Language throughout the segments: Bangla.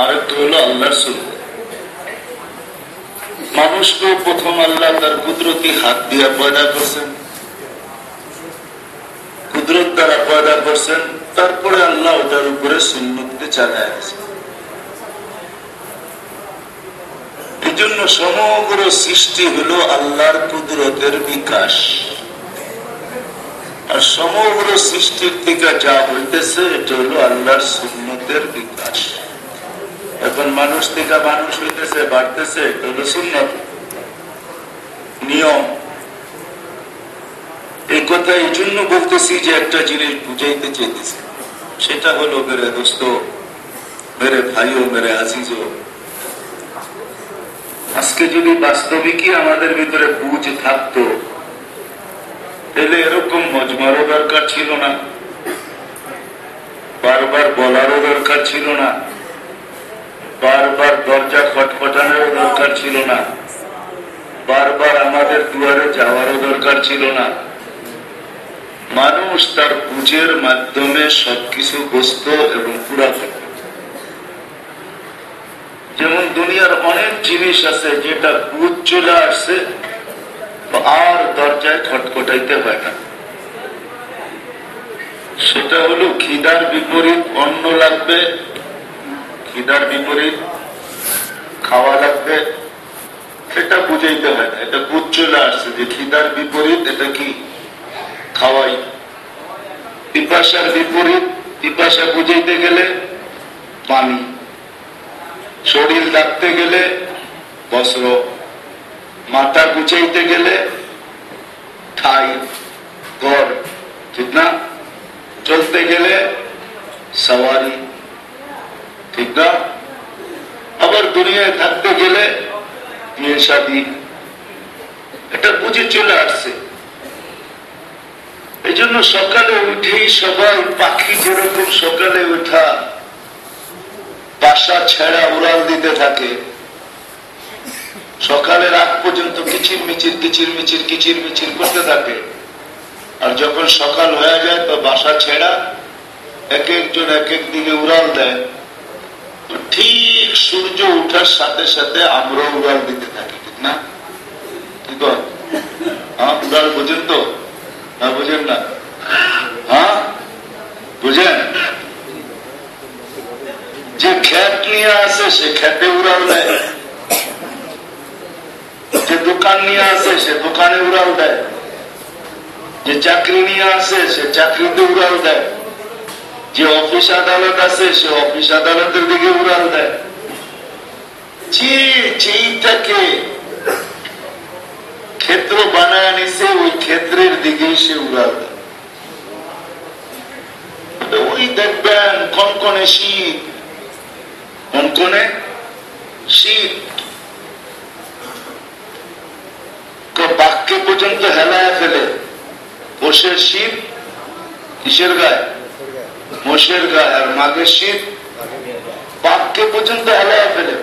আর একটা হলো আল্লাহর সুন্দর মানুষকে প্রথম আল্লাহ তার কুদরতি হাত দিয়ে পয়দা করছেন। কুদরত দ্বারা পয়দা করছেন, তারপরে আল্লাহ ওটার উপরে সুন্নতকে চালায় আছে এই জন্য সমগ্র সৃষ্টি হলো আল্লাহর কুদরতের বিকাশ। আর সমগ্র সৃষ্টির থেকে যা হইতেছে, এটা হলো আল্লাহর সুন্নতের বিকাশ। এখন মানুষ থেকে মানুষ হইতেছে, বাড়তেছে নিয়ম। এই কথা এই জন্য বলতেছি যে একটা জিনিস বুঝাইতে চাইতেছি। সেটা হলো, মেরে দোস্ত, মেরে ভাইও, মেরে আজিজ আজকে যদি বাস্তবিকই আমাদের ভিতরে বুঝ থাকতো, তাহলে এরকম মজমারও দরকার ছিল না। বারবার বলারও দরকার ছিল না। বারবার দরজা খটখটানোরও দরকার ছিল না। বারবার আমাদের দুয়ারে যাওয়ারও দরকার ছিল না। মানুষ তার পুজের মাধ্যমে সবকিছু বসত এবং পুরা করত। যেমন দুনিয়ার অনেক জিনিস আছে যেটা বুঝ চলে আসছে আর দরজায় খটখটাইতে হয় না। সেটা হলো খিদার বিপরীত, অন্ন লাগবে খিদার বিপরীত, খাওয়া লাগবে এটা বুঝাইতে হয় না। এটা বুঝ চলে আসছে যে খিদার বিপরীত, এটা কি? খাওয়াই। পিপাসার বিপরীত, পিপাসা বুঝাইতে গেলে পানি। শরীর ডাকতে গেলে বস্ত্র। মাথা গুছাইতে গেলে ঠাই ঘর ঠিক না? চলতে গেলে সওয়ারি। ঠিক না? আবার দুনিয়ায় থাকতে গেলে বিয়ে শাদী। এটা বুঝে চলে আসছে। এই জন্য সকালে উঠেই সবাই পাখি যেরকম সকালে উঠা বাসা ছেড়া উড়াল দিতে থাকে। সকালের রাত পর্যন্ত কিচির মিচির কিচির মিচির কিচির মিচির করতে থাকে। আর যখন সকাল হয়ে যায়, তো বাসা ছেড়া, এক একজন এক এক দিকে উড়াল দেয়। ঠিক সূর্য উঠার সাথে সাথে আমরা উড়াল দিতে থাকি, ঠিক না? ঠিক হ্যাঁ বোঝেন তো? না বুঝেন না? হ্যাঁ? বুঝেন? যে খ্যাত নিয়ে আসে সে খেতে উড়াল দেয়। যে দোকান নিয়ে আসে সে দোকানে উড়াল দেয়। যে চাকরি নিয়ে আসে সে চাকরিতে উড়াল দেয়। যে অফিস আদালত আছে, সে অফিস আদালতের দিকে উড়াল দেয়। ক্ষেত্র বানায় নিছে, ওই ক্ষেত্রের দিকে সে উড়াল দেয়। ওই দেখবেন, কনকনে শীত। কনকনে শীত। বাক্যে পর্যন্ত হেলায় ফেলে। মোষের শীত, কিসের গায়ে? মোষের গায়ে আর মাঘের শীত বাক্যে পর্যন্ত হেলায় ফেলে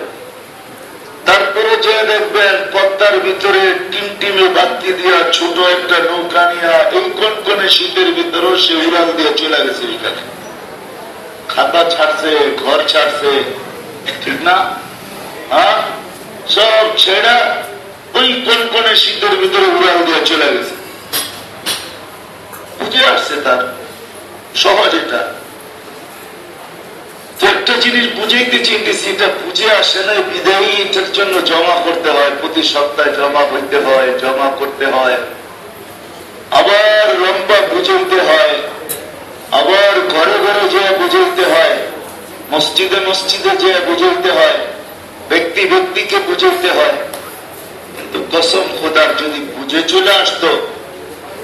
তারপরে যে দেখবেন পদ্মার ভিতরে টিম টিমে বাক্তি দিয়া ছোট একটা নৌকা নিয়া এই কনকনে শীতের ভিতরেও সে উড়াল দিয়ে চলে গেছে এখানে। খাতা ছাড়ছে, ঘর ছাড়ছে, ঠিক না? হ্যাঁ? সব ছেড়া ওই কনকনে শীতের ভিতরে উড়াল দিয়ে চলে গেছে। বুঝে আসছে তার সহজ এটা। একটা জিনিস বুঝাইতে চিনতেছি এটা বুঝে আসে না বিদায়ী এটার জন্য জমা করতে হয়, প্রতি সপ্তাহে জমা করতে হয়, জমা করতে হয়। আবার লম্বা বুঝাইতে হয়, আবার ঘরে ঘরে যে বুঝাইতে হয়, মসজিদে মসজিদে যে বুঝাইতে হয়, ব্যক্তি ব্যক্তিকে বুঝাইতে হয়। কিন্তু কসম খোদার যদি বুঝে চলে আসতো,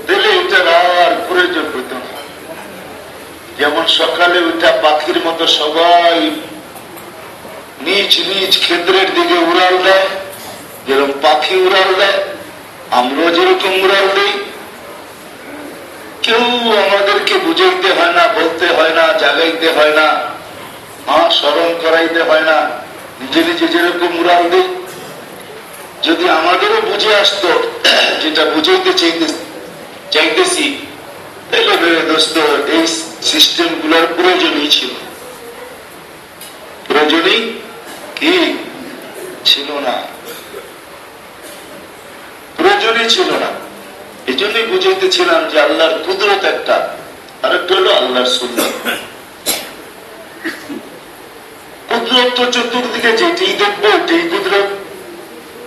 তাহলে এটার আর প্রয়োজন হইত না। যেমন সকালে উঠা পাখির মতো সবাই নিজ নিজ ক্ষেত্রের দিকে উড়াল দেয়, যেরকম পাখি উড়াল দেয়, আমরাও যেরকম উড়াল দিই। কেউ আমাদেরকে বুঝাইতে হয় না, বলতে হয় না, জাগাইতে হয় না হ্যাঁ স্মরণ করাইতে হয় না, নিজে নিজে যেরকম উড়াল দিই। যদি আমাদেরও বুঝে আসতো, যেটা বুঝাইতে চাইতে চাইতেছি তাহলে দোস্ত, এই সিস্টেমগুলোর প্রয়োজনই ছিল। প্রয়োজনই কি? ছিল না। প্রয়োজনই ছিল না। এই জন্যই বুঝাইতেছিলাম যে আল্লাহর কুদরত একটা আর একটা হলো আল্লাহর সুন্দর কুদরত তো চতুর্দিকে যেটি দেখব ওটাই কুদরত।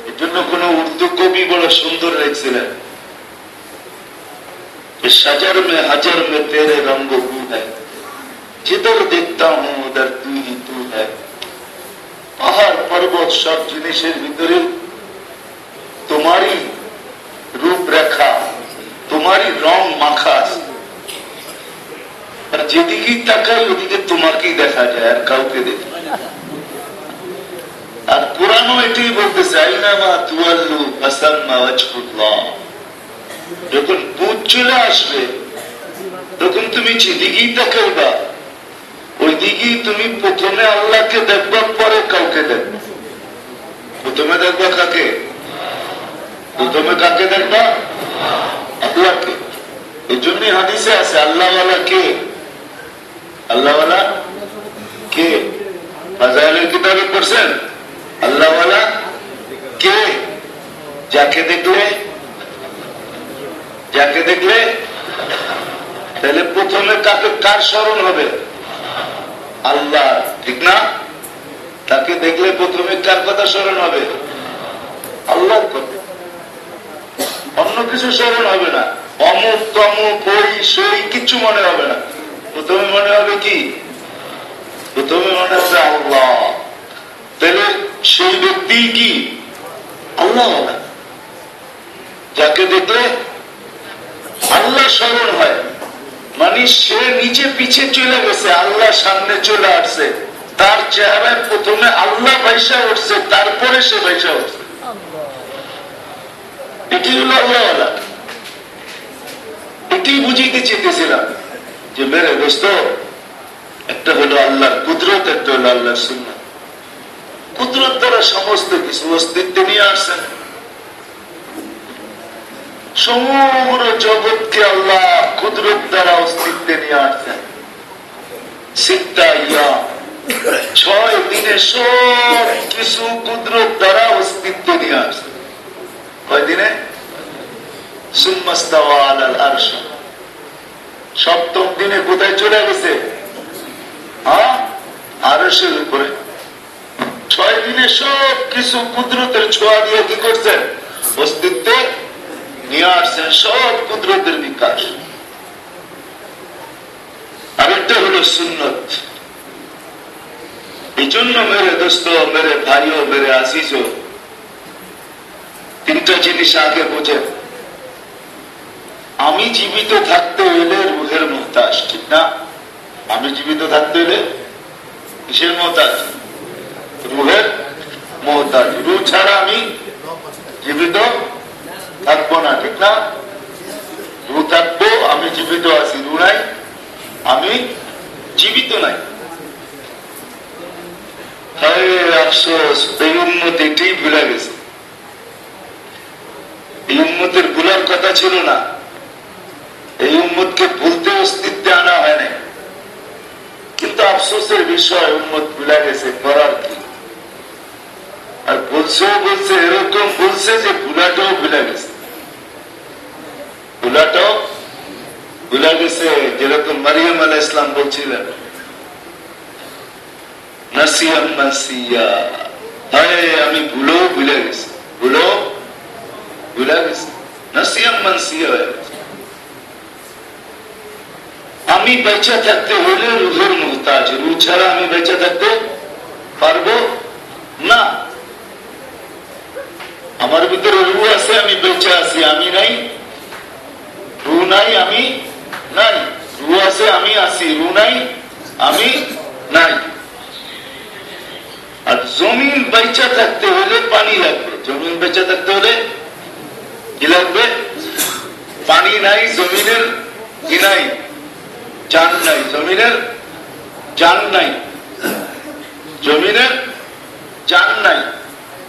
এর জন্য কোন উর্দু কবি বড় সুন্দর লিখছিলেন। सजर में हजर में तेरे रंग बू है जिधर देखता हूँ उधर तू ही तू है পাহাড় পর্বত সব জিনিসের ভিতরে তোমারই রূপরেখা তোমারই রং মাখা আছে আর যেদিকেই তাকাই ওদিকে তোমাকেই দেখা যায় আর কাউকে দেখি আর পুরানো এটাই বলতেছে আইনামা তুয়াল্লু আসাম্মা ওয়াজহুল্লাহ যখন বুধ চলে আসবে, তখন তুমি যেদিকেই দেখাইবা ওই দিকেই তুমি প্রথমে আল্লাহকে দেখবা পরে কাউকে দেখবা। প্রথমে দেখবা কাকে? প্রথমে কাকে দেখবা? আল্লাহকে। এই জন্যই হাদিসে আছে, আল্লাহওয়ালা কে? আল্লাহওয়ালা কে? ফাজাইলের কিতাবে পড়ছেন? আল্লাহওয়ালা কে? যাকে দেখলে যাকে দেখলে তাহলে প্রথমে কাকে কার স্মরণ হবে? আল্লাহ, ঠিক না? তাকে দেখলে প্রথমে কার কথা স্মরণ হবে? আল্লাহর কথা। অন্য কিছু স্মরণ হবে না। অমুক, তমুক, ওই, সই কিছু মনে হবে না। প্রথমে মনে হবে কি? প্রথমে মনে হবে আল্লাহ। তাহলে সেই ব্যক্তি কি? আল্লাহ যাকে দেখলে আল্লাহ স্মরণ হয়। মানে সে নিচে পিছে চলে গেছে, আল্লাহ সামনে চলে আসছে। তার চেহারায় প্রথমে আল্লাহ পয়সা উঠছে, তারপরে সে পয়সা উঠছে। এটি হলো এটি চেতেছিলাম যে একটা হলো কুদরত, একটা হলো কুদরত দ্বারা সমস্ত কিছু অস্তিত্ব নিয়ে আসছেন। সমগ্র জগৎকে আল্লাহ কুদরত দ্বারা অস্তিত্বে নিয়ে ইয়া ছয় দিনে সব কিছু কুদরত দ্বারা অস্তিত্ব নিয়ে আসছে। কয় দিনে? সপ্তম দিনে কোথায় চলে গেছে? উপরে। ছয় দিনে সব কিছু কুদরতের ছোঁয়া দিয়ে কি করছেন অস্তিত্বে নিয়ে আসছেন, সব কুদরতের বিকাশ আরেকটা হলো সুন্নত। এই জন্য মেরে দোস্ত, মেরে ভাইও, মেরে আসিস তিনটা জিনিস আগে বোঝে আমি জীবিত থাকতে হইলে রুহের মোহতাজ, ঠিক না? আমি জীবিত থাকতে হইলে কিসের মোহতাজ? রুহের মোহতাজ। রু ছাড়া আমি জীবিত থাকব না, ঠিক না? রু থাকব, আমি জীবিত আছি, রু নাই, আমি জীবিত নাই। আফসোস, এই উন্মত এটাই ভুলে গেছে। এই উন্মতের ভুলার কথা ছিল না। এই উন্মতকে ভুলতে অস্তিত্বে আনা হয় নাই। কিন্তু আফসোসের বিষয় উন্মত ভুলে গেছে, করার কি? আর বলছেও বলছে, এরকম বলছে যে ভুলাটাও ভুলে গেছে। ভুলাটাও ভুলে গেছে যেরকম মারিয়াম আলাহ ইসলাম বলছিলেন নাসিয়াম নাসিয়া আমি ভুলেও ভুলে গেছি ভুলেও ভুলে গেছি নাসিয়াম মানসিয়া হয়ে গেছে আমি বেঁচে থাকতে হলে রুহের মোহতাজ রু ছাড়া আমি বেঁচে থাকতে পারব না আমার ভিতরে রু আছে আমি বেঁচে আছি আমি নাই রু নাই আমি নাই। রু আছে, আমি আছি। রু নাই আমি নাই। আর জমিন বেচা থাকতে হলে পানি লাগবে। জমিন বেচা থাকতে হলে কি লাগবে? পানি নাই, জমিনের কি নাই? চান নাই। জমিনের চান নাই। জমিনের চান নাই।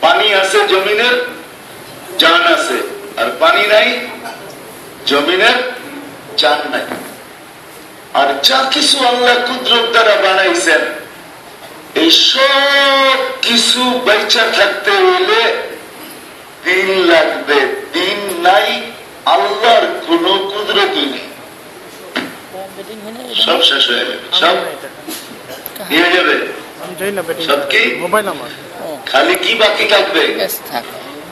পানি আছে, জমিনের চান আছে। আর পানি নাই জমিনের চান নাই। আর যা কিছু আল্লাহ কুদরত দ্বারা বানাইছেন এই সব কিছু বেচা থাকতে হইলে দিন লাগবে। দিন নাই আল্লাহর কোন কুদরতই নেই। সব শেষ হয়ে যাবে সব? হয়ে যাবে? সব কি? খালি কি বাকি থাকবে?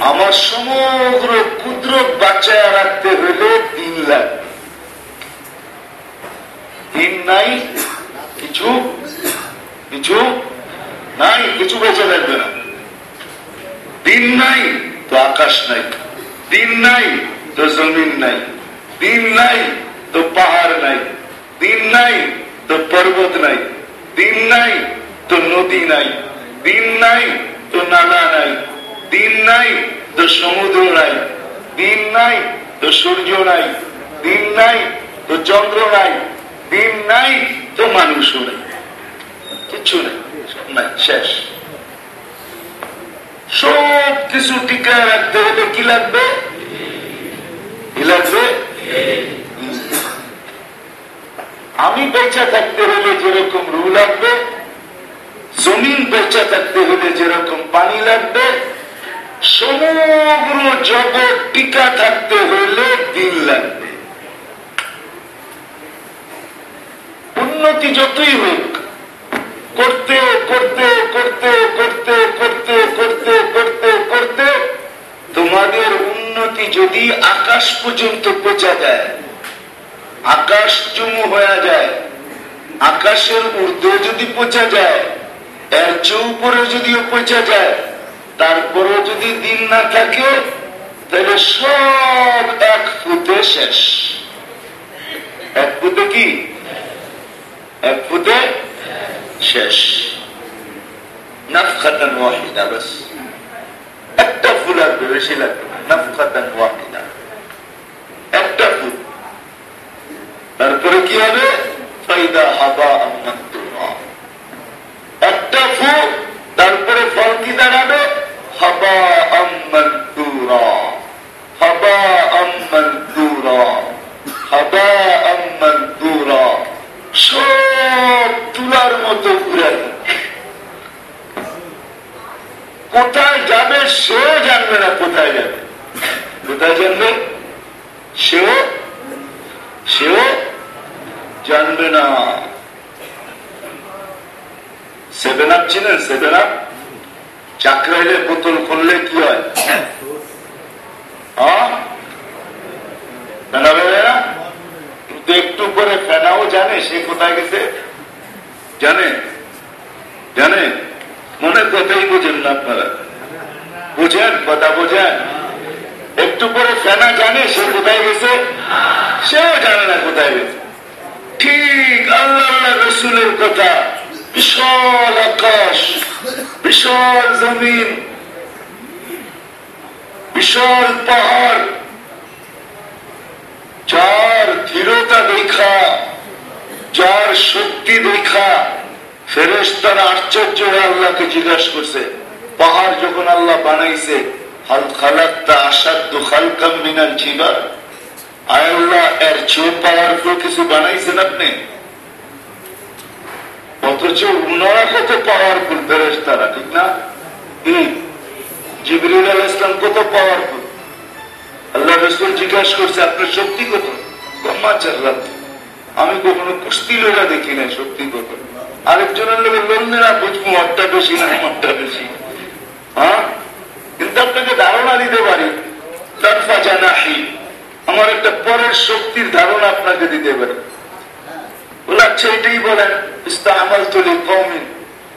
আমার সমগ্র কুদরত বাঁচায় রাখতে হলে দিন লাগবে। দিন নাই, কিছু কিছু নাই, কিছু বেঁচে থাকবে না। দিন নাই, তো আকাশ নাই। দিন নাই, তো জমিন নাই। দিন নাই, তো পাহাড় নাই। দিন নাই, তো পর্বত নাই। দিন নাই, তো নদী নাই। দিন নাই, তো নালা নাই। দিন নাই, তো সমুদ্র নাই। দিন নাই, তো সূর্য নাই। দিন নাই, তো চন্দ্র নাই। দিন নাই, তো মানুষও নাই। কিচ্ছু নাই। শেষ। সব কিছু টিকায় রাখতে হলে কি লাগবে? কি লাগবে? আমি বেঁচে থাকতে হলে যেরকম রু লাগবে, জমিন বেঁচে থাকতে হলে যেরকম পানি লাগবে সমগ্র জগৎ টিকা থাকতে হলে দিন লাগবে। উন্নতি যতই হোক করতে করতে করতে করতে করতে করতে করতে করতে তোমাদের উন্নতি যদি আকাশ পর্যন্ত পৌঁছা যায়, আকাশ চুমু হয়ে যায়, আকাশের ঊর্ধ্ব যদি পৌঁছা যায়, এর চেয়ে উপরে যদিও পৌঁছা যায় তারপরে যদি দিন না থাকে, তাহলে সব এক ফুটে শেষ। এক ফুটে কি? এক ফুটে শেষ। নাফখাতান একটা ফুল লাগবে, বেশি লাগবে। নাফখাতান একটা তারপরে কি হবে? ফাইদা হাবা একটা তারপরে ফল কি দাঁড়াবে? হাবা আম্মান্তুরা হাবা আম্মান্তুরা হাবা আম্মান্তুরা সব তুলার মতো ঘুরে। কোথায় যাবে সেও জানবে না, কোথায় যাবে। কোথায় জানবে? সেও? সেও জানবে না। সেভেন আপ ছিলেন সেভেন আপ চাকরাইলে বোতল খুললে কি হয়? একটু পরে ফেনাও জানে সে কোথায় গেছে। জানে? জানে? মনে কথাই বুঝেন না আপনারা। বুঝেন, কথা বোঝেন। একটু করে ফেনা জানে সে কোথায় গেছে। সেও জানে না কোথায় গেছে। ঠিক আল্লাহ রসুলের কথা। বিশাল আকাশ, বিশাল জমিন, বিশাল পাহাড়, যার ধীরতা দেখা, যার শক্তি দেখা ফেরেস তারা আশ্চর্য আল্লাহকে জিজ্ঞাসা করছে, পাহাড় যখন আল্লাহ বানাইছে আল্লাহ, এর চেয়ে পাওয়ারফুল কিছু বানাইছেন আপনি? অথচ উনারা কত পাওয়ারফুল ফেরেস তারা ঠিক না? হম। জিবরুল আল ইসলাম কত পাওয়ারফুল আল্লাহ রসুল জিজ্ঞাসা করছে, আপনার শক্তি কত? ব্রহ্মাচার আমি কখনো কুস্তি লোকা দেখি না শক্তি কত। আরেকজনের লোক লড়লে না বুঝব মরটা বেশি না মরটা বেশি। হ্যাঁ? কিন্তু আপনাকে ধারণা দিতে পারি তৎফা জানাহি। আমার একটা পরের শক্তির ধারণা আপনাকে দিতে পারি। বলে এটাই বলেন ইস্তাহামাল তুলি কৌমিন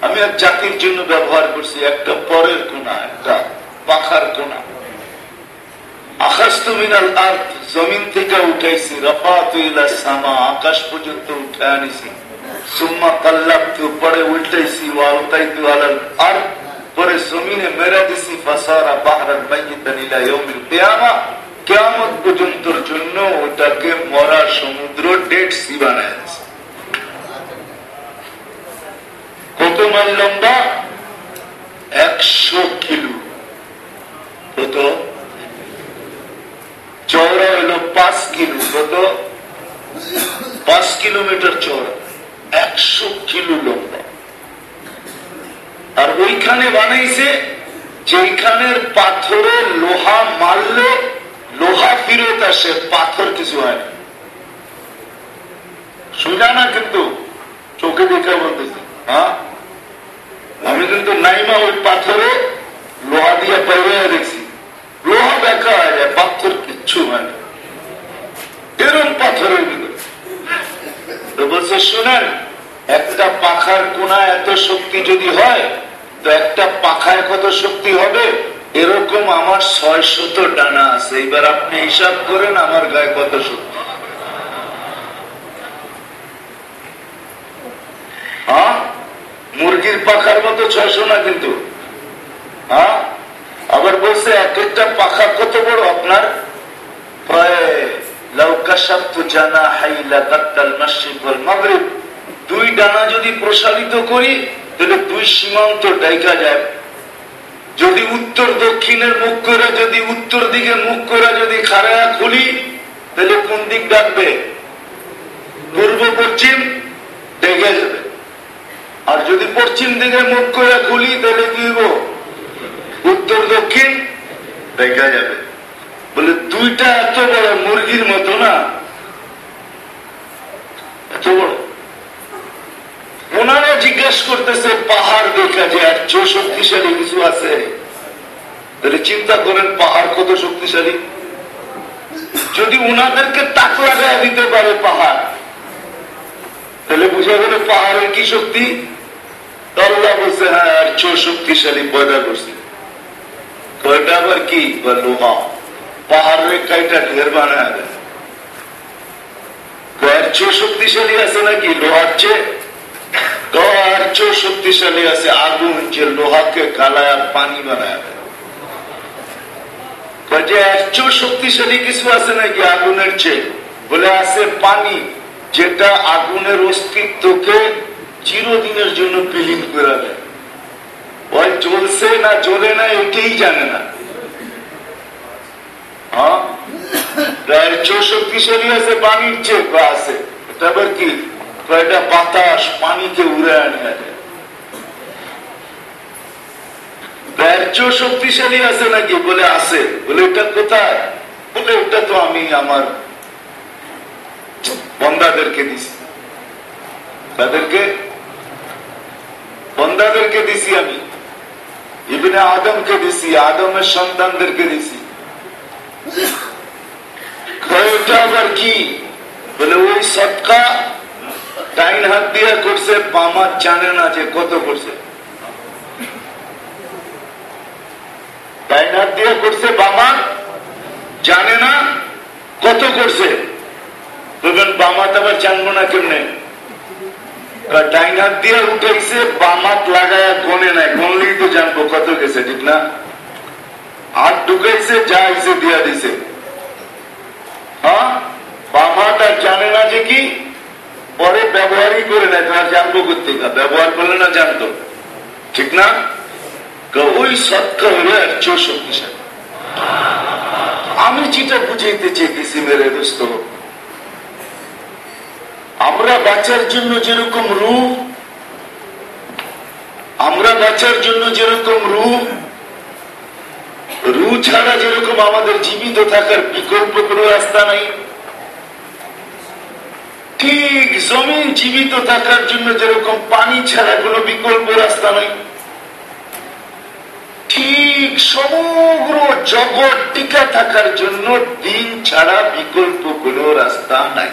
আমি এক জাতির জন্য ব্যবহার করছি, একটা পরের কোনা একটা পাখার কোনা আর্থ জমিন থেকে উঠাইছি সামা, আকাশ পর্যন্ত উঠে আনিছি। জন্য ওটাকে মরা সমুদ্র ডেড সি বানায় দিছে। কত মাইল লম্বা একশো কিলো। কত? চওড়া হলো পাঁচ কিলো, কত? পাঁচ কিলোমিটার চওড়া, একশো কিলো লম্বা। আর ওইখানে বানাইছে যেখানের পাথরে লোহা মারলে লোহা ফিরত আসে, পাথর কিছু হয় না। শুনা না কিন্তু, চোখে দেখে বলতেছি হ্যাঁ? আমি কিন্তু নাইমা ওই পাথরে লোহা দিয়ে বাইরে দেখছি। লোহা দেখা পাথর কিচ্ছু হয় না। এরম পাথরের ভিতরে। বলছে, শুনেন, একটা পাখার কোনা এত শক্তি যদি হয়, তো একটা পাখায় কত শক্তি হবে? এরকম আমার ছয় শত ডানা আছে। এবার আপনি হিসাব করেন আমার গায়ে কত শক্তি হ্যাঁ মুরগির পাখার মতো ছয়শো না কিন্তু? হ্যাঁ? আবার বলছে এক একটা পাখা কত বড় আপনার? দুই ডানা যদি প্রসারিত করি, তাহলে দুই সীমান্ত যদি উত্তর দক্ষিণের মুখ করে, যদি উত্তর দিকে মুখ করে, যদি খাড়া খুলি, তাহলে কোন দিক ডাকবে? পূর্ব পশ্চিম ডেকে যাবে। আর যদি পশ্চিম দিকে মুখ করে খুলি তাহলে কি উত্তর, দক্ষিণ? দেখা যাবে। বলে, দুইটা এত বড় মুরগির মতো না? এত বড়। ওনারা জিজ্ঞেস করতেছে, পাহাড় দেখা যে আর চো শক্তিশালী কিছু আছে। তাহলে চিন্তা করেন, পাহাড় কত শক্তিশালী? যদি উনাদেরকে তাক লাগায় দিতে পারে পাহাড়, তাহলে বুঝা গেল পাহাড়ের কি শক্তি? আল্লাহ বলছে হ্যাঁ আর চো শক্তিশালী পয়দা করছে। কয়টা আবার কি? বা লোহা। পাহাড়ের কাইটা ঢের বানায় কয়ের শক্তিশালী আছে আগুন যে লোহাকে গালায় আর পানি বানায় শক্তিশালী কিছু আছে নাকি আগুনের চেয়ে? বলে আছে পানি, যেটা আগুনের অস্তিত্বকে চিরদিনের জন্য বিলীন করে দেয়। ওই না জ্বলে না এটাই জানে না? শক্তিশালী আছে শক্তিশালী আছে। নাকি? বলে আছে। বলে এটা কোথায়? বলে ওটা তো আমি আমার বন্দাদেরকে দিছি। তাদেরকে বন্দাদেরকে দিছি আমি। ইবনে আদমকে দিছি, আদমের সন্তানদেরকে দিছি। কি? বলে, ওই সৎকা ডাইন হাত দিয়ে করছে পামার জানে না যে কত করছে। ডাইন হাত দিয়ে করছে, বামা জানে না কত করছে। বলবেন বামাত আবার জানব না কেমনে? ডাইন দিয়ে উঠেছে বামাত লাগায় গনে নাই। গনলেই তো জানব কত গেছে, ঠিক না? হাত ঢুকাইছে যা হয়েছে দিয়া দিছে। হ্যাঁ? বামাত আর জানে না যে কি? পরে ব্যবহারই করে নেয় তোমার জানব করতে ব্যবহার করলে না জানতো। ঠিক না? ওই সৎকা হলো চোর শক্তিশালী। আমি যেটা বুঝাইতে চেয়েছি মেরে দোস্ত। আমরা বাঁচার জন্য যেরকম রূপ, আমরা বাঁচার জন্য যেরকম রূপ রু ছাড়া যেরকম আমাদের জীবিত থাকার বিকল্প কোনো রাস্তা নাই। ঠিক জমিন জীবিত থাকার জন্য যেরকম পানি ছাড়া কোনো বিকল্প রাস্তা নাই। ঠিক সমগ্র জগৎ টিকা থাকার জন্য দিন ছাড়া বিকল্প কোনো রাস্তা নাই।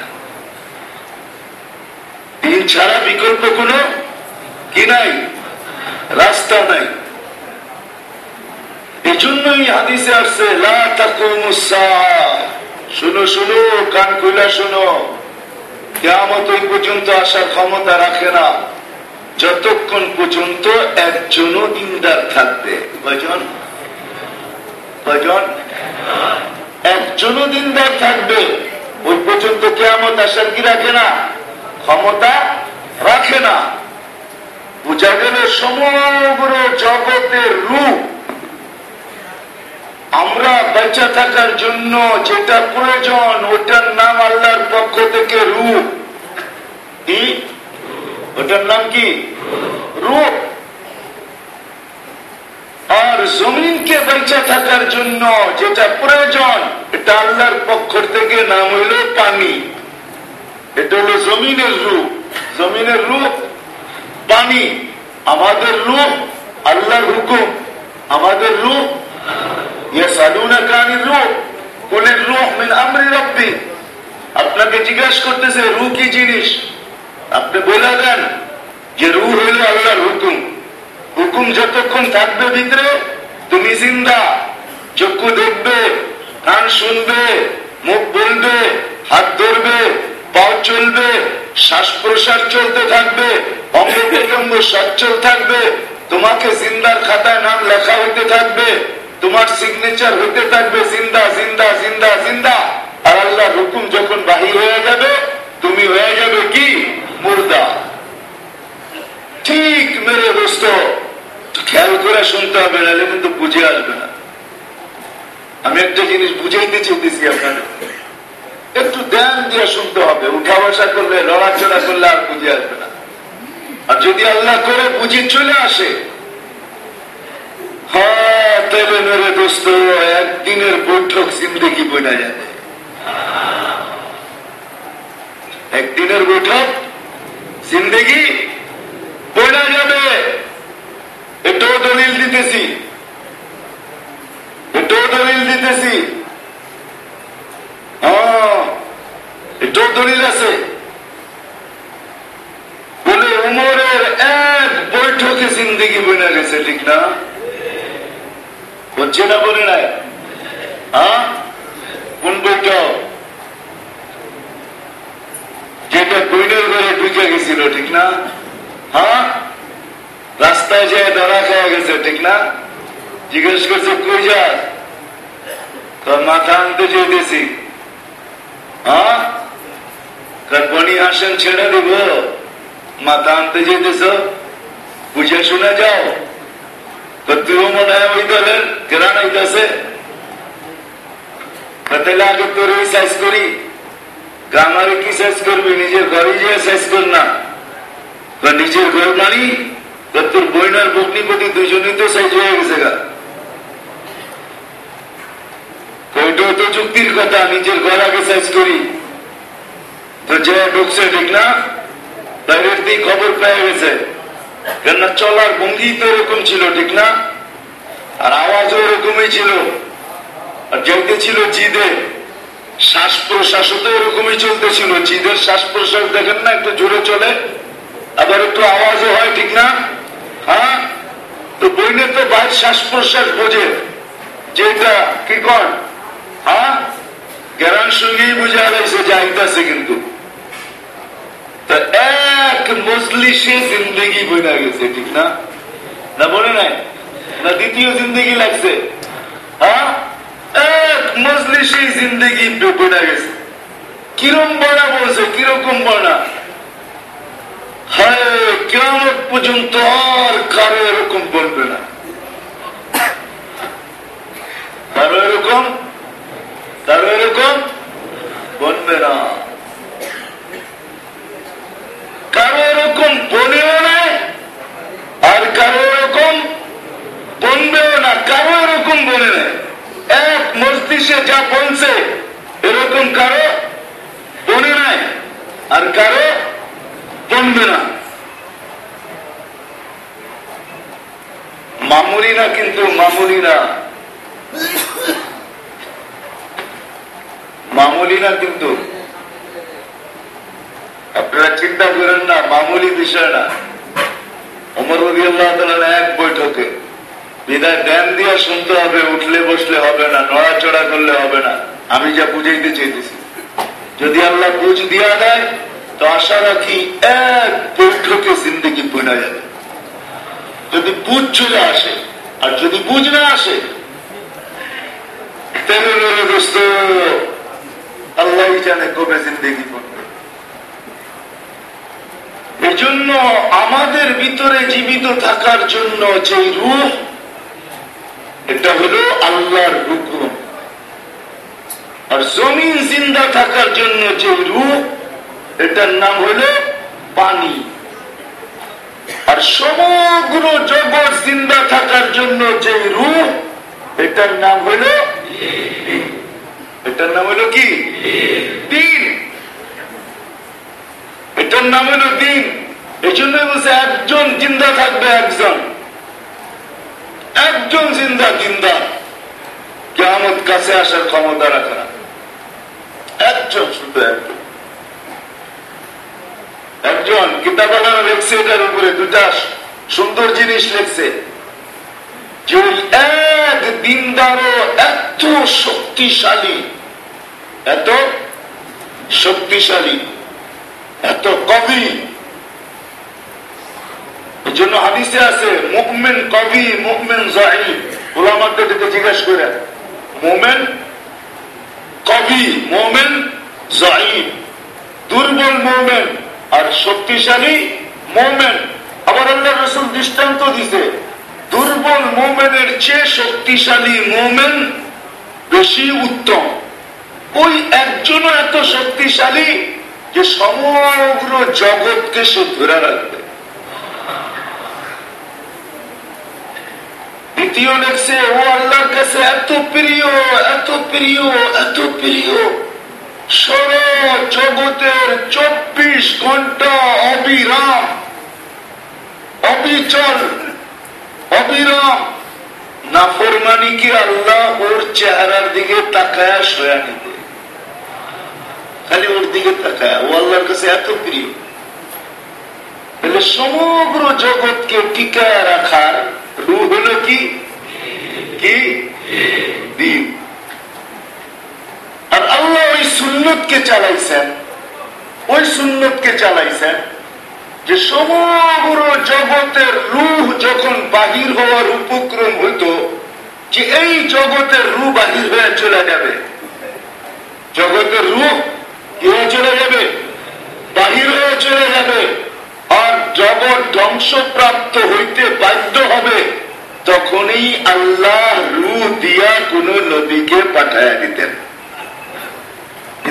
দিন ছাড়া বিকল্প কোনো কি নাই? রাস্তা নাই। এই জন্যই হাদিসে আসছে। শুনো শুনো, কান খুলে শুনো। কেয়ামত ওই পর্যন্ত আসার ক্ষমতা রাখে না। যতক্ষণ পর্যন্ত একজনও দিনদার থাকবে। কয়জন? কয়জন? একজনও দিনদার থাকবে। ওই পর্যন্ত কেয়ামত আসার কি রাখে না? ক্ষমতা রাখে না। গেল সমগ্র জগতের রূপ আমরা বেঁচে থাকার জন্য যেটা প্রয়োজন, ওটার নাম আল্লাহর পক্ষ থেকে রূপ। ওটার নাম কি? রূপ। আর জমিনকে বেঁচে থাকার জন্য যেটা প্রয়োজন, এটা আল্লাহর পক্ষ থেকে, নাম হইল পানি। এটা হলো জমিনের রূপ। জমিনের রূপ পানি, আমাদের রূপ আল্লাহর হুকুম। আমাদের রূপ আনির রূহ কুলির রূহ মিন আমরি রাব্বি। আপনাকে জিজ্ঞাসা করতেছে রূহ কি জিনিস? আপনি বলে দেন যে রু হইল আল্লাহর হুকুম। হুকুম যতক্ষণ থাকবে ভিতরে, তুমি জিন্দা। চক্ষু দেখবে, কান শুনবে, মুখ বলবে, হাত ধরবে পাও চলবে শ্বাস প্রশ্বাস চলতে থাকবে অঙ্গ সচ্ছল থাকবে, তোমাকে জিন্দার খাতায় নাম লেখা হইতে থাকবে, তোমার সিগনেচার হইতে থাকবে, জিন্দা জিন্দা জিন্দা জিন্দা। আর আল্লাহ হুকুম যখন বাহির হয়ে যাবে, তুমি হয়ে যাবে কি? মুর্দা। ঠিক মেরে দোস্ত, খেয়াল করে শুনতে হবে, নাহলে কিন্তু বুঝে আসবে না। আমি একটা জিনিস বুঝাইতে চাইতেছি আপনাদের। একটু ধ্যান দিয়ে শুনতে হবে। উঠা বসা করলে লড়াচড়া করলে আর বুঝে আসবে না। আর যদি আল্লাহ করে, বুঝে চলে আসে। হ্যাঁ একদিনের বৈঠক জিন্দগি বোঝা যাবে। একদিনের বৈঠক জিন্দগি বোঝা যাবে। এটাও দলিল দিতেছি। এটাও দলিল দিতেছি। এটাও দলিল আছে। বলে উমরের এক বৈঠকে জিন্দগি বনে গেছে, ঠিক না? হচ্ছে না বলে নাই? কোন বৈঠক? যেটা বইনের ঘরে ঢুকে গেছিল, ঠিক না? হ্যাঁ? রাস্তায় যে ধরা খাওয়া গেছে, ঠিক না? জিজ্ঞেস করছে, কই তোর মাথা আনতে যেতেছি হ্যাঁ কার বনি আসেন ছেড়ে দিব মাথা আনতে যেতেছ বুঝে শুনে যাও তো তুইও মনে হয় ওই দলের কেনা নাইতেছে তাহলে আগে তোর ওই সাইজ করি গ্রামারে কি সাইজ করবি নিজের ঘরে যে সাইজ কর না বা নিজের ঘর মানি তো তোর বইনার বগ্নিপতি দুজনই তো সাইজ হয়ে গেছে গা ওইটাও তো যুক্তির কথা নিজের ঘর আগে সাইজ করি। তো যে ঢুকছে, ঠিক না? বাইরের দিক খবর পেয়ে গেছে। কেননা চলার ভঙ্গি তো এরকম ছিল, ঠিক না? আর আওয়াজও এরকমই ছিল। আর যেতে ছিল জিদে, শ্বাস প্রশ্বাস তো এরকমই চলতেছিল। জিদের শ্বাস প্রশ্বাস দেখেন না, একটু জোরে চলে। আবার একটু আওয়াজও হয়, ঠিক না? হ্যাঁ? তো বইনে তো বাইর শ্বাস প্রশ্বাস বোঝে। যে এটা কি কর? হ্যাঁ? সঙ্গেই বুঝা গেছে যে আইতাছে কিন্তু। তা এক মজলিসে জিন্দগি বইনা গেছে, ঠিক না? না বলে নাই? না দ্বিতীয় জিন্দগি লাগছে? হ্যাঁ? জিন্দগি গেছে। কিরম বলছে, কীরকম বনা হ্যাঁ কেমন পর্যন্ত আর কারও এরকম বলবে না কারও এরকম কারও এরকম বলবে না। কারও এরকম বলেও না, আর কারও এরকম বলবেও না। কারও এরকম বলে না এক মস্তিষ্কে যা বলছে এরকম কারও বলে নাই, আর কারও বলবে না। মামুলি না কিন্তু মামুলি না মামুলি না কিন্তু আপনারা চিন্তা করেন না, মামুলি বিষয় না। অমর এক বৈঠকে বিদায় জ্ঞান দিয়ে শুনতে হবে, উঠলে বসলে হবে না, নড়াচড়া করলে হবে না। আমি যা বুঝাইতে চাইতেছি। যদি আল্লাহ বুঝ দিয়া দেয়, তো আশা রাখি এক বৈঠকে জিন্দগি বইনা যাবে। যদি বুঝ চলে আসে, আর যদি বুঝ না আসে, তেরে মেরে দোস্ত আল্লাহ জানে কবে জিন্দগি করবে। এজন্য আমাদের ভিতরে জীবিত থাকার জন্য যে রূপ এটা হলো আল্লাহর হুকুম। আর জমিন জিন্দা থাকার জন্য যে রূপ এটার নাম হলো পানি। আর সমগ্র জগৎ জিন্দা থাকার জন্য যে রূপ এটার নাম হলো এটার নাম হলো কি? দিন। এটার নাম হলো দিন। এই জন্য বলছে একজন জিন্দা থাকবে একজন। একজন জিন্দা জিন্দা কেমন কাছে আসার ক্ষমতা রাখে না। একজন শুধু একজন। একজন কিতাবালারা এটার উপরে দুটা সুন্দর জিনিস লেখছে। শক্তিশালী, এত শক্তিশালী, এত কবি। জন্য হাদিসে আছে কবি জিজ্ঞেস করে, মোমেন কবি, মোমেন জাহিদ দুর্বল মোমেন আর শক্তিশালী মোমেন। আবার আল্লাহ রসুল দৃষ্টান্ত দিছে দুর্বল মোমেনের চেয়ে শক্তিশালী মোমেন বেশি উত্তম। ওই একজনও এত শক্তিশালী যে সমগ্র জগৎকে সে ধরে রাখবে। দ্বিতীয় লেখছে, ও আল্লাহর কাছে এত প্রিয় এত প্রিয় এত প্রিয়। সর জগতের চব্বিশ ঘণ্টা অবিরাম, অবিচল অবিরাম নাফরমানিকে আল্লাহ ওর চেহারার দিকে তাকায় সয়া নিতে খালি ওর দিকে তাকায়, ও আল্লাহর কাছে এত প্রিয়। তাহলে সমগ্র জগৎকে টিকায় রাখার রু হলো কি? কি? দিন। আর আল্লাহ ওই সুন্নতকে চালাইছেন। ওই সুন্নতকে চালাইছেন। যে সমগ্র জগতের রূহ যখন বাহির হওয়ার উপক্রম হইত, যে এই জগতের রু বাহির হয়ে চলে যাবে। জগতের রূপ কি হয়ে চলে যাবে? বাহির হয়ে চলে যাবে। আর জগৎ ধ্বংসপ্রাপ্ত হইতে বাধ্য হবে, তখনই আল্লাহ রু দিয়া কোন নদীকে পাঠাইয়া দিতেন।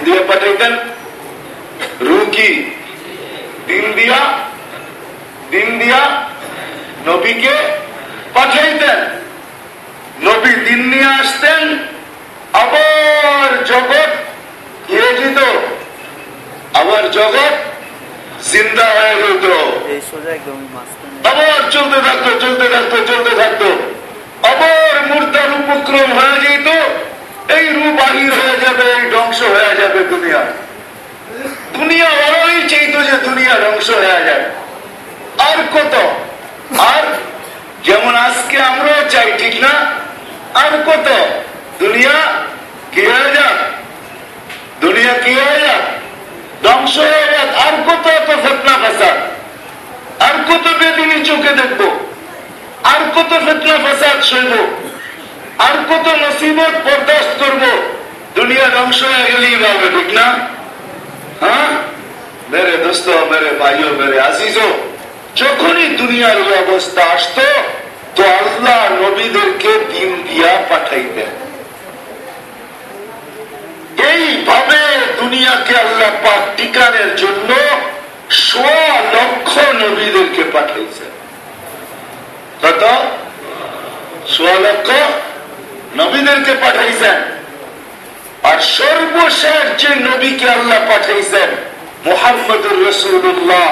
দিয়ে পাঠাইতেন? রু কি? দিন দিয়া দিন দিয়া নবীকে পাঠাইতেন। নবী দিন নিয়ে আসতেন আবার জগৎ হয়ে যেত আবার জগৎ জিন্দা হয়ে যেত আবার চলতে থাকতো চলতে থাকতো চলতে থাকতো। আবার মুর্দার উপক্রম হয়ে যেত এই রূপ বাহির হয়ে যাবে এই ধ্বংস হয়ে যাবে দুনিয়া দুনিয়া বড়ই চাইতো যে দুনিয়া ধ্বংস হয়ে যায় আর কত? আর যেমন আজকে আমরাও চাই, ঠিক না? আর কত? দুনিয়া কি হয়ে যাক? দুনিয়া কি হয়ে যাক? ধ্বংস হয়ে যাক। আর কত এত ফেতনা ফাসাদ? আর কত বেদিনী চোখে দেখব? আর কত ফেতনা ফাসাদ সইব আর কত নসিবত বরদাস্ত করব? দুনিয়া ধ্বংস হয়ে গেলেই হবে, ঠিক না? হ্যাঁ? মেরে দোস্ত, মেরে ভাইও, মেরে আজিজো যখনই দুনিয়ার এই অবস্থা আসতো, তো আল্লাহ নবীদেরকে দিন দিয়া পাঠাইতেন এইভাবে দুনিয়াকে আল্লাহ পাক টিকানের জন্য লক্ষ নবীদেরকে পাঠাইছেন। কত? সোয়া লক্ষ নবীদেরকে পাঠাইছেন। আর সর্বশেষ যে নবীকে আল্লাহ পাঠাইছেন মোহাম্মদুর রসুল্লাহ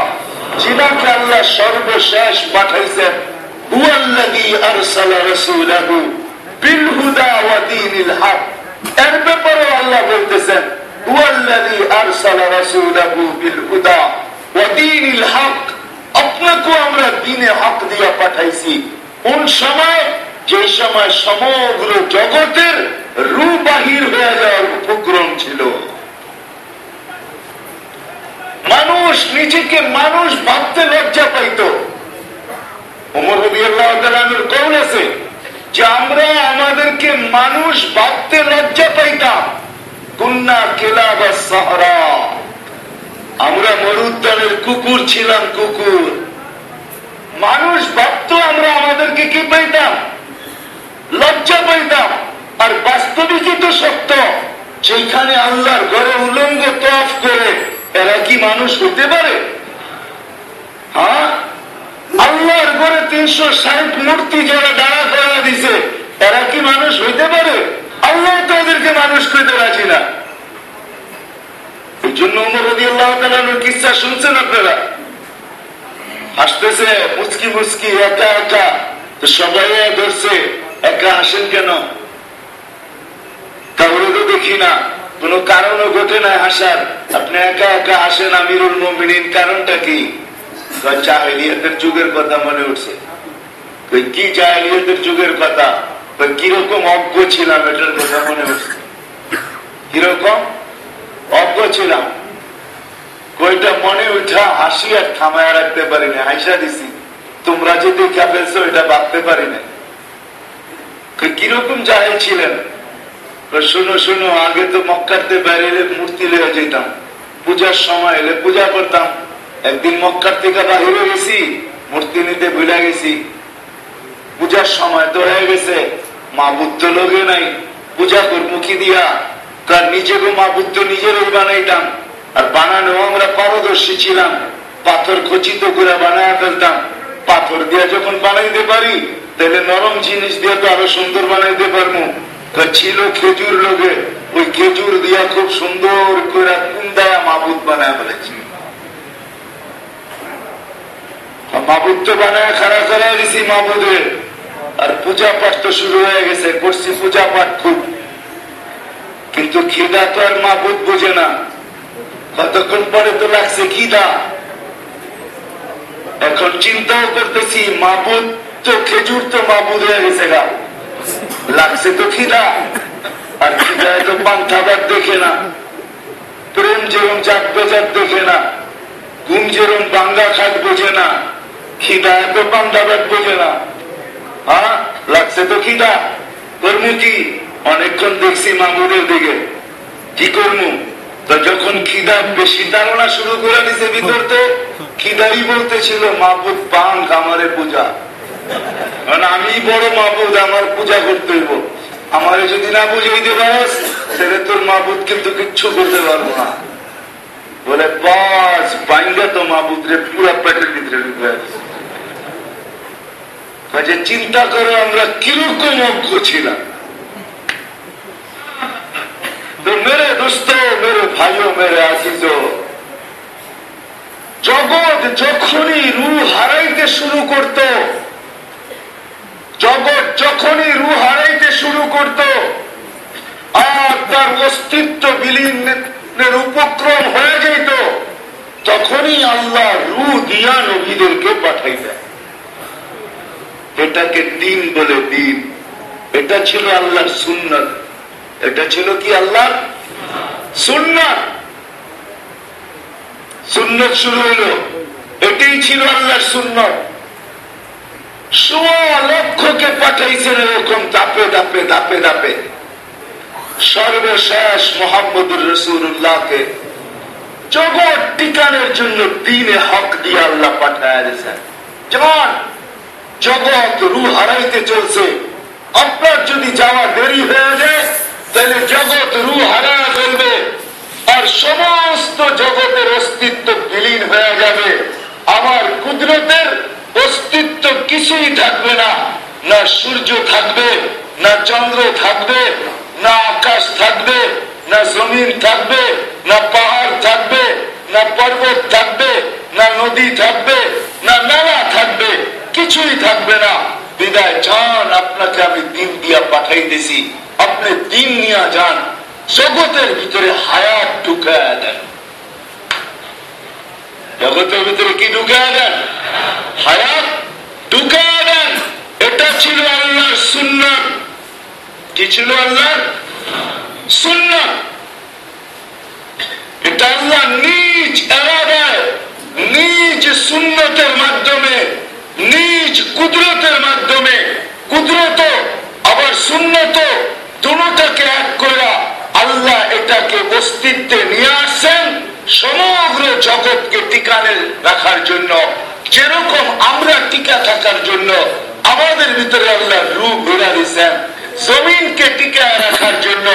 যিনাকে আল্লাহ সর্বশেষ পাঠাইছেন এর ব্যাপারে আল্লাহ আমরা দিনে হক দিয়া পাঠাইছি। কোন সময় যে সময় সমগ্র জগতের রু বাহির হয়ে যাওয়ার উপক্রম ছিল, মানুষ নিজেকে মানুষ ভাবতে লজ্জা পাইত। কৌন আছে যে, আমরা আমাদেরকে মানুষ ভাবতে লজ্জা পাইতাম। কন্যা কেলা বা সাহারা। আমরা মরুদ্যানের কুকুর ছিলাম কুকুর। মানুষ ভাবতো আমরা আমাদেরকে কি পাইতাম? লজ্জা পাইতাম। আর বাস্তবিকই তো সত্য সেইখানে আল্লাহর ঘরে উলঙ্গ তফ করে এরা কি মানুষ হতে পারে? হ্যাঁ? আল্লাহর ঘরে তিনশো ষাট মূর্তি যারা দাঁড়া করা দিছে, এরা কি মানুষ হইতে পারে? আল্লাহ তো মানুষ করতে রাজি না। এই জন্য কিসা শুনছেন আপনারা? হাসতেছে, মুচকি মুচকি, একা একা সবাই ধরছে। একা হাসেন কেন? কাউরে তো দেখি না, কোন কারণও ঘটে না হাসার। আপনি একা একা হাসেন আমিরুল মমিনিন, কারণটা কি? জাহিলিয়াতের যুগের কথা মনে উঠছে। কি জাহিলিয়াতের যুগের কথা? কীরকম অজ্ঞ ছিলাম, এটার কথা মনে উঠছে। কীরকম? অজ্ঞ ছিলাম। কইটা মনে উঠা হাসি আর থামায় রাখতে পারি না হাইসা দিছি। তোমরা যে দেখা ফেলছো, এটা ভাবতে পারি না কীরকম জাহেল ছিলেন? শুনো শুনো, আগে তো মক্কাতে বাইরে এলে মূর্তি লেগে যেতাম। পূজার সময় এলে পূজা করতাম। একদিন মক্কার থেকে বাহিরে গেছি, মূর্তি নিতে ভুলে গেছি। পূজার সময় তো হয়ে গেছে মা বুদ্ধ লোকে নাই। পূজা কর মুখী দিয়া? তার নিজেকে মা বুদ্ধ নিজেরই বানাইতাম। আর বানানো আমরা পারদর্শী ছিলাম। পাথর খচিত করে বানায় ফেলতাম। পাথর দিয়ে যখন বানাইতে পারি তাহলে নরম জিনিস দিয়ে তো আরও সুন্দর বানাইতে পারব তা ছিল খেজুর লোকে ওই খেজুর দিয়া খুব সুন্দর করে কুন্দায়া মাবুদ বানায় ফেলেছি। মাবুদ তো বানায় খারাপ করা দিছি মাবুদের আর পূজা পাঠ তো শুরু হয়ে গেছে, করছি পূজা পাঠ খুব। কিন্তু খিদা তো আর মাবুদ বোঝে না। কতক্ষণ পরে তো লাগছে খিদা। এখন চিন্তাও করতেছি, মাবুদ তো খেজুর তো মাবুদ হয়ে গেছে গা। লাগছে তো খিদা। আর খিদায় তো পান্থাবাদ দেখে না। প্রেম যেরম জাত বেজাত দেখে না, ঘুম যেরম বাঙ্গা খাট বোঝে না খিদা এত পান্থাবাদ বোঝে না। হ্যাঁ লাগছে তো খিদা। কর্মু কি? অনেকক্ষণ দেখছি মামুদের দিকে। কি করমু? তো যখন খিদা বেশি ধারণা শুরু করে দিছে ভিতরতে, খিদাই বলতেছিল মাহবুদ পান আমারে পূজা। কারণ আমি বড় মাহবুদ আমার পূজা করতে হইব। আমারে যদি না বুঝাইতে পারস, তাহলে তোর মাহবুদ কিন্তু কিচ্ছু করতে পারব না। বলে, বাস বাইঙ্গা তো মাহবুদ রে, পুরা পেটের ভিতরে ঢুকে আছে। চিন্তা করো, আমরা কীরকম অজ্ঞ ছিলাম। মেরে দোস্ত, মেরে ভাইও, মেরে আসিস জগৎ যখনই রু হারাইতে শুরু করত জগৎ যখনই রু হারাইতে শুরু করত, আর তার অস্তিত্ব বিলীনের উপক্রম হয়ে যেত তখনই আল্লাহ রু দিয়া নবীদেরকে পাঠাইতেন এটাকে দিন বলে দিন। এটা ছিল আল্লাহর সুন্নত। এটা ছিল কি আল্লাহ সুন্নত। সুন্নত শুরু হইল এটাই ছিল আল্লাহর সুন্নত। লক্ষকে পাঠাইছেন এরকম দাপে দাপে দাপে দাপে। সর্বশেষ মোহাম্মদুর রসুল্লাহকে জগৎ টিকানের জন্য দিনে হক দিয়ে আল্লাহ পাঠায় দিয়েছেন। যেমন জগৎ রু হারাইতে চলছে, আপনার যদি যাওয়া দেরি হয়ে যায়, তাহলে জগৎ রু হারা ফেলবে আর সমস্ত জগতের অস্তিত্ব বিলীন হয়ে যাবে। আমার কুদরতের অস্তিত্ব কিছুই থাকবে না। না সূর্য থাকবে, না চন্দ্র থাকবে, না আকাশ থাকবে, না জমিন থাকবে, না পাহাড় থাকবে, না পর্বত থাকবে, না নদী থাকবে, না নালা থাকবে, কিছুই থাকবে না। বিদায় যান আপনাকে আমি দিন দিয়া পাঠাইতেছি আপনি দিন নিয়ে যান, জগতের ভিতরে হায়াত ঢুকায় দেন। জগতের ভিতরে কি ঢুকায় দেন হায়াত ঢুকায় দেন এটা ছিল আল্লাহর সুন্নত কি ছিল আল্লাহর সুন্নত এটা আল্লাহ নিজ এরাদায় নিজ সুন্নতের মাধ্যমে নিজ কুদরতের মাধ্যমে কুদরত আবার সুন্নত দুটাকে এক করে আল্লাহ এটাকে অস্তিত্বে নিয়ে আসছেন সমগ্র জগৎকে টিকানে রাখার জন্য। যেরকম আমরা টিকা থাকার জন্য আমাদের ভিতরে আল্লাহ রূপ ঘোরা দিচ্ছেন জমিনকে টিকায় রাখার জন্য,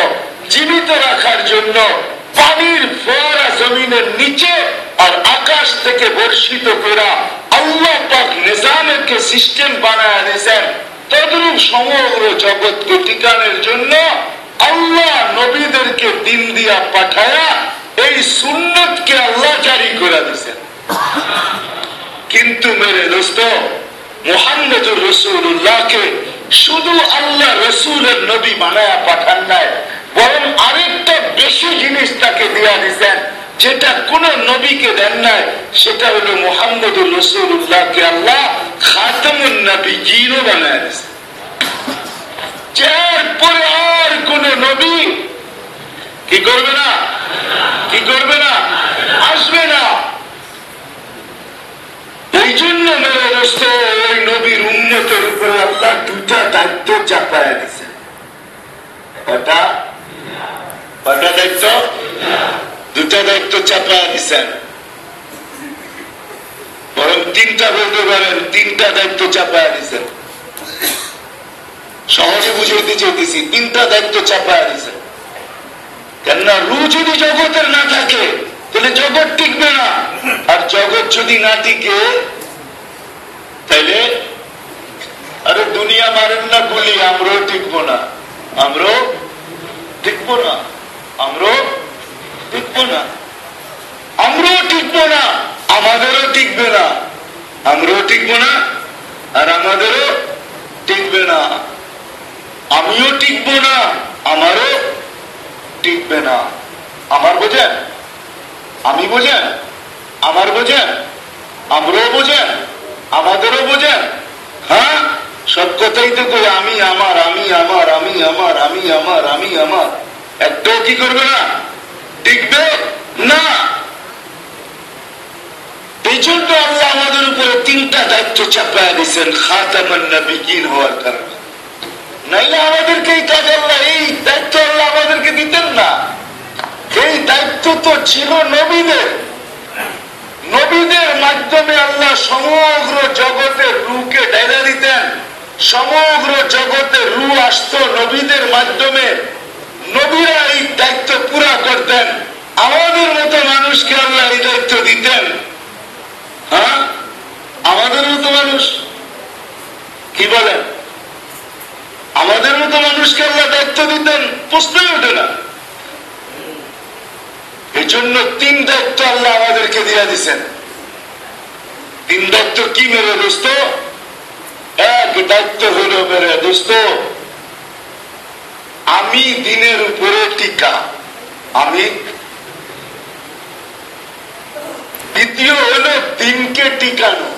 জীবিত রাখার জন্য, পানির ফোয়ারা জমিনের নিচে আর আকাশ থেকে বর্ষিত করা আল্লাহ পাক নিজামেরকে সিস্টেম বানায় দিয়েছেন তদরূপ সমগ্র জগৎকে টিকানের জন্য আল্লাহ নবীদেরকে দিন দিয়া পাঠায়া এই সুন্নতকে আল্লাহ জারি করে দিয়েছেন কিন্তু মেরে দোস্ত, মোহাম্মদুর রসুল্লাহকে শুধু আল্লাহ রসুলের নবী বানায়া পাঠান নাই, বরং আরেকটা বেশি জিনিস তাকে দেওয়া দিচ্ছেন যেটা কোন নবীকে দেন নাই, সেটা হলো মোহাম্মদুর রসুল্লাহকে আল্লাহ খাতামুন নবী জিরো বানায় দিচ্ছেন যার পরে আর কোন নবী? কি করবে না? কি করবে না? আসবে না। এই জন্য মেরে দোস্ত ওই নবীর উন্নতের উপরে আল্লাহ দুটা দায়িত্ব চাপায় দিছে। কটা কটা দায়িত্ব? দুটা দায়িত্ব চাপায় দিছেন বরং তিনটা বলতে পারেন, তিনটা দায়িত্ব চাপায় দিছেন সহজে বুঝাইতে চাইতেছি, তিনটা দায়িত্ব চাপায় দিছেন কেননা রু যদি জগতের না থাকে, তাহলে জগৎ টিকবে না। আর জগৎ যদি না টিকে, তাহলে আরে দুনিয়া মারেন না গুলি, আমরাও টিকবো না। আমরাও টিকবো না। আমরাও টিকবো না। আমরাও টিকবো না, আমাদেরও টিকবে না। আমরাও টিকবো না, আর আমাদেরও টিকবে না। আমিও টিকবো না, আমারও টিকবে না। আমার বোঝেন? আমি বোঝেন? আমার বোঝেন? আমরাও বোঝেন? আমাদেরও বোঝেন? হ্যাঁ? সব কথাই তো কই, আমি, আমার আমি আমার আমি আমার আমি আমার আমি, আমার। একটাও কি করবে না? টিকবে না? এই জন্য আল্লাহ আমাদের উপরে তিনটা দায়িত্ব চাপায় দিচ্ছেন খাতামান নবীন হওয়ার কারণে। নাইলে আমাদেরকে এই কাজ আল্লাহ এই দায়িত্ব আল্লাহ আমাদেরকে দিতেন না। এই দায়িত্ব তো ছিল নবীদের। নবীদের মাধ্যমে আল্লাহ সমগ্র জগতের রুকে ডাইরা দিতেন। সমগ্র জগতের রু আসত নবীদের মাধ্যমে। নবীরা এই দায়িত্ব পুরা করতেন। আমাদের মতো মানুষকে আল্লাহ এই দায়িত্ব দিতেন। হ্যাঁ? আমাদের মতো মানুষ। কি বলেন? আমাদের মতো মানুষকে আল্লাহ দায়িত্ব দিতেন, প্রশ্নই ওঠে না। এই জন্য তিন দায়িত্ব আল্লাহ আমাদেরকে দিয়ে দিচ্ছেন তিন দায়িত্ব কি মেরে, দোস্ত? এক দায়িত্ব হল মেরে, দোস্ত, আমি দিনের উপরে টিকা। আমি দ্বিতীয় হলো দিনকে টিকানো।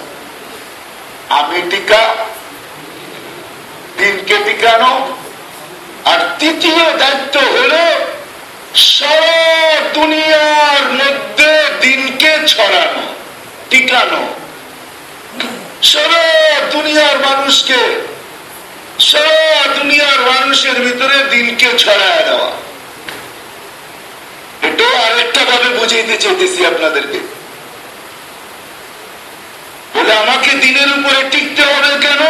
আমি টিকা দিনকে টিকানো। আর তৃতীয় দায়িত্ব হলো সারা দুনিয়ার মধ্যে দিনকে ছড়ানো, টিকানো। সারা দুনিয়ার মানুষকে, সারা দুনিয়ার মানুষের ভিতরে দিনকে ছড়ায় দেওয়া। এটাও আরেকটা ভাবে বুঝাইতে চাইতেছি আপনাদেরকে। বলে আমাকে দিনের উপরে টিকতে হবে কেন?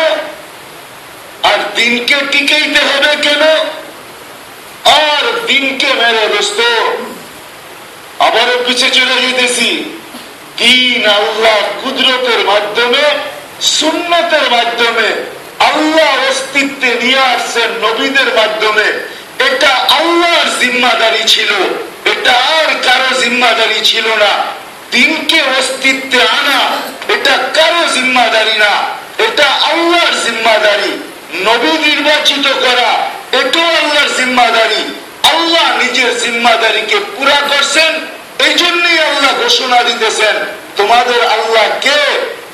আর দিনকে টিকাইতে হবে কেন? আর দিনকে মেরে দোস্ত আবারও পিছিয়ে চলে যেতেছি। দিন আল্লাহ কুদরতের মাধ্যমে, সুন্নতের মাধ্যমে, আল্লাহ অস্তিত্বে নিয়ে আসছেন নবীদের মাধ্যমে। এটা আল্লাহর জিম্মাদারি ছিল। এটা আর কারও জিম্মাদারি ছিল না। দিনকে অস্তিত্বে আনা, এটা কারও জিম্মাদারি না। এটা আল্লাহর জিম্মাদারি। নবী নির্বাচিত করা, এটাও আল্লাহর জিম্মাদারি। আল্লাহ নিজের জিম্মাদারিকে পুরা করছেন এই জন্যই আল্লাহ ঘোষণা দিতেছেন, তোমাদের আল্লাহ কে?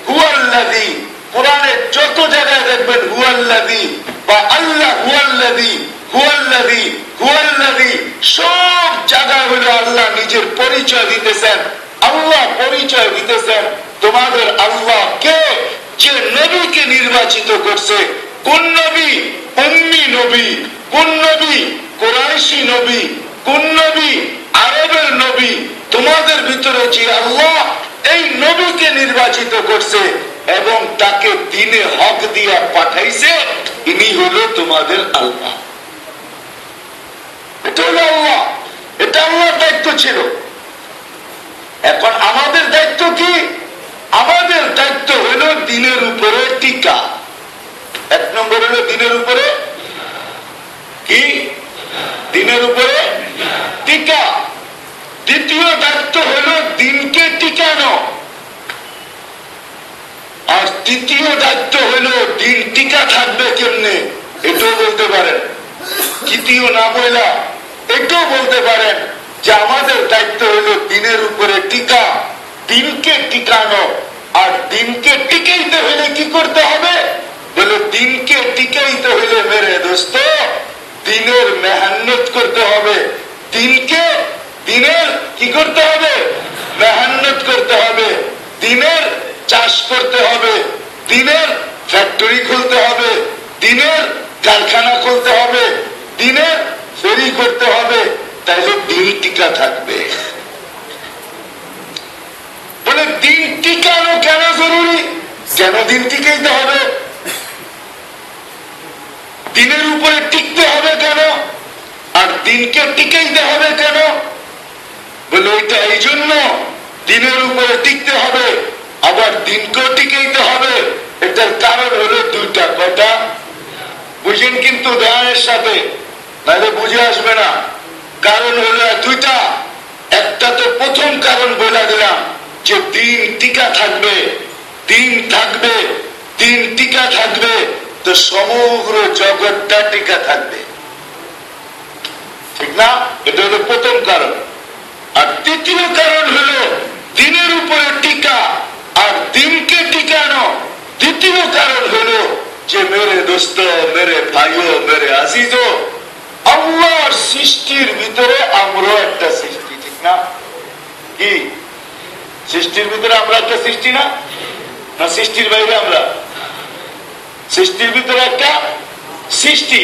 হুয়াল্লাদি কোরআনে যত জায়গায় দেখবেন হুয়াল্লাদি বা আল্লাহ হুয়াল্লাদি হুয়াল্লাদি হুয়াল্লাদি সব জায়গায় হলো আল্লাহ নিজের পরিচয় দিতেছেন, আল্লাহ পরিচয় দিতেছেন, তোমাদের আল্লাহ কে? যে নবীকে নির্বাচিত করছে কোন নবী? উম্মি নবী। কোন নবী? কোরআশি নবী। কোন নবী? আরবের নবী। তোমাদের ভিতরে যে আল্লাহ এই নবীকে নির্বাচিত করছে এবং তাকে দিনে হক দিয়া পাঠাইছে, ইনি হলো তোমাদের আল্লাহ। এটা হলো আল্লাহ। এটা আল্লাহর দায়িত্ব ছিল। এখন আমাদের দায়িত্ব কি? আমাদের দায়িত্ব হলো দিনের উপরে টিকা। এক নম্বর হলো দিনের উপরে কি? দিনের উপরে টিকা। দ্বিতীয় দায়িত্ব হলো দিনকে টিকানো। আর তৃতীয় দায়িত্ব হলো দিন টিকা থাকবে কেমনে? এটাও বলতে পারেন। তৃতীয় না বইলা, এটাও বলতে পারেন যে আমাদের দায়িত্ব হলো দিনের উপরে টিকা, দিনকে টিকানো। আর দিনকে টিকাইতে হলে কি করতে হবে? বলে দিনকে টিকাইতে হলে মেরে, দোস্ত, দিনের মেহান্নত করতে হবে। দিনকে, দিনের কি করতে হবে? মেহান্নত করতে হবে। দিনের চাষ করতে হবে। দিনের ফ্যাক্টরি খুলতে হবে। দিনের কারখানা খুলতে হবে। দিনের ফেরি করতে হবে। তাহলে দিন টিকা থাকবে। বলে দিন টিকানো কেন জরুরি? কেন দিন টিকাইতে হবে? দিনের উপরে টিকতে হবে কেন? আর দিনকে টিকাইতে হবে কেন? বলে ওইটা এই জন্য দিনের উপরে টিকতে হবে, আবার দিনকেও টিকাইতে হবে। এটার কারণ হলো দুইটা কটা বুঝেন কিন্তু ধ্যানের সাথে, নাহলে বুঝে আসবে না। কারণ হলো দুইটা। একটা তো প্রথম কারণ বলে দিলাম, যে দিন টিকা থাকবে, দিন থাকবে, দিন টিকা থাকবে। তো সমগ্র জগৎটা টিকা থাকবে। ঠিক না? এটা হলো প্রথম কারণ। আর তৃতীয় কারণ হলো দিনের উপরে টিকা আর দিনকে টিকানো। দ্বিতীয় কারণ হলো যে মেরে দোস্ত, মেরে ভাইও, মেরে আজিজ আল্লাহর সৃষ্টির ভিতরে আমরাও একটা সৃষ্টি, ঠিক না? কি? সৃষ্টির ভিতরে আমরা একটা সৃষ্টি না? না সৃষ্টির বাইরে আমরা? সৃষ্টির ভিতরে একটা সৃষ্টি।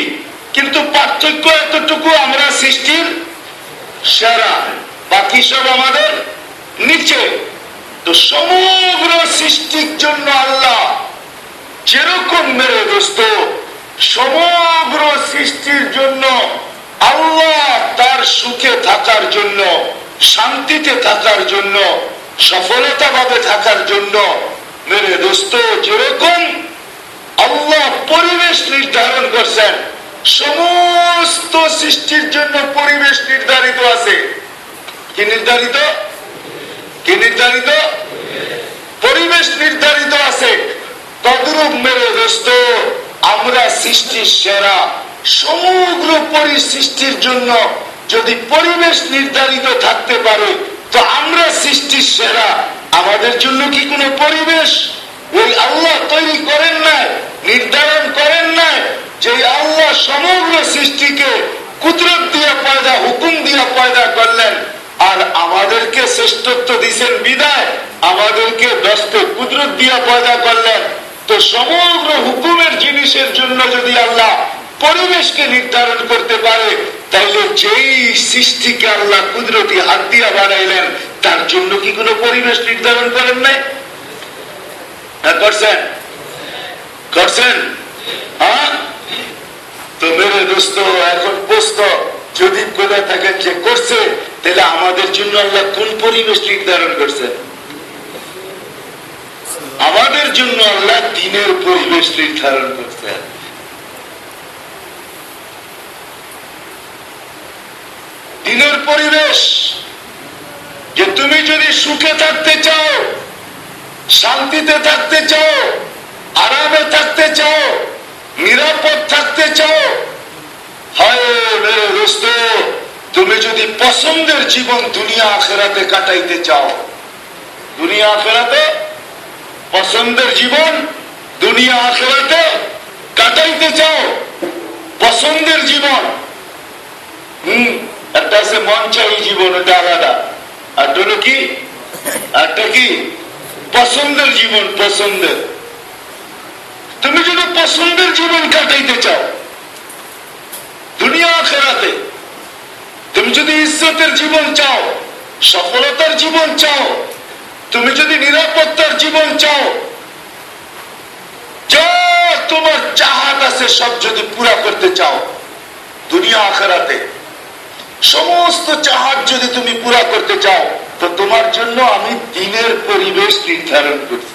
কিন্তু পার্থক্য এতটুকু আমরা সৃষ্টির সেরা, বাকি সব আমাদের নিচে। তো সমগ্র সৃষ্টির জন্য আল্লাহ যেরকম মেরে দোস্ত, সমগ্র সৃষ্টির জন্য, আল্লাহ তার সুখে থাকার জন্য, শান্তিতে থাকার জন্য সফলতা থাকার জন্য মেরে দোস্ত, যেরকম আল্লাহ পরিবেশ নির্ধারণ করছেন। সমস্ত সৃষ্টির জন্য পরিবেশ নির্ধারিত আছে। কি নির্ধারিত? কি নির্ধারিত? পরিবেশ নির্ধারিত আছে। তদ্রূপ মেরে দোস্ত, আমরা সৃষ্টির সেরা, সমগ্র পরিসৃষ্টির জন্য যদি পরিবেশ নির্ধারিত থাকতে পারে, তো আমরা সৃষ্টির সেরা। আমাদের জন্য কি কোনো পরিবেশ? ওই আল্লাহ তৈরি করেন নাই, নির্ধারণ করেন নাই যে আল্লাহ সমগ্র সৃষ্টিকে কুদরত দিয়ে পয়দা, হুকুম দিয়ে পয়দা করলেন, আর আমাদেরকে শ্রেষ্ঠত্ব দিছেন বিদায়, আমাদেরকে দস্ত কুদরত দিয়া পয়দা করলেন, তো সমগ্র হুকুমের জিনিসের জন্য যদি আল্লাহ পরিবেশকে নির্ধারণ করতে পারে তাহলে যেই সৃষ্টিকে আল্লাহ কুদরতি হাত দিয়া বানাইলেন, তার জন্য কি কোনো পরিবেশ নির্ধারণ করেন নাই? করছেন করছেন তো মেরে দোস্ত, এখন প্রশ্ন, যদি বলে থাকেন যে করছে, তাহলে আমাদের জন্য আল্লাহ কোন পরিবেশ নির্ধারণ করছে? আমাদের জন্য আল্লাহ দিনের পরিবেশ নির্ধারণ করছে। দিনের পরিবেশ, যে তুমি যদি সুখে থাকতে চাও শান্তিতে থাকতে চাও, আরামে থাকতে চাও, নিরাপদ থাকতে চাও। হয় তুমি যদি পছন্দের জীবন দুনিয়া আখেরাতে কাটাইতে চাও, দুনিয়া আখেরাতে, পছন্দের জীবন দুনিয়া আখেরাতে কাটাইতে চাও, পছন্দের জীবন। হম, একটা আছে মন চাই জীবন ওটা আলাদা। আর কি? একটা কি? পছন্দের জীবন পছন্দের। তুমি যদি পছন্দের জীবন কাটাইতে চাও, দুনিয়া আখেরাতে তুমি যদি ইজ্জতের জীবন চাও, সফলতার জীবন চাও, তুমি যদি নিরাপত্তার জীবন চাও, যা তোমার চাহাত আছে সব যদি পুরা করতে চাও, দুনিয়া আখেরাতে সমস্ত চাহাত যদি তুমি পুরা করতে চাও, তো তোমার জন্য আমি দিনের পরিবেশ নির্ধারণ করছি।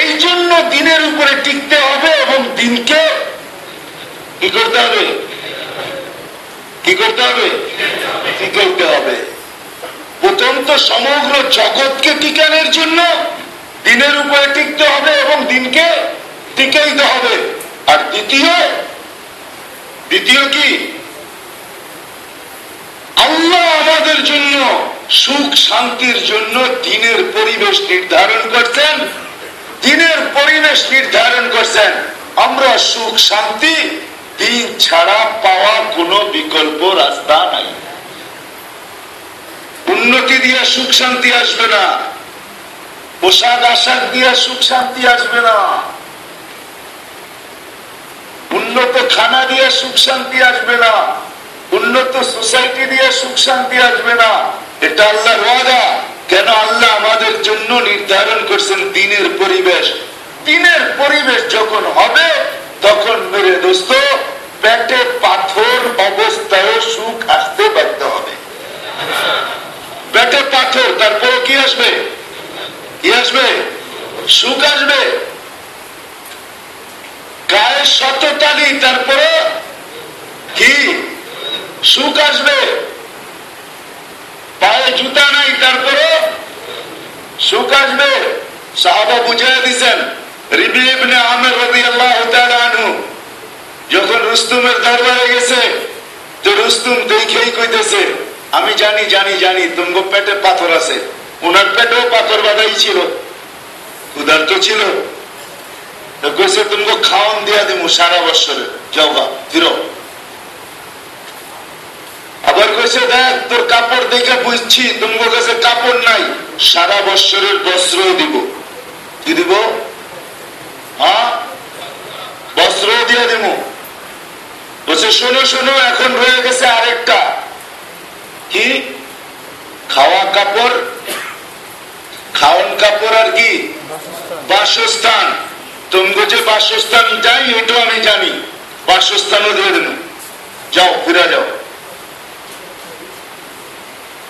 এই জন্য দিনের উপরে টিকতে হবে এবং দিনকে কি করতে হবে? কি করতে হবে? টিকাইতে হবে। প্রথম তো সমগ্র জগৎকে টিকানোর জন্য দিনের উপরে টিকতে হবে এবং দিনকে টিকাইতে হবে। আর দ্বিতীয় দ্বিতীয় কি? আল্লাহ আমাদের জন্য সুখ, শান্তির জন্য দিনের পরিবেশ নির্ধারণ করছেন। দিনের পরিবেশ নির্ধারণ করছেন। আমরা সুখ, শান্তি দিন ছাড়া পাওয়া কোনো বিকল্প রাস্তা নাই। উন্নতি দিয়ে সুখ, শান্তি আসবে না। পোশাক, আশাক দিয়ে সুখ, শান্তি আসবে না। উন্নত খানা দিয়ে সুখ, শান্তি আসবে না। উন্নত সোসাইটি দিয়ে সুখ শান্তি আসবে না। এটা আল্লাহর ওয়াদা। কেন আল্লাহ আমাদের জন্য নির্ধারণ করছেন দিনের পরিবেশ? দিনের পরিবেশ যখন হবে, তখন মেরে দোস্ত, পেটে পাথর অবস্থায় সুখ আসতে বাধ্য হবে। পেটে পাথর তারপরে কি আসবে? কি আসবে? সুখ আসবে। গায়ে শতটালি তারপরে কি? সুখ আসবে। পায়ে জুতা নাই তারপরে সুখ আসবে। সাহাবা বুঝাই কইতেছে, আমি জানি জানি জানি পেটে পাথর আছে। ওনার পেটেও পাথর ছিল, উদার তো ছিল। খাওয়ান দিয়া দিমু সারা বছরে। গা, ফিরো। আবার কইছে, দেখ, তোর কাপড় দেখে বুঝছি, তোমার কাছে কাপড় নাই। সারা বৎসরের বস্ত্র দিব। কি দিব? হ্যাঁ বস্ত্র দিয়ে দিব বলছে, শোনো শোনো, এখন রয়ে গেছে আরেকটা। কি? খাওয়া কাপড়? খাওয়ান কাপড় আর কি? বাসস্থান। তোমাকে যে বাসস্থান যাই এটাও আমি জানি। বাসস্থানও দিয়ে দেব যাও, ফিরে যাও।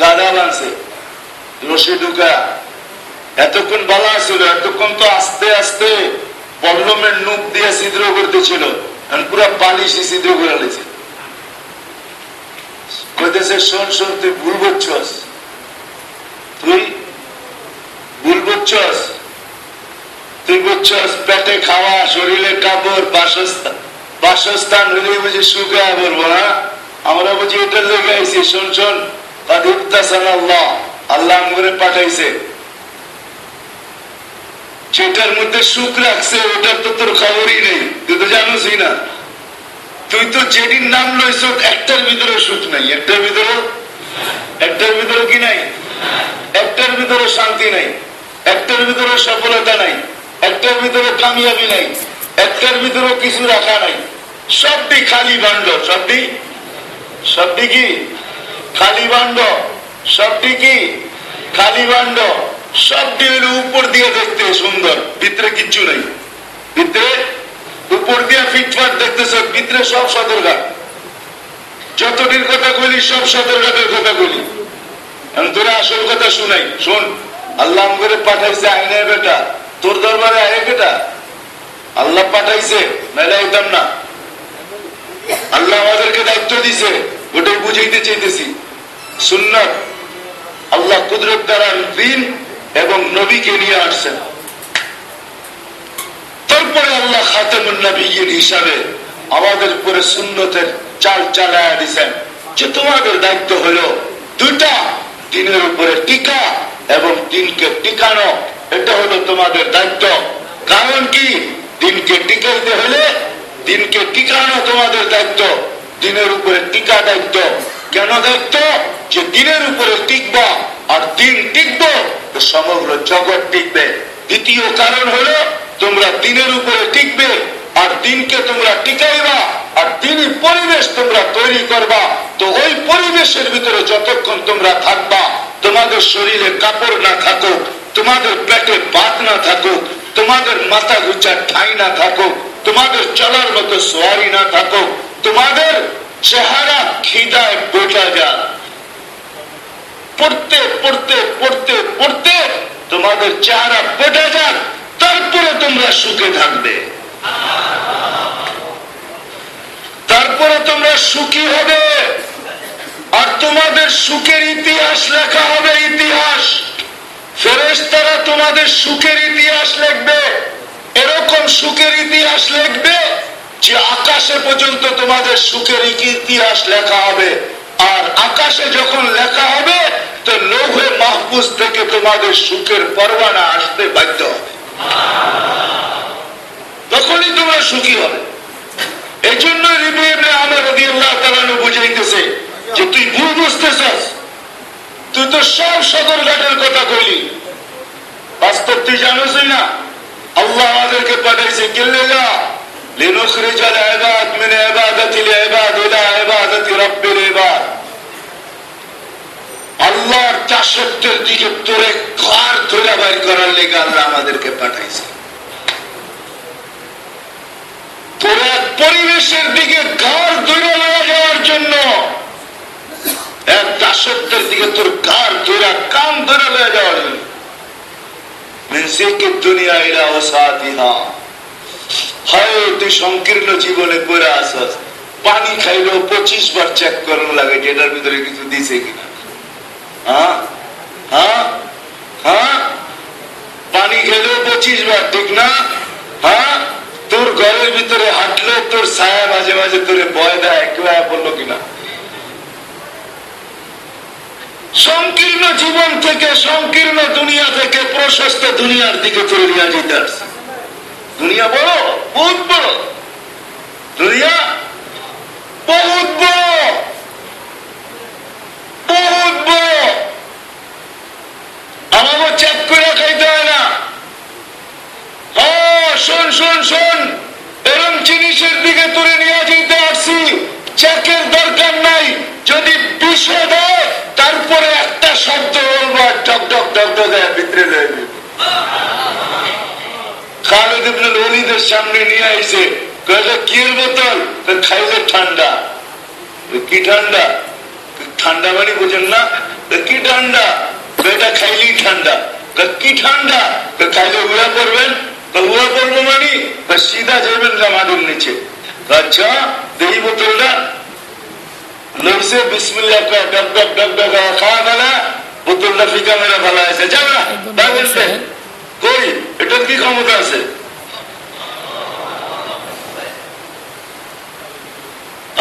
গাদা বাঁধছে রশি ঢুকা এতক্ষণ বলা ছিল, এতক্ষণ তো আস্তে আস্তে পল্লমের নুক দিয়ে ছিদ্র করতেছিল পুরা বালিশই ছিদ্র করে লেছে কইতেছে, শোন শোন, তুই ভুল করছস তুই ভুল করছস তুই পেটে খাওয়া, শরীরে কাপড়, বাসস্থান বাসস্থান হলে বুঝি সুখে বলব না আমরা বুঝি এটা লেগে আইছি। শোন শোন আল্লাহ করে পাঠাইছে। সেটার মধ্যে সুখ রাখছে, ওটার তো তোর খবরই নেই, তুই তো না। তুই তো যেদিন নাম লইছ, একটার ভিতরে সুখ নাই। একটার ভিতরে একটার ভিতরে কি নাই? একটার ভিতরে শান্তি নাই। একটার ভিতরে সফলতা নাই। একটার ভিতরে কামিয়াবি নাই। একটার ভিতরে কিছু রাখা নাই। সবটি খালি বান্ড সবটি? সবটি কি? খালি বান্ড সবটি কি খালি বান্ড সব ডিমের উপর দিয়ে দেখতে সুন্দর, ভিতরে কিচ্ছু নাই। ভিতরে উপর দিয়ে ফিটফাট দেখতেছ, ভিতরে সব সদরঘাট। যতটির কথা বলি সব সদরঘাটের কথা বলি আমি তোরা আসল কথা শুনাই, শোন, আল্লাহ করে পাঠাইছে আইনে বেটা। তোর দরবারে আয় বেটা। আল্লাহ পাঠাইছে নাহলে হইতাম না। আল্লাহ আমাদেরকে দায়িত্ব দিছে, ওটাই বুঝাইতে চাইতেছি। সুন্নত। আল্লাহ কুদরত দ্বারা দিন এবং নবীকে নিয়ে আসছেন। তারপরে আল্লাহ খাতেমুল হিসাবে আমাদের উপরে সুন্নতের চাল চালায় দিছেন, যে তোমাদের দায়িত্ব হলো দুটা দিনের উপরে টিকা এবং দিনকে টিকানো। এটা হলো তোমাদের দায়িত্ব। কারণ কি? দিনকে টিকাইতে হলে দিনকে টিকানো তোমাদের দায়িত্ব। দিনের উপরে টিকা দায়িত্ব। কেন দায়িত্ব যে দিনের উপরে টিকবা আর দিন টিকবো? তো সমগ্র জগৎ টিকবে। দ্বিতীয় কারণ হলো, তোমরা দিনের উপরে টিকবে আর দিনকে তোমরা টিকাইবা আর দিনই পরিবেশ তোমরা তৈরি করবা। তো ওই পরিবেশের ভিতরে যতক্ষণ তোমরা থাকবা, তোমাদের শরীরে কাপড় না থাকুক, তোমাদের পেটে ভাত না থাকুক, তোমাদের মাথা গুচার ঠাই না থাকুক, তোমাদের চলার মতো সোয়ারি না থাকুক, তোমাদের চেহারা খিদায় বোঝা যাক পড়তে পড়তে পড়তে পড়তে তোমাদের চেহারা বোঝা যাক তারপরে তোমরা সুখে থাকবে। তারপরে তোমরা সুখী হবে। আর তোমাদের সুখের ইতিহাস লেখা হবে ইতিহাস। ফেরেশতারা তোমাদের সুখের ইতিহাস লিখবে। এরকম সুখের ইতিহাস লিখবে যে আকাশে পর্যন্ত তোমাদের সুখের ইতিহাস লেখা হবে, আর আকাশে যখন লেখা হবে, তো লৌহে মাহফুজ থেকে তোমাদের সুখের পরবানা আসতে বাধ্য হবে। তখনই তোমরা সুখী হবে। এই জন্য বুঝাইতেছে যে তুই ভুল বুঝতেছস। তুই তো সব সদর ঘাটের কথা কইলি। বাস্তব তুই জানোসই না। আল্লাহ আমাদেরকে পাঠাইছে, কিল্লেলা لنخرج العباد من عبادة العباد إلى عبادة رب العباد আল্লাহর চাষত্বের দিকে তোরে ঘর ধরে বাইর করার লেগে আল্লাহ আমাদেরকে পাঠাইছে তোরা পরিবেশের দিকে ঘর ধরে নেওয়া যাওয়ার জন্য এক দাসত্বের দিকে তোর ঘর ধরে কান ধরে লয়ে যাওয়ার জন্য মিনসিকে দুনিয়া ইলা ওসাতিহা হয়, তুই সংকীর্ণ জীবনে করে আসস পানি খাইলেও পঁচিশ বার চেক করার লাগে ভিতরে কিছু দিছে কিনা। হ্যাঁ? হ্যাঁ? হ্যাঁ? পানি খেলেও পঁচিশ বার, ঠিক না? হ্যাঁ? তোর ঘরের ভিতরে হাঁটলে, তোর ছায়া মাঝে মাঝে তোরে ভয় দেয়, কেউ বলল কিনা? সংকীর্ণ জীবন থেকে, সংকীর্ণ দুনিয়া থেকে, প্রশস্ত দুনিয়ার দিকে চলে নিয়ে যেতে আসছে। দুনিয়া বড়, বহুত বড়। দুনিয়া বহুত বড়। বহুত বড়। আমাকে চেক করে খাইতে হয় না। শোন শোন শোন। এরম জিনিসের দিকে তুলে নিয়ে যেতে আসছি। চেকের দরকার নাই। যদি বিষে দেয়, তারপরে একটা শব্দ বলব টক টক টক টক ভিতরে যাবে খালেদ ইবনুল ওলিদের সামনে নিয়ে আইছে। কয়েছে কির বোতল? খাইলে ঠান্ডা। কি ঠান্ডা? ঠান্ডা মানে বুঝেন না। কি ঠান্ডা? এটা খাইলেই ঠান্ডা। কি ঠান্ডা? খাইলে উড়া করবেন উড়া করব মানে? সিধা যাবেন জামাদের নিচে। আচ্ছা দেহি বোতলটা। লইছে বিসমিল্লা ডক ডক ডক ডক খাওয়া গেলা। বোতলটা ফিকা মেরা ভালো আছে যাও না কই? এটার কি ক্ষমতা আছে?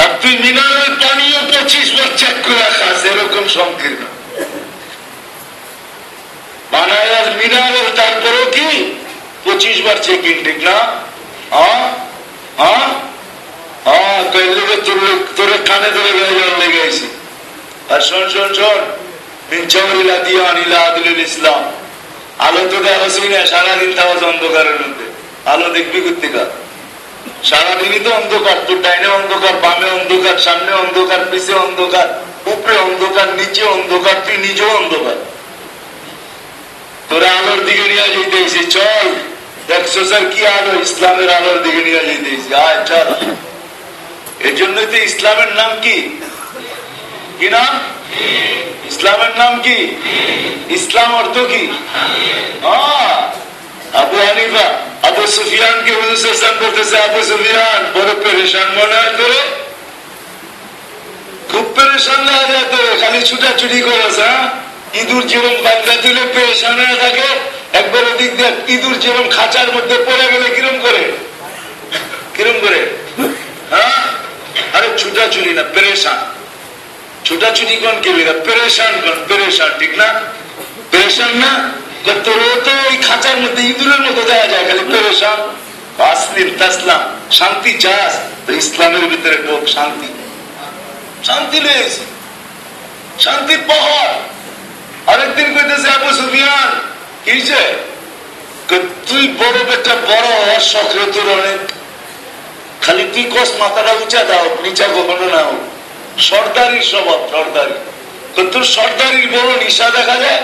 আর তুই মিনারেল পানিও পঁচিশ বার চেক করে এরকম সংকীর্ণ। বানায় মিনারেল তারপরেও কি? পঁচিশ বার চেকিং ঠিক না? লেগে আর শোন শোন শোন আনিলা ইসলাম। আলো তো সারাদিন অন্ধকারের মধ্যে। আলো দেখবি কোথেকা সারাদিনই তো অন্ধকার তোর ডাইনে অন্ধকার, বামে অন্ধকার, সামনে অন্ধকার, পিছে অন্ধকার, উপরে অন্ধকার, নিচে অন্ধকার, তুই নিজেও অন্ধকার। তোরা আলোর দিকে নিয়ে যেতেছি চল। দেখছ স্যার, কি আলো? ইসলামের আলোর দিকে নিয়ে যেতেছি আয়, চল। এই জন্যই তো ইসলামের নাম কি? কি নাম? ইসলামের নাম কি? ইসলাম অর্থ কি? আবু হানিফা আবু সুফিয়ানকে হুজুর সাল্লাল্লাহু বলতেছে আবু সুফিয়ান বড় পেরেশান মনে হয় তোরে? খুব পেরেশান লাগা যায় তোরে, খালি ছুটাছুটি করেছ হ্যাঁ? ইঁদুর যেরকম বান্ধা দিলে পেরেশান হয়ে থাকে, একবার ওদিক দেখ ইঁদুর যেরকম খাঁচার মধ্যে পড়ে গেলে কিরম করে? কিরম করে? হ্যাঁ? আরে ছুটাছুটি না, পেরেশান। ছুটাছুটি কোন কে লেগা পেরেশান কোন? পেরেশান, ঠিক না? পেরেশান না? খালি শান্তি চাস ইসলামের ভিতরে শান্তি শান্তি রয়েছে শান্তির আরেকদিন আবু সুফিয়ান, কি তুই বড় বেটা, বড় তোর অনেক। খালি তুই কস, মাথাটা উঁচা দাও, নিচা কখনো না হোক। সর্দারি স্বভাব, সর্দারি। তোর সর্দারির বড় নিশা দেখা যায়?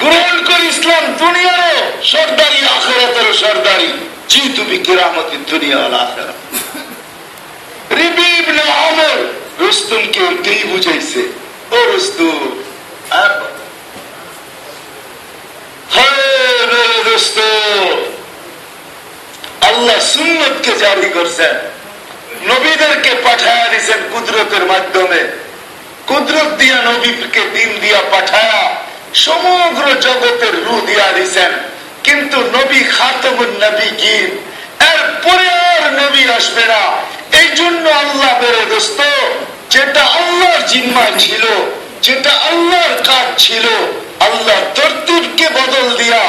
গ্রহণ কর ইসলাম দুনিয়ারও সর্দারি, আখেরাতেরও সর্দারি। জি, তুমি কিরামতি দুনিয়া আখেরা। হ্যাঁ? আল্লাহ কুদরতের মাধ্যমে। কুদরত দিয়া নবীকে দিন দিয়া পাঠায়া সমগ্র জগতের রু দিয়া দিছেন। কিন্তু নবী খাতমুন নবী গীত এরপরে আর নবী আসবে না। এই জন্য আল্লাহ বেড়ে দোস্ত, যেটা আল্লাহর জিম্মায় ছিল, যেটা আল্লাহর কাজ ছিল আল্লাহ তরতিবকে বদল দিয়া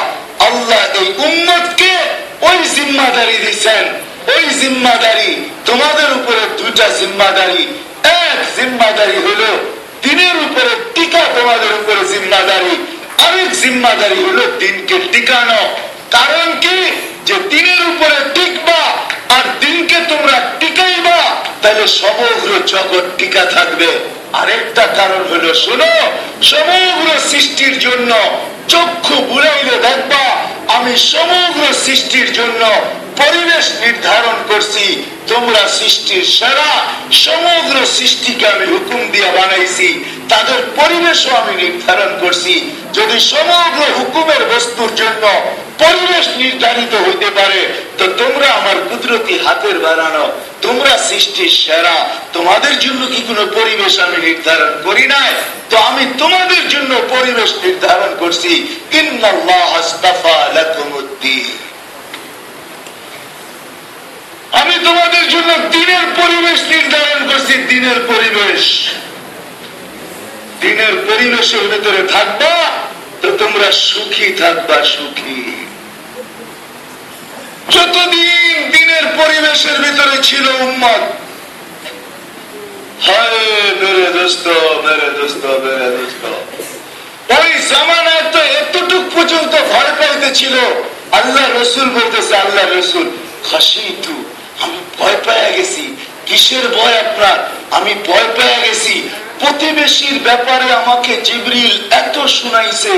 আল্লাহ এই উম্মতকে ওই জিম্মাদারি দিচ্ছেন ওই জিম্মাদারি তোমাদের উপরে দুইটা জিম্মাদারি, এক জিম্মাদারি হলো দিনের উপরে টিকা তোমাদের উপরে জিম্মাদারি। আরেক জিম্মাদারি হলো দিনকে টিকানো। কারণ কি? যে দিনের উপরে টিকবা আর দিনকে তোমরা টিকাইবা, তাহলে সমগ্র জগৎ টিকা থাকবে। আরেকটা কারণ হলো, শোনো, সমগ্র সৃষ্টির জন্য চক্ষু বুড়াইলে দেখবা, আমি সমগ্র সৃষ্টির জন্য পরিবেশ নির্ধারণ করছি। তোমরা সৃষ্টির সেরা সমগ্র সৃষ্টিকে আমি হুকুম দিয়ে বানাইছি, তাদের পরিবেশও আমি নির্ধারণ করছি। যদি সমগ্র হুকুমের বস্তুর জন্য পরিবেশ নির্ধারিত হইতে পারে, তো তোমরা আমার কুদরতি হাতের বানানো তোমরা সৃষ্টির সেরা, তোমাদের জন্য কি কোনো পরিবেশ আমি নির্ধারণ করি নাই? তো আমি তোমাদের জন্য পরিবেশ নির্ধারণ করছি। ইন্নাল্লাহ আস্তাফা লাকুমুদ্দিন আমি তোমাদের জন্য দিনের পরিবেশ নির্ধারণ করছি, দিনের পরিবেশ। দিনের পরিবেশের ভেতরে থাকবা, তো তোমরা সুখী থাকবা, সুখী। যতদিন দিনের পরিবেশের ভিতরে ছিল উম্মত আল্লাহ রসুল বলতেছে, আল্লাহ রসুল খাসি আমি ভয় পেয়ে গেছি। কিসের ভয় আপনার? আমি ভয় পেয়ে গেছি। প্রতিবেশীর ব্যাপারে আমাকে জিবরিল এত শুনাইছে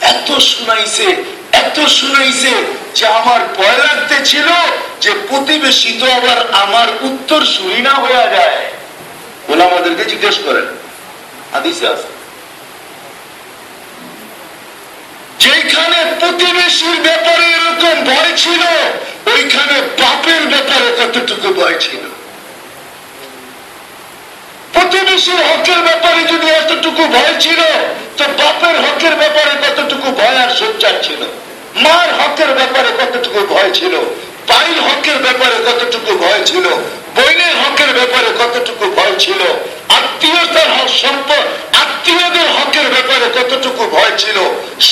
এত শুনাইছে এত শুনাইছে যে আমার ভয় লাগতে ছিল যে প্রতিবেশী তো আবার আমার উত্তর শুনি না হয়ে যায়। বলে আমাদেরকে জিজ্ঞেস করেন আদিসে আছে। যেখানে প্রতিবেশীর ব্যাপারে এরকম ভয় ছিল, ওইখানে বাপের ব্যাপারে কতটুকু ভয় ছিল? প্রতিবেশীর হকের ব্যাপারে যদি এতটুকু ভয় ছিল, তো বাপের হকের ব্যাপারে কতটুকু ভয় আর সোচ্চার ছিল? মার হকের ব্যাপারে কতটুকু ভয় ছিল? ভাইয়ের হকের ব্যাপারে কতটুকু ভয় ছিল? বইনের হকের ব্যাপারে কতটুকু ভয় ছিল? আত্মীয়তার হক সম্পদ আত্মীয়দের হকের ব্যাপারে কতটুকু ভয় ছিল?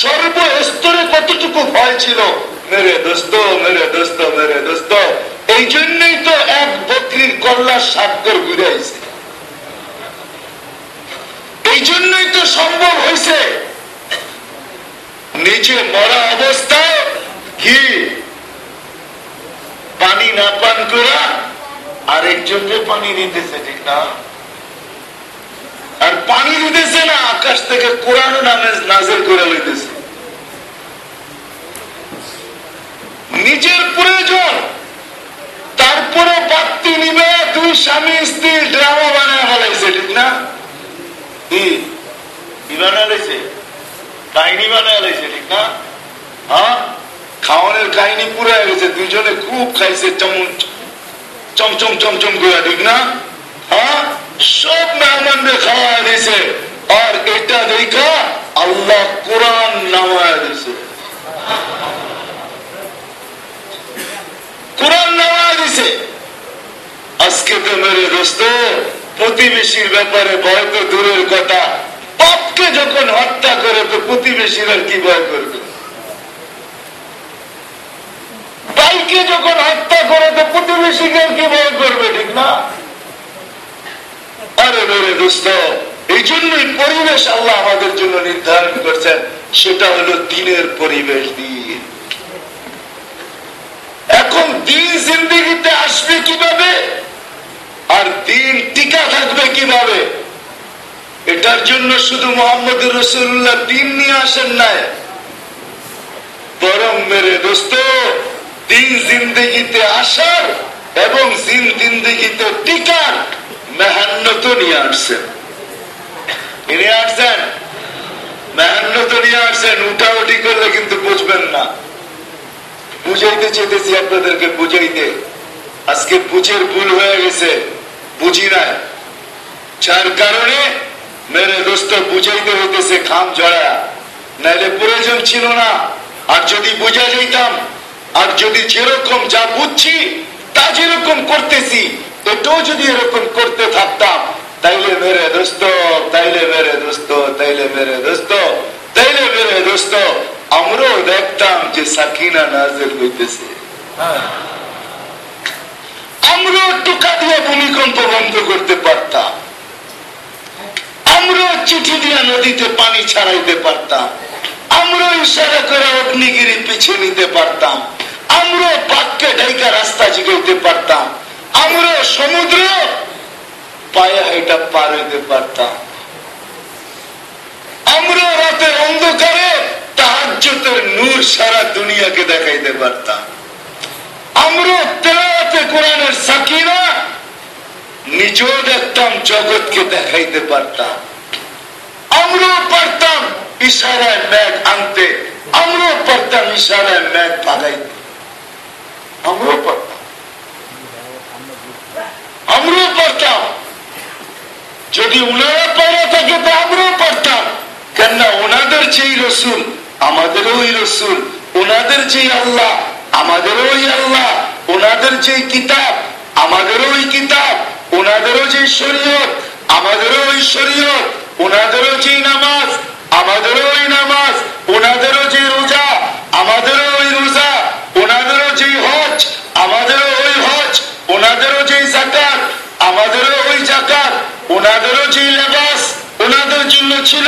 সর্বস্তরে কতটুকু ভয় ছিল? মেরে দোস্ত মেরে দোস্ত মেরে দোস্ত। এই জন্যই তো এক বকরির কল্লা সাক্ষর ঘুরাইছে এই জন্যই তো সম্ভব হয়েছে নিচে মরা অবস্থায় কি পানি না পান করা আরেকজনকে পানি দিতেছে, ঠিক না? আর পানি দিতেছে না, আকাশ থেকে কোরআন নামে নাজের করে লইতেছে। নিজের প্রয়োজন তারপরে বাত্তি নিবে, দুই স্বামী, স্ত্রী ড্রামা বানায় ফেলাইছে, ঠিক না? কি বানায় লাইছে? কাহিনী বানায় লাইছে, ঠিক না? হ্যাঁ? খাওয়ানোর কাহিনী পুরো গেছে, দুইজনে খুব খাইছে, চমন চমচম চমচম করে ঠিক না? হ্যাঁ? সব মেহমানদের খাওয়া দিয়েছে আর এটা দেখা আল্লাহ কোরআন নামায় দিয়েছে কোরআন নামায় দিছে। আজকে তো মেরে দোস্ত, প্রতিবেশীর ব্যাপারে ভয় তো দূরের কথা। পাপকে যখন হত্যা করে, তো প্রতিবেশীর কি ভয় করবে? ভাইকে যখন হত্যা করে, তো প্রতিবেশীকে কি ভয় করবে, ঠিক না? আরে মেরে দোস্ত, এই জন্যই পরিবেশ আল্লাহ আমাদের জন্য নির্ধারণ করছেন, সেটা হলো দিনের পরিবেশ, দিন। এখন দিন জিন্দিগিতে আসবে কীভাবে? আর দিন টিকা থাকবে কীভাবে? এটার জন্য শুধু মোহাম্মদ রসুল্লাহ দিন নিয়ে আসেন নাই। বরং মেরে দোস্ত দিন জিন্দিগিতে আসার এবং দিন জিন্দিগিতে টিকার মেহান্নত নিয়ে আসছেন। নিয়ে আসছেন, মেহান্নত নিয়ে আসছেন উঠাউটি করলে কিন্তু বুঝবেন না। বুঝাইতে চেতেছি আপনাদেরকে বুঝাইতে। আজকে বুঝের ভুল হয়ে গেছে, বুঝি নাই। যার কারণে মেরে দোস্ত বুঝাইতে হইতেছে খাম জড়া নাইলে প্রয়োজন ছিল না। আর যদি বুঝা যাইতাম আর যদি যেরকম যা বুঝছি, তা যেরকম করতেছি, এটাও যদি এরকম করতে থাকতাম, তাইলে মেরে দোস্ত, তাইলে মেরে দোস্ত, তাইলে মেরে দোস্ত, তাইলে মেরে দোস্ত। আমরাও দেখতাম যে সাকিনা নাজেল হইতেছে। আমরাও দিয়ে ভূমিকম্প বন্ধ করতে পারতাম। আমরাও চিঠি দিয়া নদীতে পানি ছাড়াইতে পারতাম। আমরাও ইশারা করে অগ্নিগিরি পিছিয়ে নিতে পারতাম। আমরাও বাক্যে ঢাইকা রাস্তা জিগাইতে পারতাম। আমরাও সমুদ্র পায়ে হাইটা পার হইতে পারতাম। আমরা রাতের অন্ধকারে তাহাজ্জতের নূর সারা দুনিয়াকে দেখাইতে পারতাম। আমরা তেলাওয়াতে কোরআনের সাকিনা নিজেও দেখতাম, জগৎকে দেখাইতে পারতাম। আমরাও পারতাম ইশারায় ম্যাগ আনতে, আমরাও পারতাম ইশারায় ম্যাগ ভাগাইতে। যদি থাকে তো আমরাও পারতাম কেননা ওনাদের যেই রসুল, আমাদেরও ওই রসুল ওনাদের যেই আল্লাহ, আমাদেরও ওই আল্লাহ ওনাদের যেই কিতাব, আমাদেরও ওই কিতাব ওনাদেরও যে শরীয়ত, আমাদেরও ওই শরীয়ত ওনাদেরও যেই নামাজ, আমাদেরও ওই নামাজ ওনাদেরও যে রোজা, আমাদেরও ওই রোজা ওনাদেরও যেই হজ আমাদেরও ওই হজ ওনাদেরও যেই জাকাত আমাদেরও ওই জাকাত, ওনাদেরও যেই লেবাস, ওনাদের জন্য ছিল,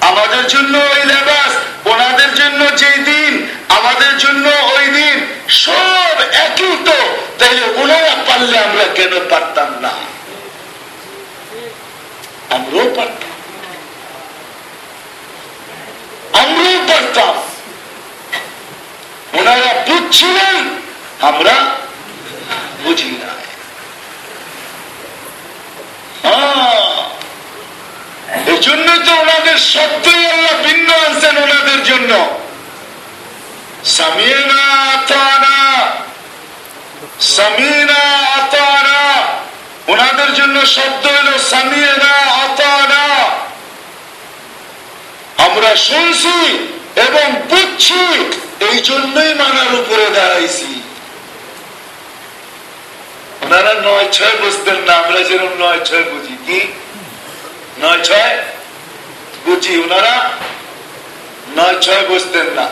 আমাদের জন্য ওই লেবাস, ওনাদের জন্য যেই দিন, আমাদের জন্য ওই দিন, সব একই তো। তাইলে ওনারা পারলে আমরা কেন পারতাম না? আমরাও পারতাম। আমরাও পারতাম। ওনারা বুঝছিলেন, আমরা বুঝি না এই জন্য তো ওনাদের শব্দই আল্লাহ ভিন্ন আনছেন ওনাদের জন্য। ওনাদের জন্য শব্দ হলো সামিনা আতানা। আমরা শুনছি এবং বুঝছি, এই জন্যই মানার উপরে দাঁড়াইছি। ওনারা নয় ছয় বুঝতেন না, আমরা যেরকম নয় ছয় বুঝি। কি? নয় ছয় বুঝি। ওনারা নয় ছয় বুঝতেন না।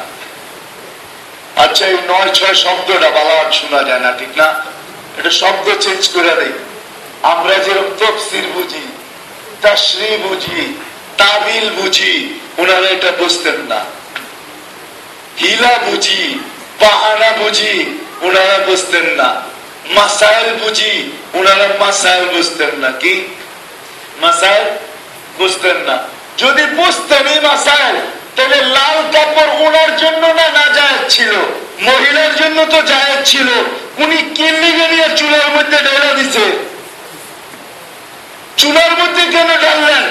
আচ্ছা এই নয় ছয় শব্দটা বালাট শোনা যায় না, ঠিক না? এটা শব্দ চেঞ্জ করে দেয় আমরা যেরকম তফসির বুঝি তাশ্রী বুঝি, তাবিল বুঝি, ওনারা এটা বুঝতেন না। হিলা বুঝি, বাহানা বুঝি, ওনারা বুঝতেন না। মাসাইল বুঝি ওনারা মাসাইল বুঝতেন না কি মাসাইল বুঝতেন না। যদি বুঝতেন এই মাসাইল তাহলে লাল কাপড় ওনার জন্য না না জায়েজ ছিল? মহিলার জন্য তো জায়েজ ছিল। উনি কিল্লিগে নিয়ে চুলার মধ্যে ঢেলে দিছে। চুলার মধ্যে কেন ঢাললেন?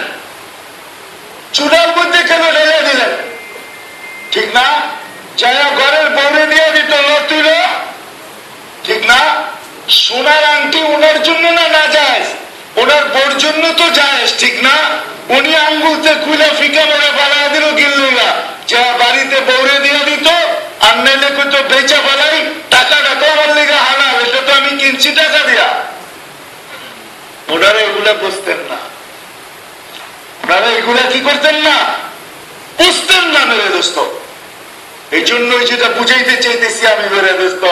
চুলার মধ্যে কেন ঢেলে দিলেন? ঠিক না? যারা ঘরের বউরে দিয়ে দিত লতুল ঠিক না? সোনার আংটি ওনার জন্য না না যায়? ওনার বোর জন্য তো যায়, ঠিক না? উনি আঙ্গুলতে খুলে ফিকা মনে বাড়াই দিল গিল্লিগা যা বাড়িতে বৌরে দিয়ে দিত আর নাইলে তো বেচা ফেলাই টাকাটা তো আমার লেগে হালাল, এটা তো আমি কিনছি টাকা দিয়া। ওনারা এগুলা বুঝতেন না। ওনারা এগুলা কি করতেন না? বুঝতেন না মেরে দোস্ত। এই জন্যই যেটা বুঝাইতে চাইতেছি আমি মেরে দোস্ত।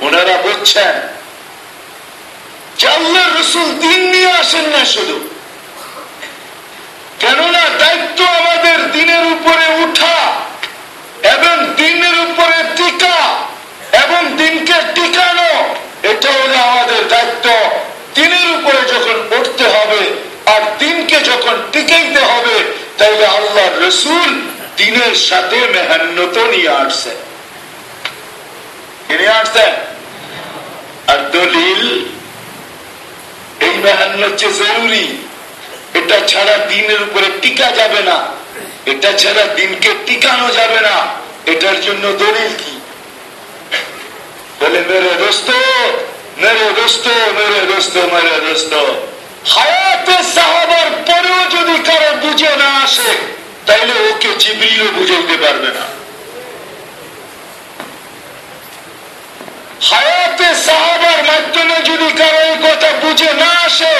ওনারা বুঝছেন। যে আল্লাহ রসুল দিন নিয়ে আসেন না শুধু। কেননা দায়িত্ব আমাদের দিনের উপরে উঠা এবং দিনের উপরে টিকা এবং দিনকে টিকানো, এটা হলো আমাদের দায়িত্ব। দিনের উপরে যখন উঠতে হবে আর দিনকে যখন টিকাইতে হবে, তাইলে আল্লাহ রসুল দিনের সাথে মেহান্নত নিয়ে আসছেন। নিয়ে আসছেন। আর দলিল এই মেহান্নত যে জরুরি। এটা ছাড়া দিনের উপরে টিকা যাবে না। এটা ছাড়া দিনকে টিকানো যাবে না। এটার জন্য দলিল কি? বলে, মেরে দোস্ত মেরে দোস্ত মেরে দোস্ত মেরে দোস্ত। হায়াতে সাহাবার পরেও যদি কারও বুঝে না আসে, তাইলে ওকে জিবরিলও বুঝাইতে পারবে না। হায়াতে সাহাবার মাধ্যমে যদি কারও এই কথা বুঝে না আসে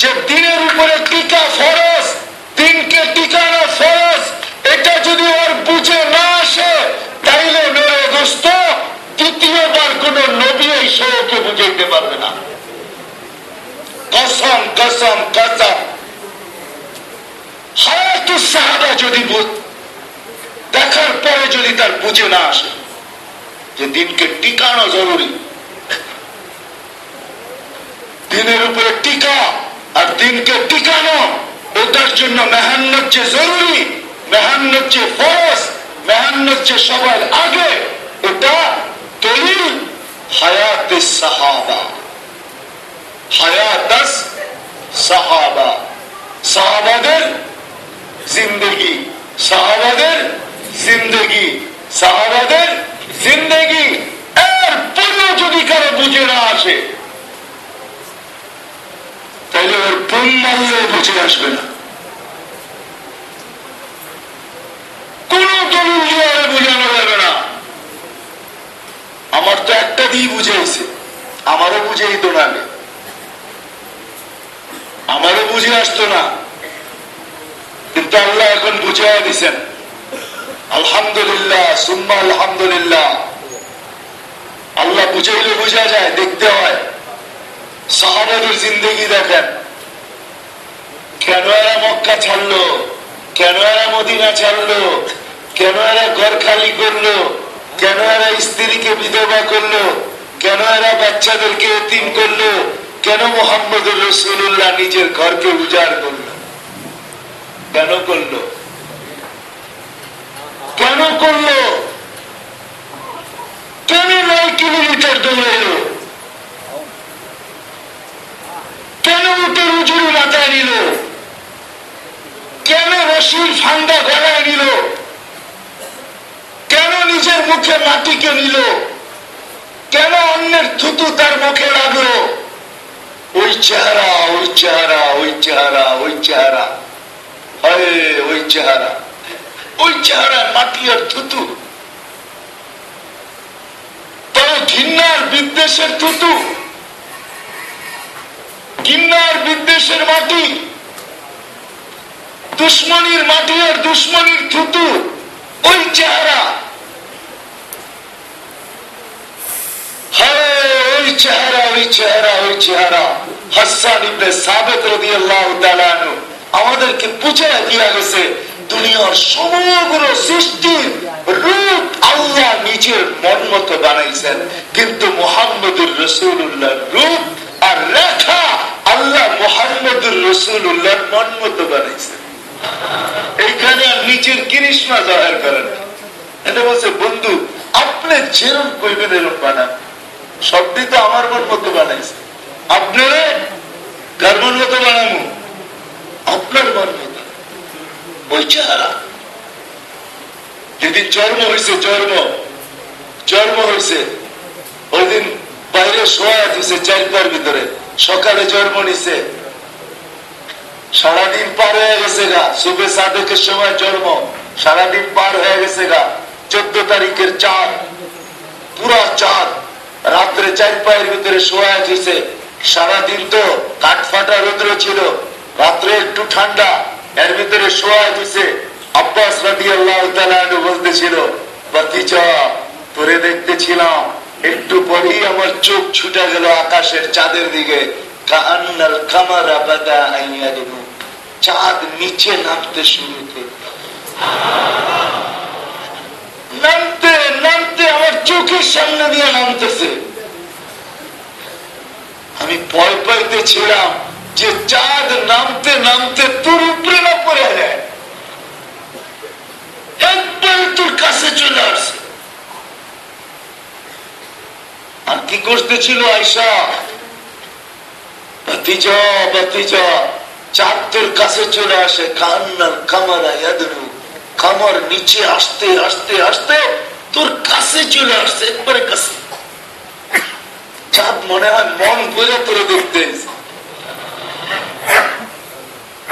যে দিনের উপরে টিকা ফরজ, দিনকে টিকানো ফরজ, এটা যদি ওর বুঝে না আসে, তাইলে মেরে দোস্ত, দ্বিতীয়বার কোন নবী এসে ওকে বুঝাইতে পারবে না। কসম কসম কসম। হায়াতু সাহাবা যদি দেখার পরে যদি তার বুঝে না আসে যে দিনকে টিকানো জরুরি। দিনের উপরে টিকা আর দিনকে টিকানো, ওটার জন্য মেহান্নত যে জরুরি, মেহান্নত যে ফরস মেহান্নত যে সবার আগে এটা দলিল হায়াত সাহাবা। হায়াত সাহাবা। সাহাবাদের জিন্দগি সাহাবাদের জিন্দগি, সাহাবাদের জিন্দগি এর যদি কারও বুঝে না আসে তাহলে ওর পুন বুঝে আসবে না। কোন দলিল বোঝানো যাবে না। আমার তো একটা দিয়ে বুঝেছে আমারও বুঝে দিত না আমারও বুঝে আসতো না। কিন্তু আল্লাহ এখন বুঝাই দিছেন। আলহামদুলিল্লাহ, সুম্মা আলহামদুলিল্লাহ। আল্লাহ বুঝাইলে বোঝা যায়, দেখতে হয়। সাহাবাদের জিন্দগি দেখেন। কেন এরা মক্কা ছাড়লো? কেন এরা মদিনা ছাড়লো? কেন এরা ঘর খালি করল? কেন এরা স্ত্রীকে বিধবা করল? কেন এরা বাচ্চাদেরকে এতিম করল? কেন মোহাম্মদ রসুল্লাহ নিজের ঘরকে উজাড় করল? কেন করল? কেন করল। কেন নয় কিলোমিটার দৌড়াইল কেন উঠে উজুরি মাথায় নিল? কেন রসুল ফান্ডা গলায় নিল? কেন নিজের মুখে মাটিকে নিল? কেন অন্যের থুতু তার মুখে লাগল? ওই চেহারা ওই চেহারা ওই চেহারা ওই চেহারা। হয়, ওই চেহারা। ওই চেহারা মাটি আর থুতু। ঘিন্নার বিদ্বেষের থুতু। ঘিন্নার বিদ্বেষের মাটি। দুশ্মনির মাটি আর দুশ্মনির থুতু। ওই চেহারা। আমাদেরকে বুঝায় দিয়া গেছে দুনিয়ার সমগ্র সৃষ্টির রূপ আল্লাহ নিজের মন মতো বানাইছেন। কিন্তু মোহাম্মদুর রসুল্লাহ রূপ আর রেখা আল্লাহ মোহাম্মদুর রসুল্লাহ মন মতো বানাইছেন। এইখানে আর নিজের কিরিশমা জাহের করেন এটা বলছে, বন্ধু, আপনি যেরম কইবেন এরম বানান। শব্দই তো আমার মন মতো বানাইছে। আপনারে কার মন মতো বানাবো? আপনার মন মতো। ওই চেহারা যেদিন জন্ম হয়েছে জন্ম জন্ম হয়েছে ওই দিন বাইরে শোয়া দিছে চারিপার ভিতরে। সকালে জন্ম নিছে। সারাদিন পার হয়ে গেছে গা, শুভে সাদেকের সময় জন্ম, সারাদিন পার হয়ে গেছে গা, চোদ্দ তারিখের চাঁদ, পুরা চাঁদ, রাত্রে চার পায়ের ভিতরে শোয়া দিছে সারাদিন তো কাঠ ফাটা রৌদ্র ছিল, রাত্রে একটু ঠান্ডা এর ভিতরে শোয়া দিছে আব্বাস রাদি আল্লাহ বলতেছিল তোরে দেখতেছিলাম। একটু পরেই আমার চোখ ছুটে গেল আকাশের চাঁদের দিকে। চাঁদ নিচে নামতে শুরু নামতে নামতে আমার চোখের সামনে দিয়ে নামতেছে। আমি ভয় পাইতেছিলাম। যে চাঁদ নামতে নামতে তোর উপরে না পড়ে যায় একবার তোর কাছে চলে আসছে আর কি করতেছিল আয়সা বাতিজ চাঁদ তোর কাছে চলে আসে, কান্নার কামারা ইয়াদরু কামার নিচে আসতে আসতে আসতে তোর কাছে চলে আসছে একবারে কাছে। চাঁদ মনে হয় মন করে তোরে দেখতে।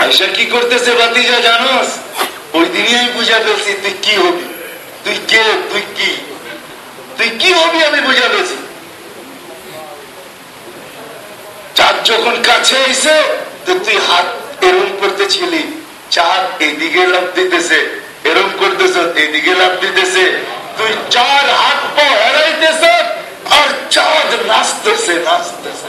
আয়সা কি করতেছে বাতিজা জানোস? ওই দিনই আমি বুঝা ফেলছি, তুই কি হবি? তুই কে? তুই কি? তুই কি হবি আমি বুঝা ফেলছি। চাঁদ যখন কাছে এসে, তো তুই হাত এরম করতেছিলি। চাঁদ এদিকে লাভ দিতেছে, এরম করতেছ, এদিকে লাভ দিতেছে। তুই চার হাত পা হেরাইতেছ আর চাঁদ নাচতেছে নাচতেছে।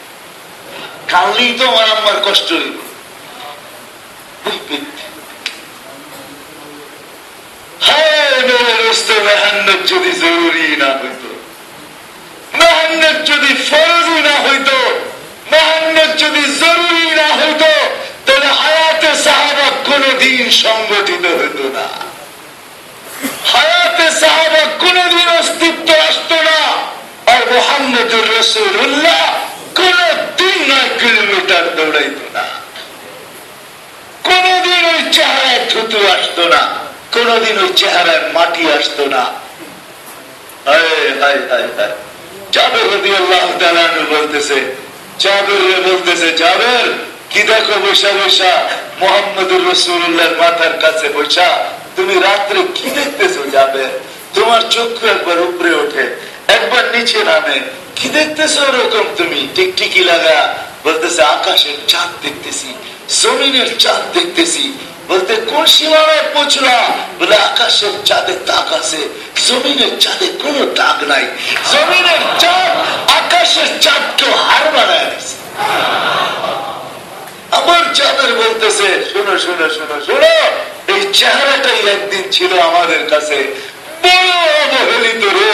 কানলেই তো আমার আমার কষ্ট হইব যদি জরুরি না যদি ফরজি না যদি জরুরি না তাহলে হায়াতে কোনদিন সংগঠিত হইতো না। হায়াতে সাহাবা কোনদিন অস্তিত্ব আসতো না। আর মোহাম্মদুর রসুল্লাহ কোন কিলোমিটার দৌড়াইতো না। কোনদিন ওই চেহারায় থুতু না, কোনদিন ওই চেহারায় মাটি না। মাথার কাছে বৈশা, তুমি রাত্রে কি দেখতেছো যাবে তোমার চক্ষু একবার উপরে ওঠে, একবার নিচে নামে কি দেখতেছো ওরকম তুমি টিকটিকি লাগা বলতেছে আকাশের চাঁদ দেখতেছি জমিনের চাঁদ দেখতেছি বলতে কোন সীমানায় পৌঁছলা বলে আকাশের চাঁদে তাক আছে জমিনের চাঁদে কোন দাগ নাই জমিনের চাঁদ আকাশের চাঁদকেও হার বানায় দিছে আমার চাঁদের বলতেছে শোনো শোনো শোনো শোনো এই চেহারাটাই একদিন ছিল আমাদের কাছে বড় অবহেলিত রে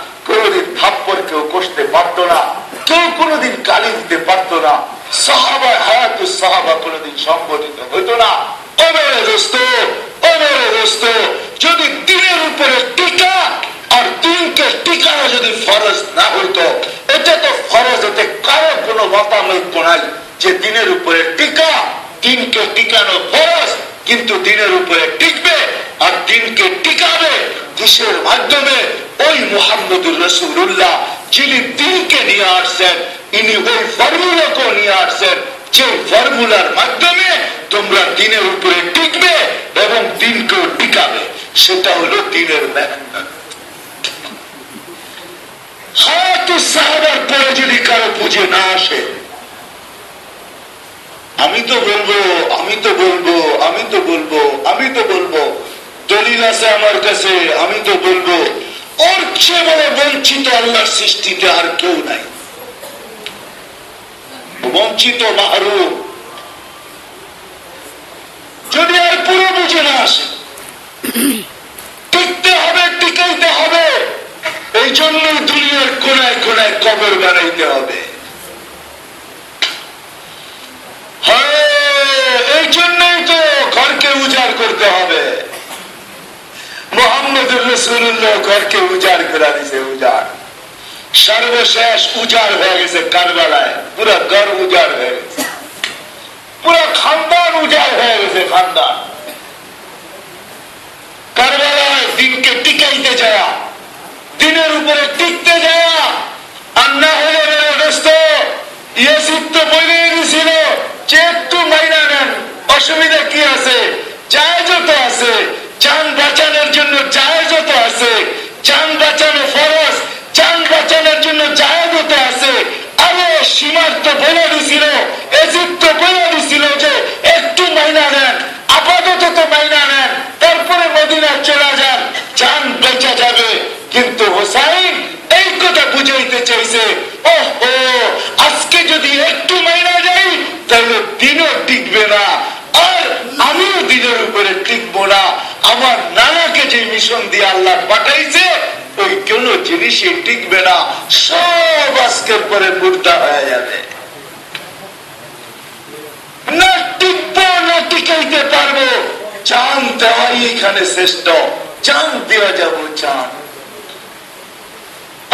কোনোদিন থাপ্পড় কেউ কষতে পারতো না, কেউ কোনোদিন গালি দিতে পারতো না। সাহাবা হায়াত সাহাবা কোনোদিন সংগঠিত হইতো না। যদি দিনের উপরে টিকা আর দিনকে টিকানো যদি ফরজ না হইতো, এটা তো ফরজ, এতে কারও কোনো মতামত নাই যে দিনের উপরে টিকা, দিনকে টিকানো ফরজ। কিন্তু দিনের উপরে টিকবে আর দিনকে টিকাবে কিসের মাধ্যমে ওই মোহাম্মদুর রসুল্লাহ যিনি দিনকে নিয়ে আসছেন, ইনি ওই ফর্মুলাকেও নিয়ে আসছেন, যে ফর্মুলার মাধ্যমে তোমরা দিনের উপরে টিকবে এবং দিনকেও টিকাবে। সেটা হলো দিনের ব্যাখ্যা হায়াতু সাহাবার পরে যদি কারও বুঝে না আসে আমি তো বলব, আমি তো বলব, আমি তো বলব, আমি তো বলব। দলিল আছে আমার কাছে, আমি তো বলব। ওর চেয়ে বঞ্চিত আল্লাহর সৃষ্টিতে আর কেউ নাই। বঞ্চিত মাহরুম। যদি আর পুরো বুঝে না আসে টিকতে হবে, টিকাইতে হবে। এই জন্য দুনিয়ার কোনায় কোনায় কবর বানাইতে হবে হ্যাঁ, এই জন্যই তো ঘরকে উজাড় করতে হবে। মোহাম্মদ রসুল্লাহ ঘরকে উজাড় করে দিছে, উজাড়। সর্বশেষ উজাড় হয়ে গেছে কারবালায়, পুরো ঘর উজাড় হয়ে গেছে। পুরো খানদান উজাড় হয়ে গেছে, খানদান। কারবালায় দিনকে টিকাইতে যাওয়া দিনের উপরে টিকতে যাওয়া আর না হলে দোস্ত ইয়াসিদ তো বলে দিছিল। নেন অসুবিধা কি আছে? জায়জত আছে। যান বাঁচানোর জন্য জায়জত আছে। যান বাঁচানো ফরজ। যান বাঁচানোর জন্য জায়জ তো আছে। আরও সীমার তো বলে দিছিল এজিপ্ত বলে দিছিল যে একটু মাইনা নেন আপাতত তো মাইনা নেন তারপরে মদিনা চলে যান যান বেঁচে যাবে কিন্তু হোসাইন এই কথা বুঝাইতে চাইছে ও আজকে যদি একটু মাইনা যাই তাহলে দিনও টিকবে না। আর আমিও দিনের উপরে টিকবো না। আমার নানাকে যে মিশন দিয়ে আল্লাহ পাঠাইছে, ওই কোন জিনিসই টিকবে না। সব আজকের পরে মুর্দা হয়ে যাবে। না টিকবো, না টিকাইতে পারব। চান দেওয়াই এখানে শ্রেষ্ঠ। চান দেওয়া যাব চান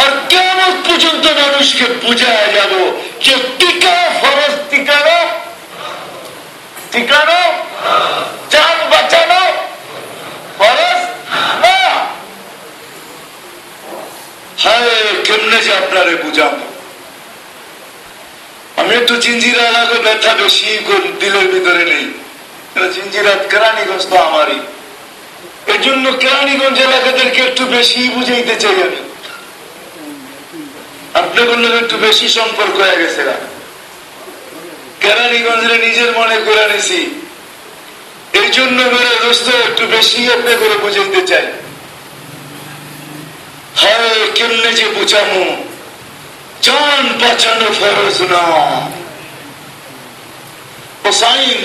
আর কেমন পর্যন্ত মানুষকে বুঝায় যাব যে টিকা ফরজ টিকানো টিকানো চান বাঁচানো? ফরজ কেমনে যে আপনারে বুঝাবো আমি একটু চিঞ্জিরা এলাকা ব্যথা বেশি দিলের ভিতরে নেই। চিঞ্জিরাত কেরানীগঞ্জ তো আমারই। এই জন্য কেরানীগঞ্জ এলাকাদেরকে একটু বেশি বুঝাইতে চাই আমি। আপনাদের লোক একটু বেশি সম্পর্ক হয়ে গেছে। কেরানীগঞ্জে নিজের মনে করে নিছি। এই জন্য মেরে দোস্ত একটু বেশি আপনি করে বুঝাইতে চাই। হ্যাঁ কেমনে যে জান বাঁচানো ফরজ না।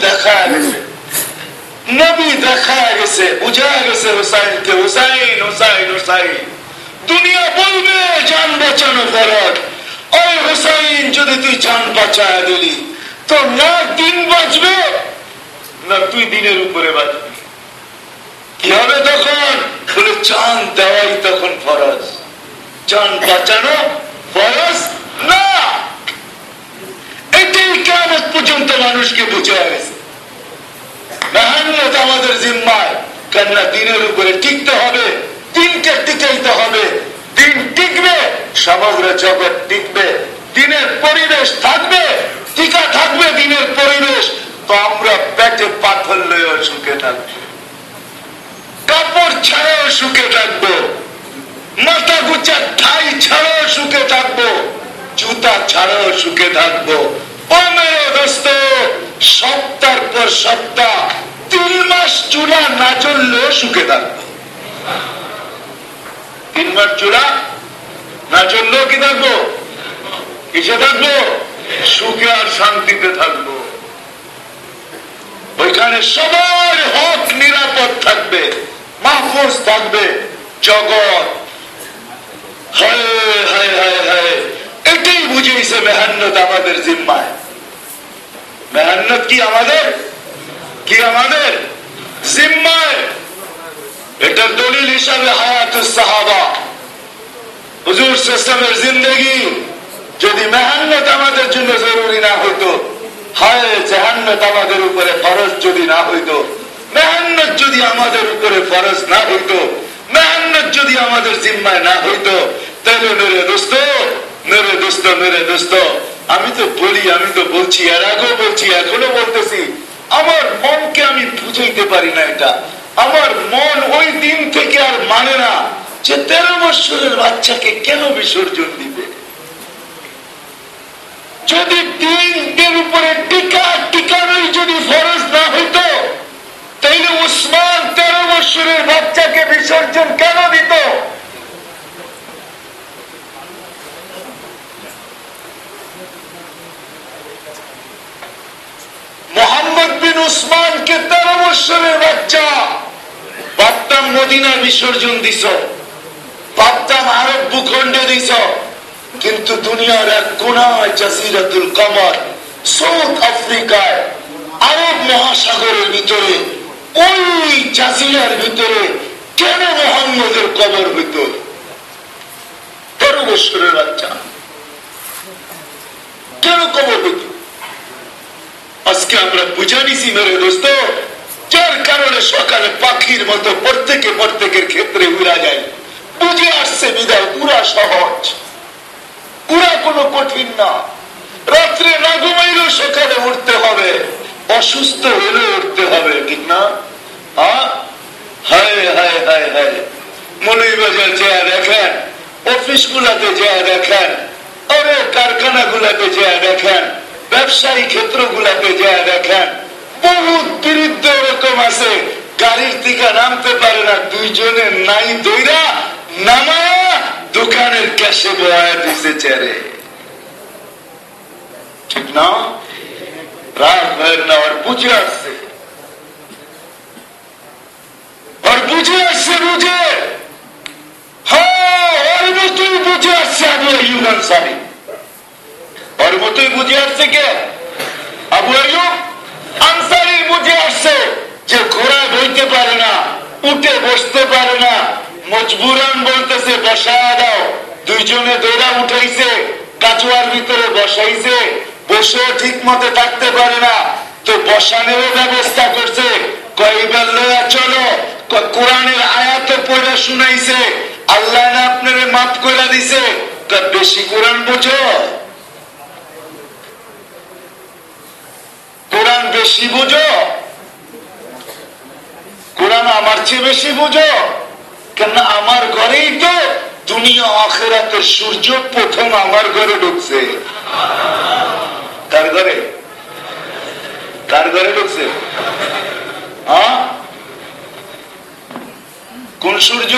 দেখা গেছে। নবী দেখা গেছে, বুঝা গেছে হোসাইনকে, হোসাইন হোসাইন হোসাইন। দুনিয়া বলবে, জান বাঁচানো ফরজ। ওই হোসাইন, যদি তুই জান বাঁচায় দিলি। তো না দিন বাঁচবে, না তুই দিনের উপরে বাঁচবি। কি হবে তখন? বলে, চান দেওয়াই তখন ফরজ। চান বাঁচানো ফরজ না। এটাই কেমন পর্যন্ত মানুষকে বুঝে গেছে মেহান্নত আমাদের জিম্মায়, কেননা দিনের উপরে টিকতে হবে, দিনকে টিকাইতে হবে। দিন টিকবে, সমগ্র জগৎ টিকবে। দিনের পরিবেশ থাকবে, টিকা থাকবে দিনের পরিবেশ, তো আমরা পেটে পাথর লয়েও সুখে থাকব। কাপড় ছাড়াও সুখে থাকব। মাথা গুচা ঠাই ছাড়াও সুখে থাকব। জুতা ছাড়াও সুখে থাকব। সপ্তাহ পর সপ্তাহ, তিন মাস চূড়া না চললেও সুখে থাকব। তিন মাস চূড়া না চললেও কি থাকব? কিসে থাকব? সুখে আর শান্তিতে থাকব। ওইখানে সবার হক নিরাপদ থাকবে, মাহফুজ থাকবে, জগৎ। এটাই বুঝেছে মেহান্নত আমাদের জিম্মায়। মেহান্নত কি আমাদের? কি আমাদের? জিম্মায়। এটার দলিল হিসাবে হায়াত সাহাবা। হুজুর সিস্টেমের জিন্দগি। যদি মেহান্নত আমাদের জন্য জরুরি না হইতো, হয় জাহান্নত আমাদের উপরে ফরজ যদি না হইতো মেহান্নত যদি আমাদের উপরে ফরজ না হইতো মেহান্নত যদি আমাদের জিম্মায় না হইতো, তাহলে মেরে দোস্ত মেরে দোস্ত মেরে দোস্ত, আমি তো বলি, আমি তো বলছি, এর আগেও বলছি, এখনও বলতেছি, আমার মনকে আমি বুঝাইতে পারি না এটা। আমার মন ওই দিন থেকে আর মানে না যে তেরো বৎসরের বাচ্চাকে কেন বিসর্জন দিবে? যদি দিনদের উপরে টিকা, টিকানোই যদি ফরজ না হইতো, তাইলে উসমান তেরো বৎসরের বাচ্চাকে বিসর্জন কেন দিত? মোহাম্মদ বিন উসমানকে তেরো বৎসরের বাচ্চা পাত্তাম মদিনা বিসর্জন দিছ পাত্তাম আরব ভূখণ্ডে দিছ। কিন্তু দুনিয়ার এক কোনায় জাসিরাতুল কামার, সাউথ আফ্রিকায়, আরব মহাসাগরের ভিতরে, ওই জাসিরার ভিতরে কেন মোহাম্মদের কবর ভিতর তেরো বৎসরের বাচ্চা। কেন কবর ভিতর আজকে আমরা বুঝা নিছি, মেরে দোস্ত, যার কারণে সকালে পাখির মতো প্রত্যেকে প্রত্যেকের ক্ষেত্রে উড়া যায়। বুঝে আসছে বিদায় পুরা সহজ। পুরা কোনো কঠিন না। রাত্রে না ঘুমাইলেও সকালে উঠতে হবে। অসুস্থ হলেও উঠতে হবে, ঠিক না? হ্যাঁ হায় হায় হায়। যা দেখেন অফিস গুলাতে যা দেখেন, আরে কারখানা গুলাতে যা দেখেন, ব্যবসায়ী ক্ষেত্র গুলাতে যা দেখেন। বহুত বিরুদ্ধ এরকম আছে, গাড়ির দিকে নামতে পারে না, দুইজনে নাই দইরা নামা দোকানের ক্যাশে বয়া দিছে চেরে ঠিক না? রাগ ভয়ের না আর বুঝে আসছে। আর বুঝে আসছে, বুঝে। হ্যাঁ যে ঘোড়া বইতে পারে না, উঠে বসতে পারে না মজবুরান বলতেছে, বসায় দাও। দুইজনে দৌড়া উঠাইছে কাচুয়ার ভিতরে বসাইছে, বসেও ঠিক মতো থাকতে পারে না। তো বসানোর ব্যবস্থা করছে। কয়েকবার লয়া চলো। কোরআনের আয়াত পড়ে শুনাইছে। আল্লাহ না আপনারে মাফ করে দিছে। বেশি কোরআন বোঝো। কোরআন বেশি বুঝো। কোরআন আমার চেয়ে বেশি বুঝো। কেন আমার ঘরেই তো দুনিয়া আখেরাতের সূর্য প্রথম আমার ঘরে ঢুকছে। কার ঘরে? কার ঘরে ঢুকছে? হ্যাঁ? কোন সূর্য?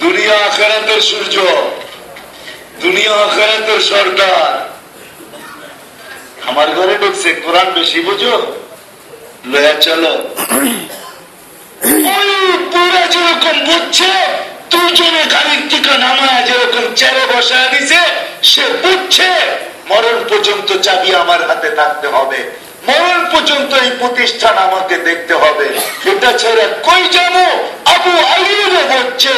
দুনিয়া আখেরাতের সূর্য। দুনিয়া আখেরাতের সরকার। আমার ঘরে ঢুকছে। কোরআন বেশি বুঝো? লয়া চলো। পুরা যেরকম বুঝছে দুজনে গাড়ির টিকা নামায় যেরকম চেরে বসায় দিছে, সে বুঝছে, মরণ পর্যন্ত চাবি আমার হাতে থাকতে হবে। মরণ পর্যন্ত এই প্রতিষ্ঠান আমাকে দেখতে হবে। এটা ছেড়ে কই যাব? আবু আইয়ুবও বুঝছে,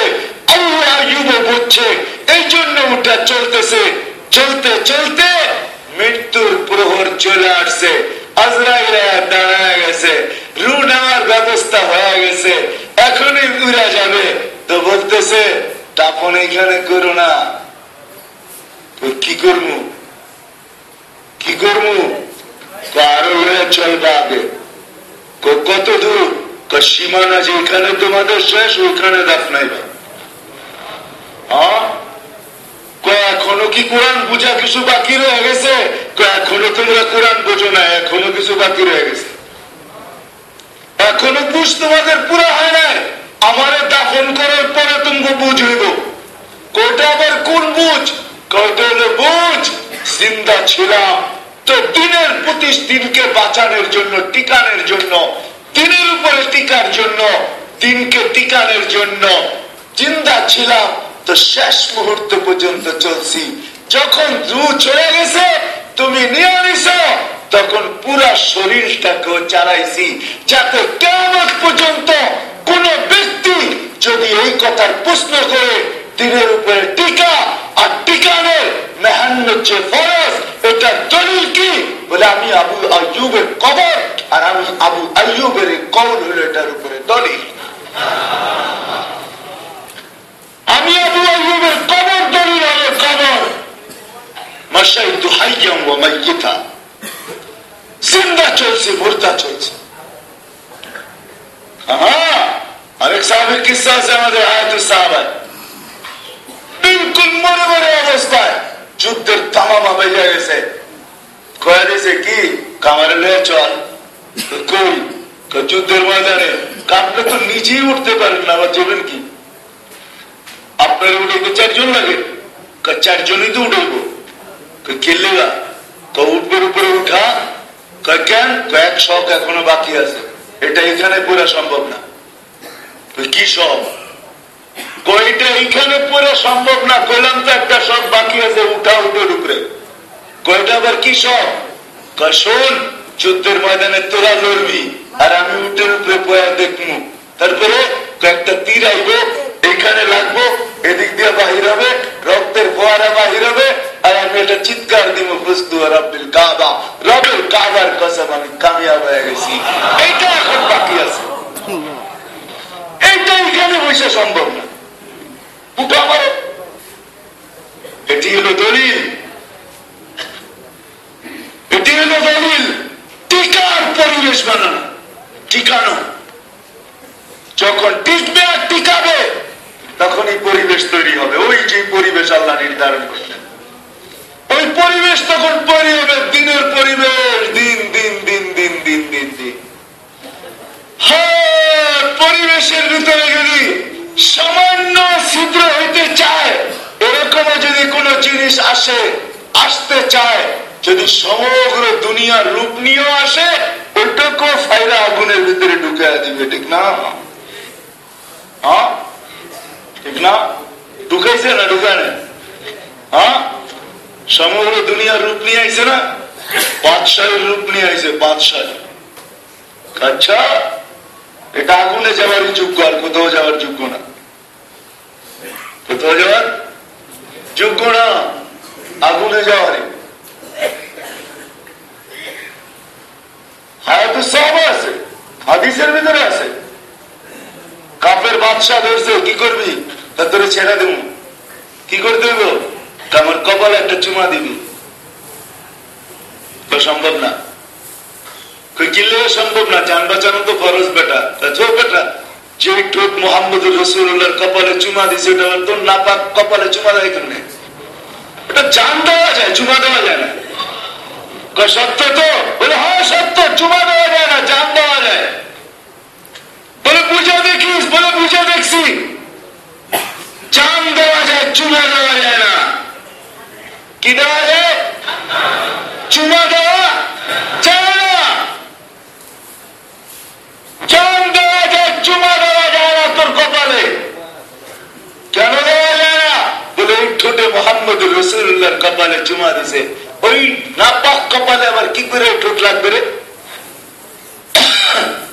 আবু আইয়ুবও বুঝছে। এই জন্য ওটা চলতেছে। চলতে চলতে মৃত্যুর প্রহর চলে আসছে। আজরাইলা দাঁড়ায় গেছে। রু নেওয়ার ব্যবস্থা হয়ে গেছে। এখনই উড়া যাবে। তো বলতেছে, তাপন এখানে করো না। কি করব কি করব আরও হয়ে চলবে আগে। কত দূর? সীমানা যেখানে তোমাদের শেষ, ওইখানে দাফনাইবা। হ্যাঁ কয় এখনও কি কোরআন বুঝা কিছু বাকি রয়ে গেছে? এখনও তোমরা কোরআন বোঝো না, এখনও কিছু বাকি রয়ে গেছে। এখনও বুঝ তোমাদের পুরো হয় নাই। আমারে দাফন করার পরে তুমি বুঝ হইব। কোটা আবার কোন বুঝ? বুঝ? জিন্দা ছিলাম। তো দিনের প্রতি দিনকে বাঁচানোর জন্য, টিকানোর জন্য, দিনের উপরে টিকার জন্য, দিনকে টিকানোর জন্য জিন্দা ছিলাম। তো শেষ মুহূর্ত পর্যন্ত চলছি। যখন রু চলে গেছে, তুমি নিয়ে নিছ, তখন পুরা শরীরটাকেও চালাইছি, যাতে কেমন পর্যন্ত কোন ব্যক্তি যদি এই কথার প্রশ্ন করে দিনের উপরে টিকা আর টিকানের মেহান্ন যে ফরজ, এটা দলিল কি? বলে আমি আবু আয়ুবের কবর আর আমি আবু আয়ুবের কবর হলো এটার উপরে দলিল আমি আবু আয়ুবের কবর দলিল হলো কবর মাসাইতু হাইয়াম ওয়া মাইয়িতা জিন্দা চলছে মুর্দা চলছে হ্যাঁ আরেক সাহেবের কিস্সা আছে আমাদের আয়াতুল সাহাবায় বিলকুল মরে মরে অবস্থায় যুদ্ধের তামামা বেজে গেছে কয়ে দিয়েছে কি কামারে লয়ে চল তো কই কয় যুদ্ধের ময়দানে আপনি তো নিজেই উঠতে পারেন না আবার যাবেন কি আপনার উঠে তো চারজন লাগে কয় চারজনই তো উঠেব তো উঠবের উপরে উঠা কেন কয়েক শখ এখনও বাকি আছে। এটা এখানে পুরা সম্ভব না। কি সব কয়টা এইখানে পুরো সম্ভব না। কইলাম তো একটা সব বাকি আছে, উঠা উঠোর উপরে। কয়টা আবার কি সব কয়, শোন, যুদ্ধের ময়দানে তোরা লড়বি, আর আমি উঠের উপরে পয়া দেখব তারপরে কয়েকটা তীর আইবো এখানে লাগবো, এদিক দিয়ে বাহির হবে, রক্তের ফোয়ারা বাহির হবে, আর আমি এটা চিৎকার দিব, বুঝতু রব্বিল কাবা। রবের কাবার কসম, আমি কামিয়াব হয়ে গেছি। এইটা এখন বাকি আছে। এইটা এখানে বসে সম্ভব না। উঠা মারো এটি হলো দলিল। এটি হলো দলিল। টিকার পরিবেশ বানানো। টিকানো যখন টিকবে আর টিকাবে তখন এই পরিবেশ তৈরি হবে। ওই যে পরিবেশ আল্লাহ নির্ধারণ করলেন ওই পরিবেশ তখন তৈরি হবে। দিনের পরিবেশ। দিন দিন দিন দিন দিন দিন দিন। হ্যাঁ পরিবেশের ভিতরে যদি সামান্য ছিদ্র হইতে চায় এরকম যদি কোন জিনিস আসে, আসতে চায়, যদি সমগ্র দুনিয়ার রূপ নিয়েও আসে, ওইটাকেও ফাইরা আগুনের ভিতরে ঢুকে দিবে, ঠিক না? ঠিক না ঢুকাইছে না ঢুকানে হ্যাঁ সমগ্র দুনিয়ার রূপ নিয়ে আইছে না বাদশাহের রূপ নিয়ে আইছে বাদশাহ আচ্ছা এটা আগুনে যাওয়ার যোগ্য আর কোথাও যাওয়ার যোগ্য না কোথাও যাওয়ার যোগ্য না আগুনে আছে হাদিসের ভিতরে আছে কাপের বাদশাহ ধরছে কি করবি তা তোরে ছেড়ে দেব। কি করতে দেব আমার কপালে একটা চুমা দিবি। সম্ভব না। সম্ভব না, যান বাঁচানো তো ফরজ বেটা। বেটা, যে ঠোঁট মোহাম্মদ রসুল্লাহর কপালে চুমা দিছে, ওটা তোর নাপাক কপালে চুমা দেয় কেন ওটা জান দেওয়া যায়, চুমা দেওয়া যায় না। সত্য তো? বলে হ্যাঁ সত্য, চুমা দেওয়া যায় না, জান দেওয়া যায়। বলে, বুঝে দেখিস, বলে, বুঝে দেখছি। জান দেওয়া যায় চুমা দেওয়া যায় না। কি দেওয়া যায়? চুমা দেওয়া যায় না। জান দেওয়া যায় চুমা দেওয়া যায় না তোর কপালে। কেন দেওয়া যায় না? বলে, ওই ঠোঁটে মোহাম্মদ রসুল্লাহর কপালে চুমা দিছে। ওই নাপাক কপালে আবার কি করে ঠোঁট লাগবে রে?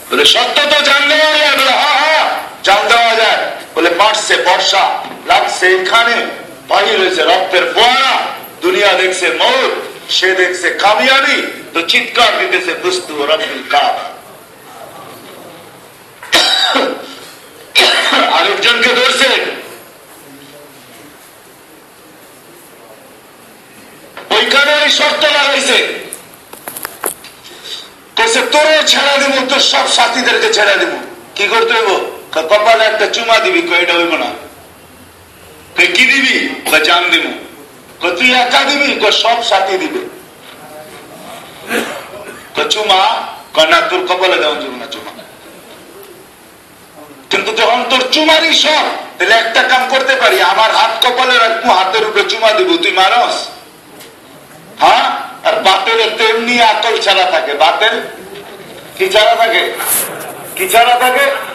বলে, সত্য তো জান দেওয়া যায় হ্যাঁ হ্যাঁ জান দেওয়া যায়। বলে মারছে বর্ষা, লাগছে এখানে হয়েছে রক্তের দুনিয়া দেখছে সে দেখছে তো চিৎকার দিতেছে বুস্তু রব্বিল কাবা। আরেকজনকে ধরছে। শর্ত লাগাইছে। তোরে ছেড়া দিব, তোর সব সাথীদেরকে ছেড়া দিব। কি করতে হইব? কপালে একটা চুমা দিবি, কয়, এটা হইব না। কি দিবি? দিব তুই একা দিবি? সব সাথী দিবে। চুমা? কয়, না, তোর কপালে দেওয়া যাবে না চুমা। কিন্তু যখন তোর চুমারই সব, তাহলে একটা কাম করতে পারি, আমার হাত কপালে রাখব হাতের উপরে চুমা দিব, তুই মারস? হ্যাঁ? আর বাতেলের তেমনি আকল ছাড়া থাকে। বাতেল কি ছাড়া থাকে? কি ছাড়া থাকে?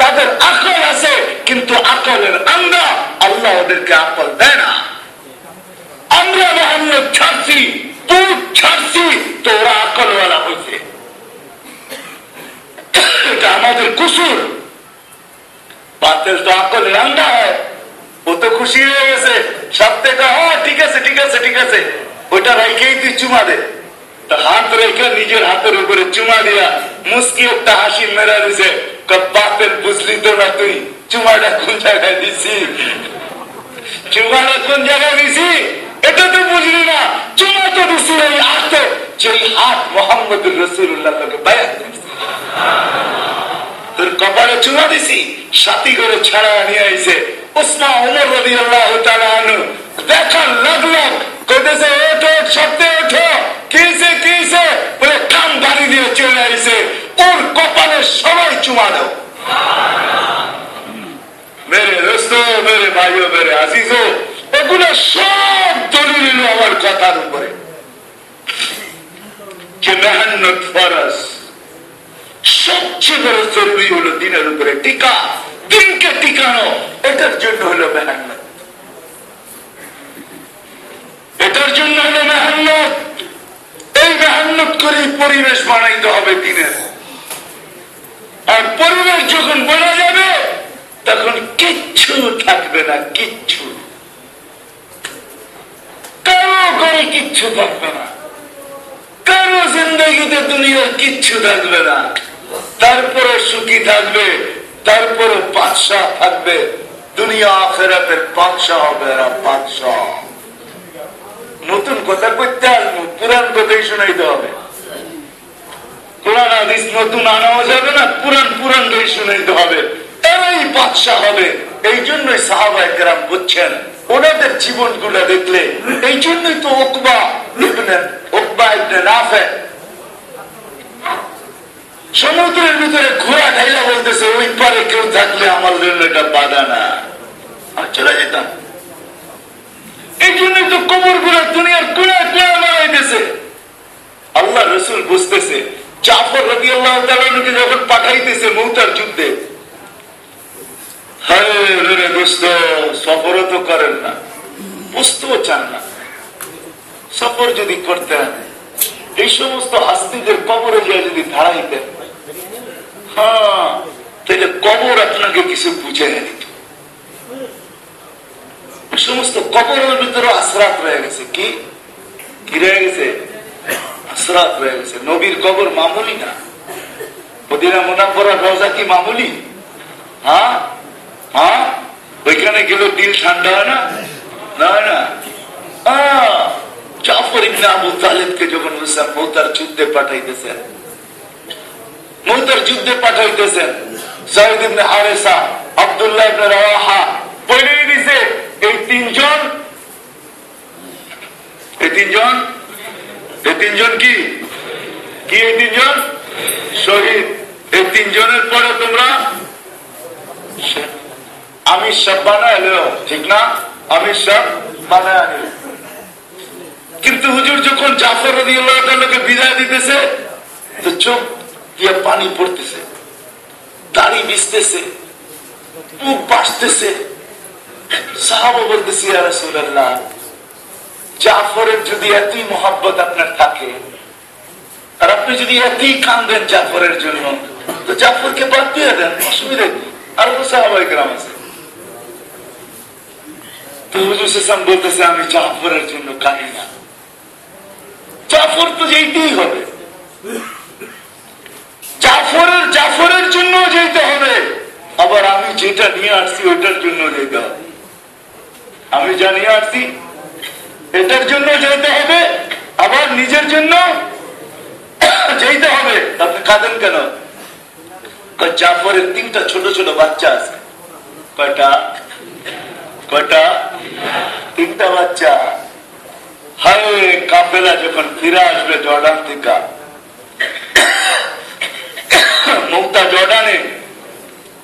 তাদের আকল আছে, কিন্তু আকলের আমরা আল্লাহ ওদেরকে আকল দেয় না। আমরা মোহাম্মদ ছাড়ছি, তুই ছাড়ছি তো ওরা আকলওয়ালা হয়েছে। আমাদের কুসুর। ও তো খুশি হয়ে গেছে। হ্যাঁ, ঠিক আছে ঠিক আছে ঠিক আছে। ওইটা রাইকেই তুই চুমা দে। হাত রেখে নিজের হাতের উপরে চুমা দিয়া মুসকি একটা হাসি মেরা দিছে। বাপের বুঝলি তো না তুই? চুমাটা কোন জায়গায় দিছি? চুমাটা কোন জায়গায় দিছি? এটা তো বুঝলি না। চুমা তো দিছি ওই হাত। যেই হাত মোহাম্মদ রসুল্লাহ তোকে বায়াত তোর কপালে চুমা দিছি। সাথী করে ছাড়া নিয়ে আইছে। উসমা উমর রবি আল্লাহ দেখার লাগ লাগ কইতেছে, ওঠো, সত্যি ওঠো। কিসে কিসে বলে কান বাড়ি দিয়ে চলে আইছে। ওর কপালে সবাই চুমা দাও। মেরে দোস্ত, মেরে ভাইও, মেরে আজিজো এগুলো সব দলিল আমার কথার উপরে। যে মেহান্নত ফরস সবচেয়ে বড় জরুরি হলো দিনের উপরে টিকা, দিনকে টিকানো, এটার জন্য হলো মেহান্নত। এটার জন্য হলো মেহান্নত। এই মেহান্নত করে পরিবেশ বানাইতে হবে দিনের। আর পরিবেশ যখন বলা যাবে, তখন কিচ্ছু থাকবে না, কিচ্ছু। কারও করে কিচ্ছু থাকবে না। কারও জিন্দগিতে দুনিয়ার কিচ্ছু থাকবে না। তারপরে সুখী থাকবে তারপরে বাদশাহ থাকবে। দুনিয়া আখেরাতের বাদশাহ হবে এরা বাদশাহ নতুন কথা করতে আসব, পুরান কথাই শোনাইতে হবে। কোরআন হাদিস নতুন আনাও যাবে না, পুরান পুরানটাই শুনাইতে হবে। এরাই বাদশাহ হবে। এই জন্যই কেরাম বুঝছেন, ওনাদের জীবনগুলা দেখলে, এই জন্যই তো ওকবা ওকবা ইবনে সমুদ্রের ভিতরে ঘোড়া ঢাইলা বলতেছে, ওই পারে কেউ থাকলে আমার জন্য এটা বাধা না। চলে যেতাম। এই তো কবরগুলা দুনিয়ার আল্লাহ রসুল বুঝতেছে, জাফর রবি আল্লাহ যখন পাঠাইতেছে মৌতার যুদ্ধে হরে দোস্ত, সফরও তো করেন না, বুঝতেও চান না। সফর যদি করতেন এই সমস্ত হাস্তিদের কবরে যায় যদি দাঁড়াইতেন হ্যাঁ তাহলে কবর আপনাকে কিছু বুঝে দিত। সমস্ত কবরের ভিতরে আশ্রাত রয়ে গেছে। কি? কি রয়ে গেছে? আশ্রাত রয়ে গেছে। নবীর কবর মামুলি না? মদিনা মোনাফরা রোজা কি মামুলি? হ্যাঁ? হ্যাঁ? ওইখানে গেল দিল ঠান্ডা হয় না? না না। যখন যুদ্ধে পাঠাইতেছেন আব্দুল্লাহ এই তিনজন? এই তিনজন? এই তিনজন কি? কি এই তিনজন? শহীদ। এই তিনজনের পরে তোমরা? আমি সব বানায় ঠিক না? আমি সব বানায় কিন্তু হুজুর যখন জাফর আল্লাহকে বিদায় দিতেছে, তো চোখ দিয়ে পানি পড়তেছে, দাড়ি বিছতেছে মুখ বাসতেছে জাফরের যদি এতই মোহাব্বত আপনার থাকে, আর আপনি যদি এতই কান্দেন জাফরের জন্য, তো জাফরকে বাদ দিয়ে দেন আরও তো আছে। আমি জাফরের জন্য কাঁদি না। জাফর তো যেতেই হবে। জাফরের জাফরের জন্য যেতে হবে। আবার আমি যেটা নিয়ে আসছি, ওইটার জন্য যেতে হবে। আমি যা নিয়ে আসছি এটার জন্য যেতে হবে, আবার নিজের জন্য যেতে হবে। আপনি কাঁদেন কেন? জাফরের তিনটা ছোট ছোট বাচ্চা আছে। কয়টা? কয়টা? তিনটা বাচ্চা। হায়, কাফেলা যখন ফিরে আসবে জর্ডান থেকে। মুক্তা জর্ডানে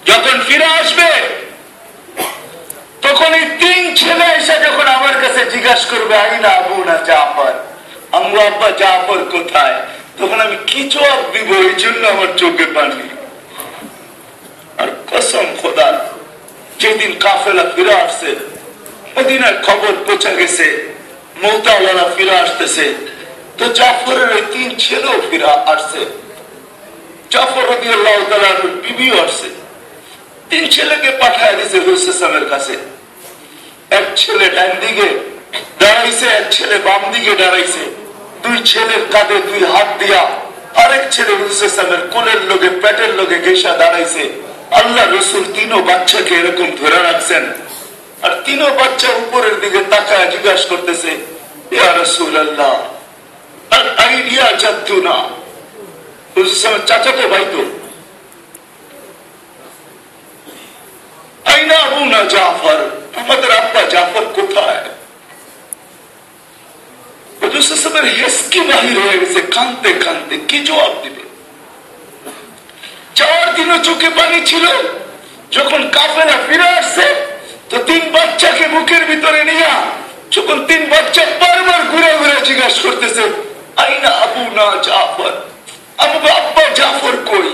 যখন ফিরে আসবে তখন এই তিন ছেলে এসে যখন আমার কাছে জিজ্ঞাসা করবে আইনা আবু না জাফর? আমু আব্বা জাফর কোথায়? তখন আমি কি জবাব দিব, এই জন্য আমার চোখে পানি। আর কসম খোদা, যেদিন কাফেলা ফিরে আসছে, মদিনার খবর পৌঁছে গেছে মৌতাওয়ালা ফিরে আসতেছে। তো জাফরের ওই তিন ছেলেও ফিরে আসছে। জাফর রবি আল্লাহ বিবিও আসছে। তিন ছেলেকে পাঠায় দিছে হুসেসামের কাছে। এক ছেলে ডান দিকে দাঁড়াইছে, এক ছেলে বাম দিকে দাঁড়াইছে। দুই ছেলের কাঁধে দুই হাত দিয়া আরেক ছেলে হুসেসামের কোলের লোকে পেটের লোকে গেসা দাঁড়াইছে। আল্লাহ রসুল তিনও বাচ্চাকে এরকম ধরে রাখছেন। আর তিনও বাচ্চা উপরের দিকে তাকায় জিজ্ঞাসা করতেছে, ইয়া রসুল আল্লাহ আর আইডিয়া চাচ্ছু না হুসেসামের চাচাতো ভাই তো। আইনা আবু না জাফর আমাদের আব্বা জাফর কোথায় হুজুরের হেসকি বাহির হয়ে গেছে কানতে কানতে কি জবাব দিবে চার দিনও চোখে পানি ছিল যখন কাফেলা ফিরে আসছে তো তিন বাচ্চাকে বুকের ভিতরে নিয়ে যখন তিন বাচ্চা বারবার ঘুরে ঘুরে জিজ্ঞাসা করতেছে আইনা আবু না জাফর আমগো আব্বা জাফর কই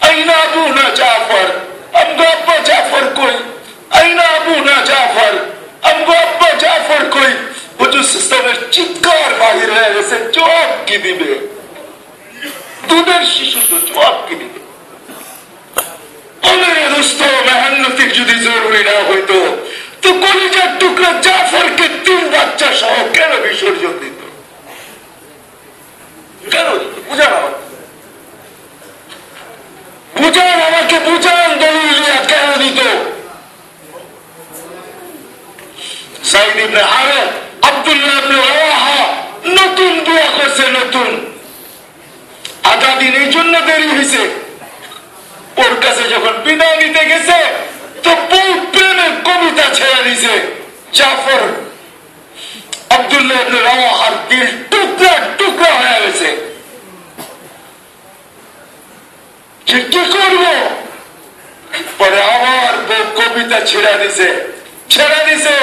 আইনা আবু না জাফর আমগো আব্বা জাফর কই আইনা আবু না জাফর আমগো আব্বা জাফর কই হুজুর সিস্টেমের চিৎকার বাহির হয়ে গেছে জবাব কি দিবে দুধের শিশু তো জবাব কি দিবে বিসর্জন দিত কেন বুঝান বুঝান আমাকে বুঝান দলিলিয়া কেন দিত সাইদ ইবনে হারেম আব্দুল্লাহ ইবনে রাওয়াহা নতুন দোয়া করছে নতুন আধা দিন এই জন্য দেরি হয়েছে ওর কাছে যখন বিদায় নিতে গেছে তো বউ প্রেমের কবিতা ছেড়ে দিছে জাফর আব্দুল্লাহ ইবনে রাওয়াহার দিল টুকরা টুকরা হয়ে গেছে যে কি করব পরে আবার কবিতা ছেড়ে দিছে। ছেড়ে দিছে।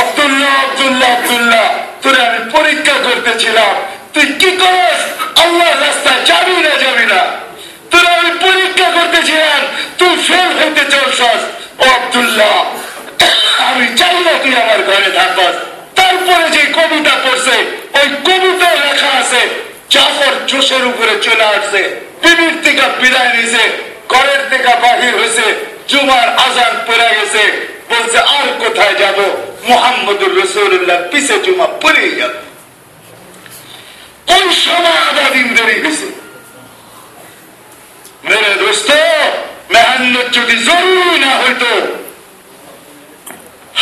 আব্দুল্লাহ আব্দুল্লাহ আব্দুল্লাহ, তোরে আমি পরীক্ষা করতেছিলাম। তুই কি করিস? আল্লাহ রাস্তায় যাবি না যাবি না। আমি পরীক্ষা করতেছিলাম। তুই ফেল হইতে ও আমি চাই না তুই আমার ঘরে থাকস। তারপরে যে কবিতা পড়ছে, ওই কবিতায় লেখা আছে, জাফর জোশের উপরে চলে আসছে। বিবির থেকে বিদায় নিছে। ঘরের থেকে বাহির হয়েছে, জুমার আজান পড়ে গেছে, বলছে, আর কোথায় যাব? মোহাম্মদুর রসুল্লাহ পিছে জুমা পড়ে যাব ওই সময় আধা দিন দেরি হয়েছে মেরে দোস্ত মেহান্নত যদি জরুরি না হইতো।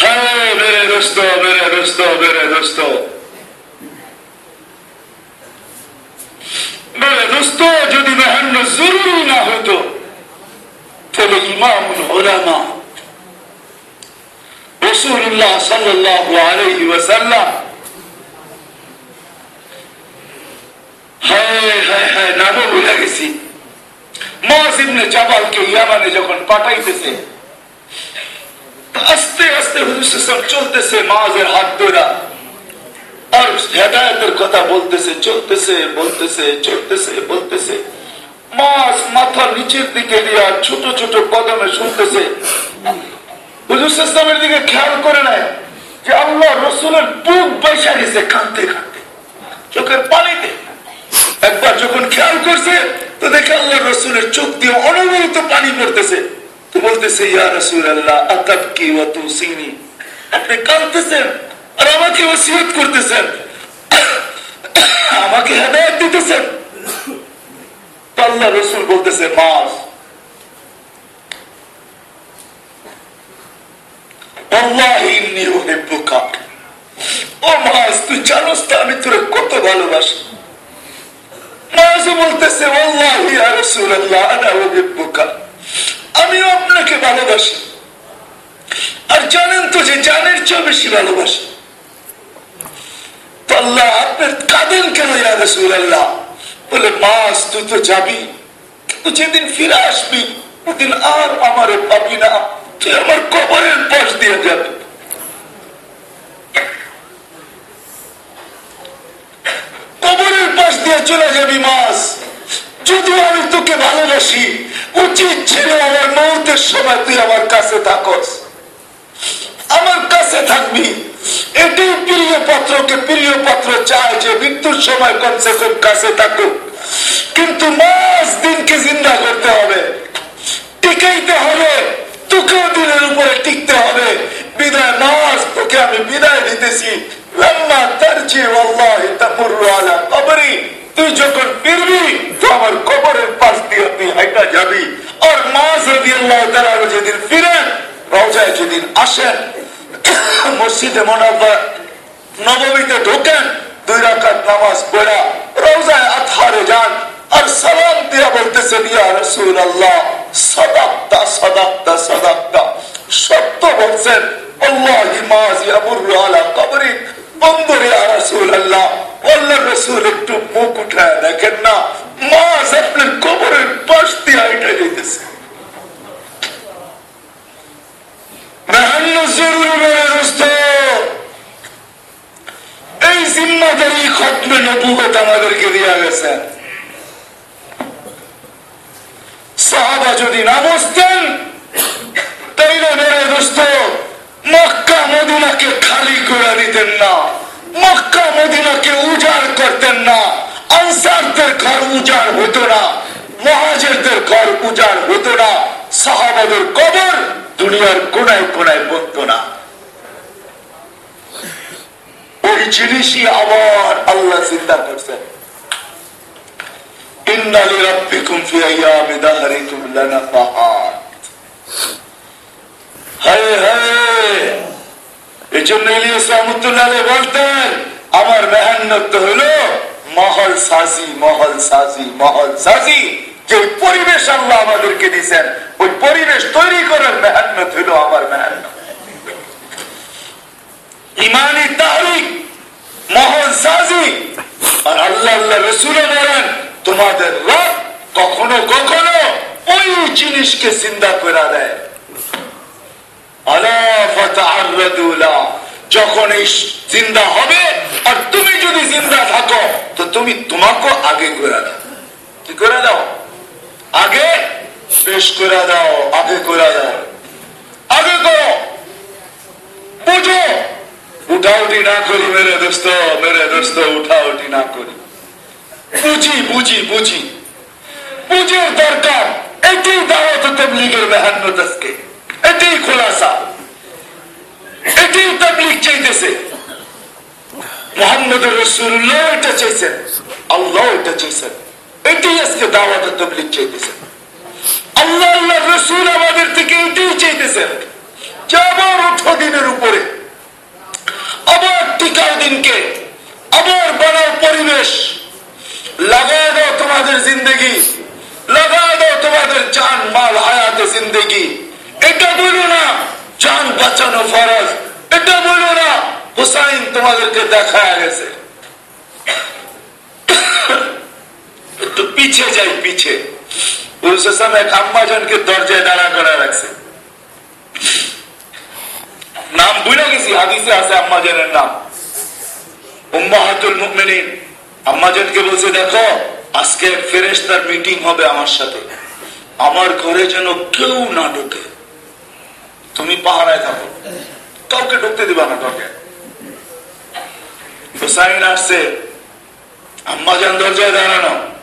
হ্যাঁ মেরে দোস্ত মেরে দোস্ত মেরে দোস্ত। মেরে দোস্ত, যদি মেহান্ন জরুরি না হইতো তাহলে ইমাম ওলামা রসুল্লাহ সাল্লাহ আলাইহি ওয়াসাল্লাম হায় হায় হায় নামও ভুলে গেছি মহাজিবনে জাবালকে ইয়ামানে যখন পাঠাইতেছে আস্তে আস্তে হুজুর চলতেছে মাঝের হাত ধরা আর হেদায়তের কথা বলতেছে চলতেছে বলতেছে চলতেছে বলতেছে মাছ মাথা নিচের দিকে দিয়া ছোট ছোট কদমে শুনতেছে। হুজুর দিকে খেয়াল করে নেয় যে আল্লাহ রসুলের বুক বৈশা গেছে কাঁদতে কাঁদতে। চোখের পানিতে। একবার যখন খেয়াল করছে, তো দেখে আল্লাহ রসুলের চোখ দিয়ে অনবরত পানি পড়তেছে। তো বলতেছে, ইয়া রসুল আল্লাহ আকাব কি সিনি আপনি কাঁদতেছেন আর আমাকে ওসিয়ত করতেছেন। আমাকে হেদায়ত দিতেছেন। আল্লাহ রসুল বলতেছে মাস আমি। আমিও আপনাকে ভালোবাসি। আর জানেন তো যে জানের চেয়ে বেশি ভালোবাসি। আল্লাহ, আপনার কাঁদেন কেন ইয়া রাসূলুল্লাহ? বলে, মাস, তুই তো যাবি। কিন্তু যেদিন ফিরে আসবি, ওদিন আর আমারে পাবি না। তুই আমার কবরের পাশ দিয়ে যাবে। কবরের পাশ দিয়ে চলে যাবি, মাস। যদি আমি তোকে ভালোবাসি, উচিত ছিল আমার মৌতের সময় তুই আমার কাছে থাকস। আমার কাছে থাকবি। এটাই প্রিয় পাত্রকে প্রিয় পাত্র চায় যে মৃত্যুর সময় কমসে কম কাছে থাকুক। কিন্তু মাস দিনকে জিন্দা করতে হবে। টিকাইতে হবে, তোকেও দিনের উপরে টিকতে হবে। বিদায় মাস, তোকে আমি বিদায় দিতেছি। লম্বা আলা কবরি। তুই যখন ফিরবি, তো আমার কবরের পাশ দিয়ে তুই হাইটা যাবি। আর মাস রাদিয়াল্লাহু তাআলা যেদিন ফিরেন, রওজায় যেদিন আসেন মসজিদে মনাব্বা নবমীতে ঢোকেন দুই রাকাত নামাজ পড়া রওজায় আতহারে যান আর সালাম দিয়া বলতেছেন ইয়া রাসূলুল্লাহ সাদাক্তা সাদাক্তা সাদাক্তা সত্য বলছেন আল্লাহি মাজ ইয়ামুরু আলা কবরি বন্ধুরে ইয়া রাসূলুল্লাহ আল্লাহর রাসূল একটু মুখ উঠায় দেখেন না মাজ আপনার কবরের পাশ দিয়ে হাইটা যেতেছে জরুরি মেরে দোস্ত এই জিম্মাদারি খতমে নবুয়ত আমাদেরকে দেওয়া গেছে। সাহাবা যদি না বসতেন তাইলে মেরে দোস্ত মক্কা, মদিনাকে খালি করে দিতেন না। কবর দুনিয়ার কোনায় কোনায় বলত না। ওই জিনিসই আবার আল্লাহ চিন্তা এই রহমতুল্লাহ বলতেন, আমার মেহান্নত হলো মহল সাজি মহল সাজি মহল সাজি। যে পরিবেশ আল্লাহ আমাদেরকে দিচ্ছেন ওই পরিবেশ তৈরি করার মেহান্নত হলো আমার মেহান্নত ইমানি তাহরিক মহল সাজি। আর আল্লাহ আল্লাহ রসুলে বলেন, তোমাদের রব কখনো কখনো ওই জিনিসকে চিন্তা করে দেয়। যখন এই জিন্দা হবে, আর তুমি যদি জিন্দা থাকো, তো তুমি তোমাকে আগে করে দাও। কি করে দাও? আগে পেশ করে দাও, আগে করে দাও। আগে করো বুঝো উঠাউটি না করি, মেরে দোস্ত মেরে দোস্ত উঠাউটি না করি। বুঝি বুঝি বুঝি। বুঝের দরকার, এটি দাওয়াত তবলিগের মেহান্নত আজকে। এটি খোলাসা। এটাই তবলিগ চাইতেছে। মোহাম্মদ রসুল্লাহ এটা চাইছেন, আল্লাহ এটা চাইছেন। এটাই আজকে দাওয়াত তবলিগ চাইতেছেন আল্লাহ আল্লাহ রসুল আমাদের থেকে চাইতেছেন যে আবার উঠো দিনের উপরে। আবার টিকাও দিনকে। আবার বানাও পরিবেশ। লাগা দাও তোমাদের জিন্দগি। লাগা দাও তোমাদের জান, মাল, হায়াতে জিন্দগি। এটা বলো না, জান বাঁচানো ফরজ। এটা বলো না, হুসাইন তোমাদেরকে দেখা গেছে। একটু পিছে যাই, পিছে। এক আম্মাজনকে দরজায় দাঁড়া করে রাখছে নাম বুঝে গেছি, হাদিসে আছে আম্মাজানের নাম। আমার ঘরে যেন কেউ না ঢুকে। তুমি পাহারায় থাকো। ঢুকতে দিবা না, কাউকে। আম্মাজান, দরজায় দাঁড়ানো।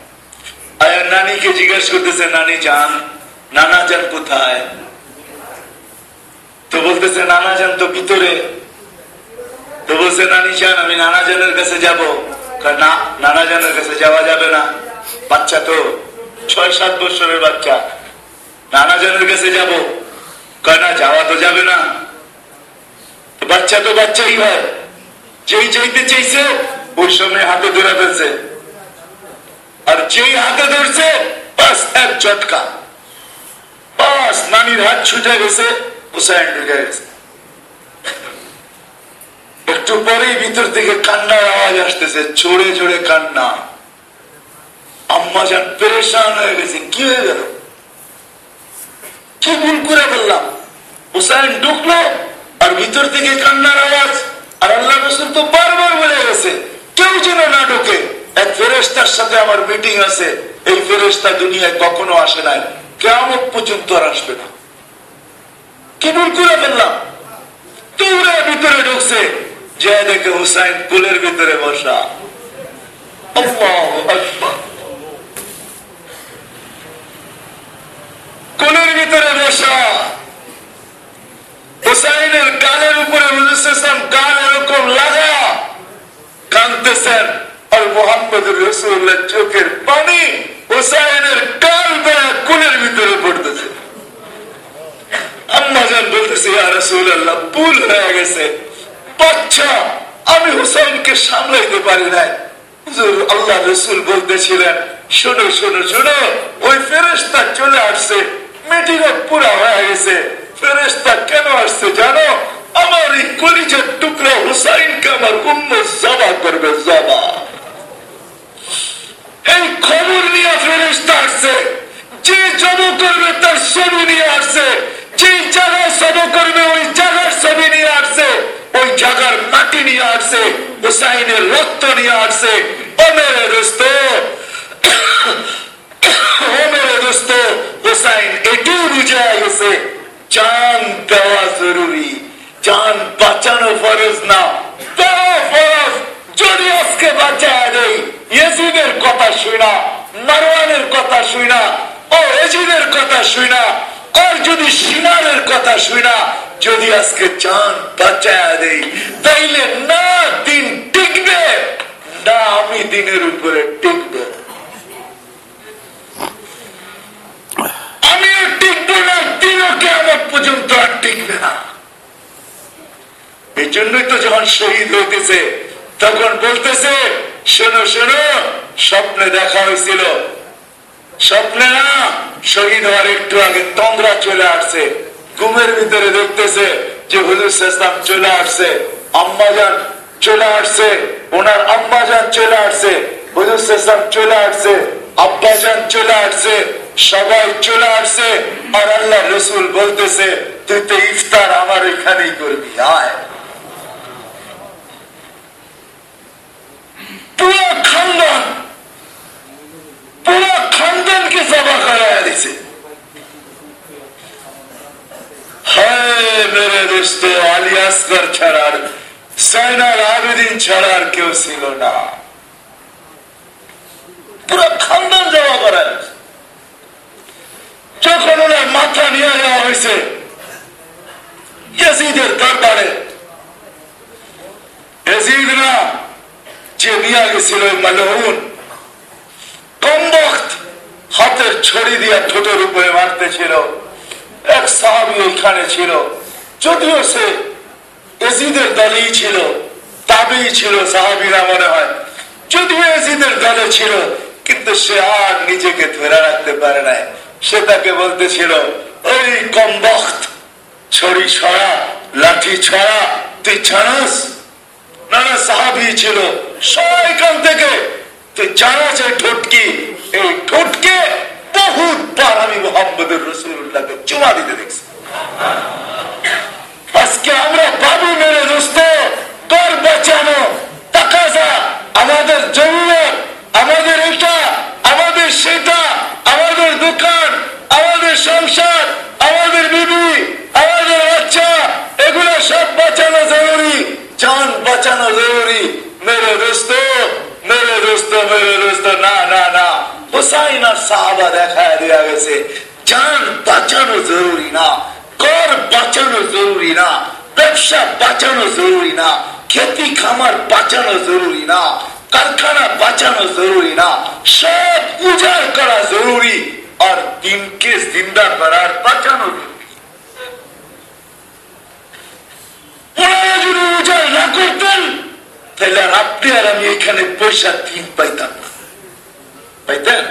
নানিকে জিজ্ঞেস করতেছে, নানি যান, নানা যান কোথায়? তো বলতেছে, নানা যান তো ভিতরে। তো বলছে, নানি যান, আমি নানা জানের কাছে না, নানা জানের কাছে যাওয়া যাবে না। বাচ্চা তো, ছয় সাত বছরের বাচ্চা। নানা জানের কাছে যাব। না, যাওয়া তো যাবে না। বাচ্চা তো বাচ্চাই হয়। যেই চাইতে চাইছে, ওই সময় হাতে ধরে ফেলছে। আর যেই হাতে ধরছে, বাস এক ঝটকা। বাস নানির হাত ছুটে গেছে, হুসাইন ঢুকে গেছে। একটু পরেই ভিতর থেকে কান্নার আওয়াজ আসতেছে চড়ে চড়ে কান্না। আম্মা যান পেরেশান হয়ে গেছে, কি হয়ে গেল? কি ভুল করে বললাম হুসাইন ঢুকলো আর ভিতর থেকে কান্নার আওয়াজ, আর আল্লাহ রসুল তো বারবার বলে গেছে, কেউ যেন না ঢুকে। এক ফেরেস্তার সাথে আমার মিটিং আছে, এই ফেরেস্তা দুনিয়ায় কখনো আসে নাই কেমন পর্যন্ত আর আসবে না। কি ভুল করে ফেললাম? দৌড়ে ভিতরে ঢুকছে, যে দেখে হুসাইন কুলের ভিতরে বসা। কুলের ভিতরে বসা। হুসাইনের গালের উপরে গাল এরকম লাগা কানতেছেন রসুল্লাহ চোখের পানি হুসাইনের গাল বেড়া কুলের ভিতরে পড়তেছে। আম্মাজান বলতেছে, ইয়া রাসূলুল্লাহ, ভুল হয়ে গেছে। বাচ্চা, আমি হুসাইনকে সামলাইতে পারি নাই। আল্লাহ রসুল বলতেছিলেন, শোনো শোনো শোনো, ওই ফেরেশতা চলে আসছে। মিটিং পুরা হয়ে গেছে। ফেরেশতা কেন আসছে জানো? আমার এই কলিজার টুকরা হুসাইনকে আমার উম্ম জবা করবে, জবা। এই খবর নিয়ে ফেরেশতা আসছে। যে জব করবে তার ছবি নিয়ে আসছে। যে জায়গায় সব করবে ওই জায়গার ছবি নিয়ে আসছে। ওই জায়গার মাটি নিয়ে আসছে, হুসাইনের রক্ত নিয়ে আসছে। ও মেরে দোস্ত। ও হুসাইন এটিও বুঝে গেছে। জান দেওয়া জরুরি। জান বাঁচানো ফরজ না। দেওয়া ফরজ। যদি আজকে বাঁচায় দেয় ইয়েজিদের কথা শুনা মারওয়ানের কথা শুনা ও এজিদের কথা শুনা আর যদি সিনারের কথা শুনা যদি আজকে চান বাঁচায় দেই তাইলে না দিন টিকবে, না আমি দিনের উপরে টিকবো। আমিও টিকবো না, দিনও কেমন পর্যন্ত আর টিকবে না। এই জন্যই তো যখন শহীদ হইতেছে তখন বলতেছে, শোনো শোনো, স্বপ্নে দেখা হয়েছিল। স্বপ্নে না, শহীদ হওয়ার একটু আগে তন্দ্রা চলে আসছে। ঘুমের ভিতরে দেখতেছে যে হুজুর ইসলাম চলে আসছে। আম্মাজান চলে আসছে, ওনার আম্মাজান চলে আসছে, হুজুর ইসলাম চলে আসছে, আব্বাজান চলে আসছে, সবাই চলে আসছে, আর আল্লাহ রসুল বলতেছে, তুই তো ইফতার আমার এখানেই করবি, আয়। পুরো খানদান, পুরো খানদানকে জবা করায় দিছে হায় মেরে দোস্ত, আলী আসগর জমা দরবারে। না যে নিয়ে গেছিল মালহুন। কম বক্ত হাতের ছড়ি দিয়া ঠোঁটের উপরে মারতেছিল এক সাহাবি ওইখানে ছিল। যদিও সে এজিদের দলেই ছিল তাবেই ছিল, সাহাবিরা মনে হয়। যদিও এজিদের দলে ছিল, কিন্তু সে আর নিজেকে ধরে রাখতে পারে নাই। সে তাকে বলতেছিল, ওই কম বক্ত ছড়ি ছড়া, লাঠি ছড়া, তুই ছাড়াস না না সাহাবি ছিল। সবাইখান থেকে। তুই জানাস এই ঠোঁটকি, এই ঠোঁটকে বহুত বার আমি মোহাম্মদের রসুল্লাহকে চুমা দিতে দেখছি। আজকে আমরা বাবু মেরে দোস্ত তোর বাঁচানো, তাকাজা, আমাদের জরুরত আমাদের এটা, আমাদের সেটা, আমাদের দোকান, আমাদের সংসার, আমাদের বিবি, আমাদের বাচ্চা, এগুলো সব বাঁচানো জরুরি জান বাঁচানো জরুরি মেরে দোস্ত মেরে দোস্ত মেরে দোস্ত না না না। হুসাইন আর সাহাবা দেখা দেওয়া গেছে, জান বাঁচানো জরুরি না, কর বাঁচানো জরুরি না, ব্যবসা বাঁচানো জরুরি না, খেতি খামার বাঁচানো জরুরি না, কারখানা বাঁচানো জরুরি না, সব উজাড় করা জরুরি, আর দিনকে জিন্দা করার বাঁচানো জরুরি ওনারা যদি উজাড় না করতেন তাহলে আপনি আর আমি এখানে পয়সা দিন পাইতাম না। চাইতেন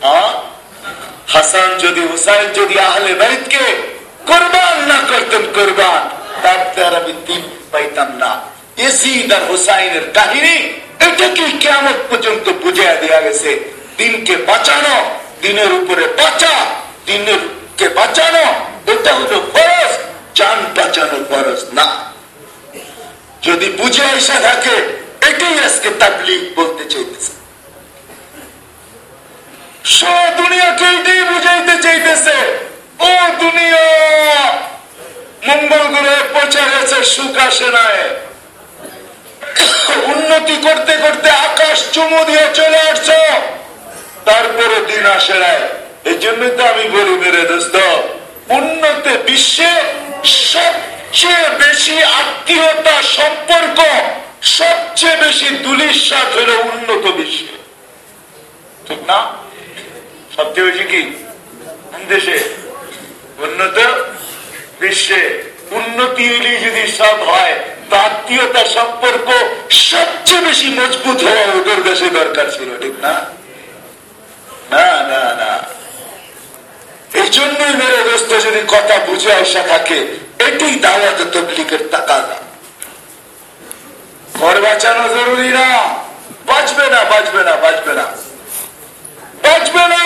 হ্যাঁ? হাসান যদি, হুসাইন যদি আহলে বাইতকে কোরবান না করতেন, কোরবান। তাতে আর আমি দিন পাইতাম না। এসিদ আর হুসাইনের কাহিনী এটাকে কেমন পর্যন্ত বুঝিয়ে দেওয়া গেছে? দিনকে বাঁচানো, দিনের উপরে বাঁচা দিনের কে বাঁচানো, এটা হলো ফরজ। যান বাঁচানো ফরজ না। যদি বুঝে আসা থাকে এটাই আজকে তাবলিগ বলতে চাইতেছে। সব উন্নতি করতে করতে আকাশ চুমু দিয়ে চলে আসছ, তারপরে দিন আসে নাই। এই জন্যই তো আমি বলি, মেরে দোস্ত, উন্নত বিশ্বে সবচেয়ে বেশি আত্মীয়তা সম্পর্ক সবচেয়ে বেশি দুলির সাথ উন্নত বিশ্বে। ঠিক না? সবচেয়ে বেশি কি? দেশে? উন্নত বিশ্বে। উন্নতি যদি সব হয়, তো আত্মীয়তা সম্পর্ক সবচেয়ে বেশি মজবুত হওয়া ওদের দেশে দরকার ছিল, ঠিক না? না না না। এই জন্যই মেরে দোস্ত যদি কথা বুঝে আসা থাকে, এটাই দাওয়াত তবলিকের তাকাদা। ঘর বাঁচানো জরুরি না। বাঁচবে না বাঁচবে না বাঁচবে না। বাঁচবে না।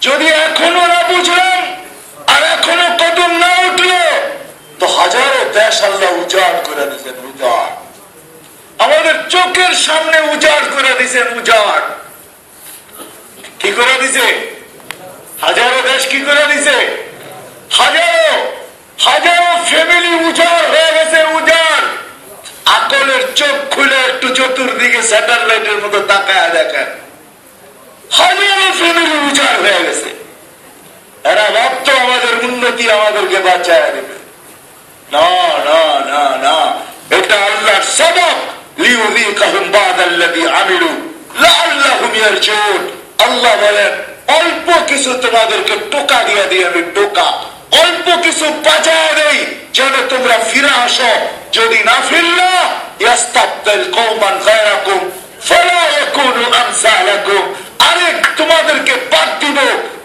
যদি এখনও না বুঝলাম আর এখনও কদম না উঠল, তো হাজারো দেশ আল্লাহ উজাড় করে দিয়েছেন, উজাড়। আমাদের চোখের সামনে উজাড় করে দিয়েছেন, উজাড়। কি করে দিছে হাজারো দেশ কি করে দিছে হাজারো হাজারো ফ্যামিলি উজাড় হয়ে গেছে, উজাড়। আকলের চোখ খুলে একটু চতুর্দিকে স্যাটেলাইটের মতো তাকায় দেখেন। হাজারো ফ্যামিলি উজাড় হয়ে গেছে। এরা আমাদের উন্নতি আমাদেরকে বাঁচায় দেবে। না না না না, এটা আল্লাহর সবক। লিউযীকাহুম বাদাল্লাযী আমিলু লাআল্লাহুম ইয়ারজুন। আল্লাহ বলেন, অল্প কিছু তোমাদেরকে টোকা দিয়ে দিয়ে আমি টোকা। অল্প কিছু বাঁচায় দেই যেন তোমরা ফিরে আসো। যদি না ফিরলা, ইয়াস্তাবদিল কওমান গায়রাকুম, ফালা ইয়াকুনু আমসালাকুম। আরেক তোমাদেরকে বাদ দিব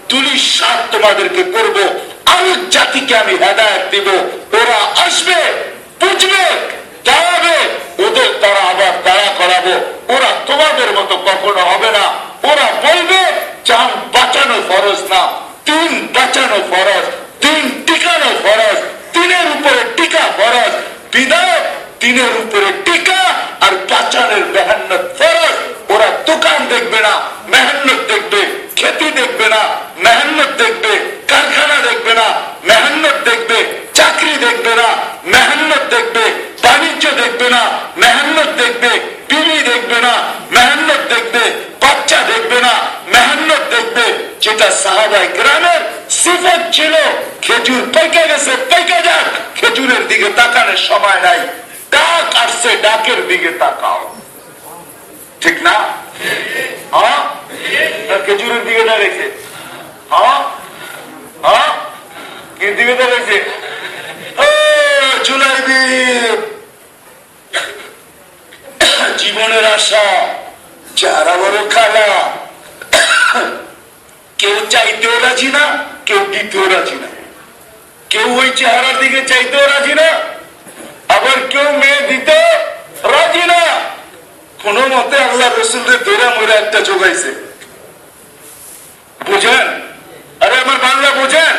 তুলির সাথ তোমাদেরকে করব। আরেক জাতিকে আমি হেদায়ত দিব। ওরা আসবে, বুঝবে। দাঁড়াবে ওদের তারা আবার দাঁড়া করাবো। ওরা তোমাদের মতো কখনো হবে না। ওরা বলবে, চান বাঁচানো ফরজ না, তিন বাঁচানো ফরজ, তিন টিকানো ফরজ, তিনের উপরে টিকা ফরজ, বিদায়, তিনের উপরে টিকা আর বাঁচানোর মেহান্নত ফরজ। ওরা দোকান দেখবে না মেহান্নত দেখবে, খেতি দেখবে না মেহান্নত দেখবে, কারখানা দেখবে না মেহান্নত দেখবে চাকরি দেখবে না মেহান্নত দেখবে, বাণিজ্য দেখবে না মেহান্নত দেখবে বিবি দেখবে না মেহান্নত দেখবে, বাচ্চা দেখবে না মেহান্নত দেখবে, যেটা সাহাবাই গ্রামের সিফত ছিল, খেজুর পেকে গেছে, পেকে যাক, খেজুরের দিকে তাকানোর সময় নাই, ডাক আসছে, ডাকের দিকে তাকাও। ঠিক না? হ্যাঁ? খেজুরের দিকে দাঁড়িয়েছে হ্যাঁ? হ্যাঁ? জীবনের আশা চেহারা বড় খালা। কেউ চাইতেও রাজি না, কেউ দিতেও রাজি না। কেউ ওই চেহারার দিকে চাইতেও রাজি না, আবার কেউ মেয়ে দিতে রাজি না। কোন মতে আল্লাহ রসুলের দৌড়া মরা একটা যোগাইছে বুঝেন আরে আমার বাংলা বুঝেন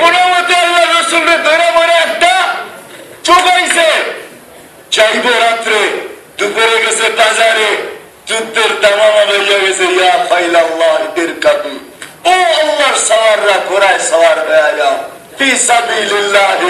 কোন মতে আল্লাহ রসুলের দৌড়া মরা একটা যোগাইছে চাইব রাত্রে দুপুরে গেছে বাজারে যুদ্ধের দামামা বেরিয়ে গেছে, ইয়া কাবি। ও আল্লাহর সাওয়াররা, ঘোড়ায় সাওয়ার হয়ে যাও ফি সাবিলিল্লাহি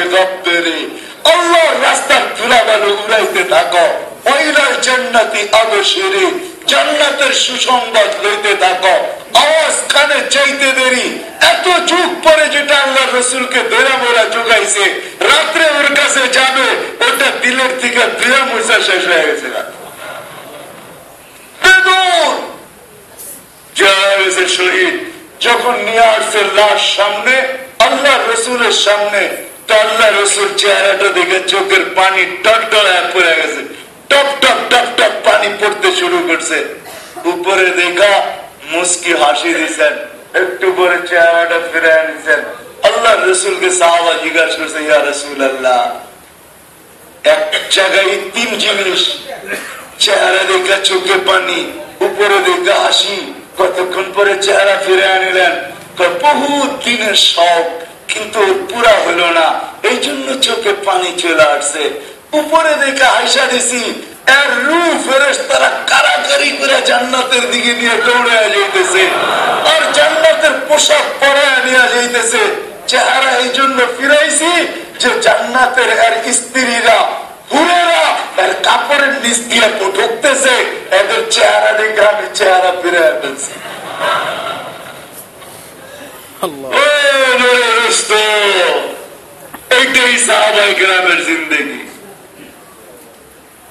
ধুলাবালু উড়াইতে থাকো। ওইলার জান্নাতি আবশিরি, জান্নাতের সুসংবাদ লইতে থাকো। আওয়াজ কানে চাইতে দেরি। এত যুগ পরে যেটা আল্লাহ রসুলকে দেরা মোরা যোগাইছে রাত্রে ওর কাছে যাবে, ওটা দিলের থেকে দেরা মুসা শেষ হয়ে গেছে শহীদ, যখন নিয়ে আসছে লাশ সামনে আল্লাহ রসুলের সামনে, তো আল্লাহ রসুল চেহারাটা দেখে চোখের পানি টক টড়ায় পড়ে গেছে। টপ টপ টপ টপ পানি পড়তে শুরু করছে। উপরে দেখা মুস্কি হাসি দিছেন, একটু পরে চেহারাটা ফিরে নিছেন। আল্লাহ রসুলকে সাহাবা জিজ্ঞাসা করছে ইয়া রসুল আল্লাহ এক জায়গায় তিন জিনিস, চেহারা দেখা চোখে পানি, উপরে দেখা হাসি, কতক্ষণ পরে চেহারা ফিরে আনিলেন? বহু দিনের শখ, কিন্তু পুরা হলো না এই জন্য চোখে পানি চলে আসছে, উপরে দেখে হাসা দিছি এর রু ফেরেস কারাকারি করে জান্নাতের দিকে নিয়ে দৌড়ে যাইতেছে। আর জান্নাতের পোশাক পরায় নিয়ে যাইতেছে। চেহারা এই জন্য ফিরাইছি যে জান্নাতের এর স্ত্রীরা হুরেরা এর কাপড়ের নিচ দিয়ে ঢুকতেছে এদের চেহারা দেখে আমি চেহারা ফিরে ফেলছি। এইটাই সাহাবাই গ্রামের জিন্দগি।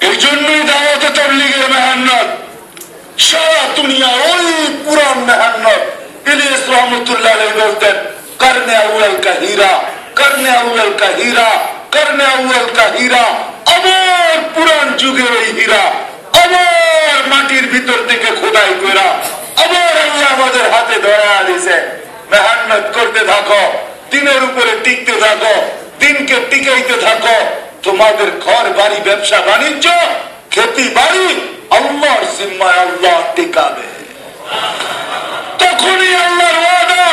এই জন্যই দাওয়াত তবলিগের মেহান্নত। সারা দুনিয়া ওই পুরান মেহান্নত। ইলিয়াস রহমতুল্লাহ বলতেন, করনে আউয়াল কা হীরা করনে আউয়াল কা হীরা করনে আউয়াল কা হীরা আবার পুরান যুগের ওই হীরা আবার মাটির ভিতর থেকে খোদাই করা আবার আল্লাহ আমাদের হাতে ধরা দিছে। মেহান্নত করতে থাকো, দিনের উপরে টিকতে থাকো, দিনকে টিকাইতে থাকো তোমাদের ঘর বাড়ি ব্যবসা, বাণিজ্য, খেতি বাড়ি, আল্লাহর জিম্মায় আল্লাহ টিকাবে। তখনই আল্লাহর ওয়াদা,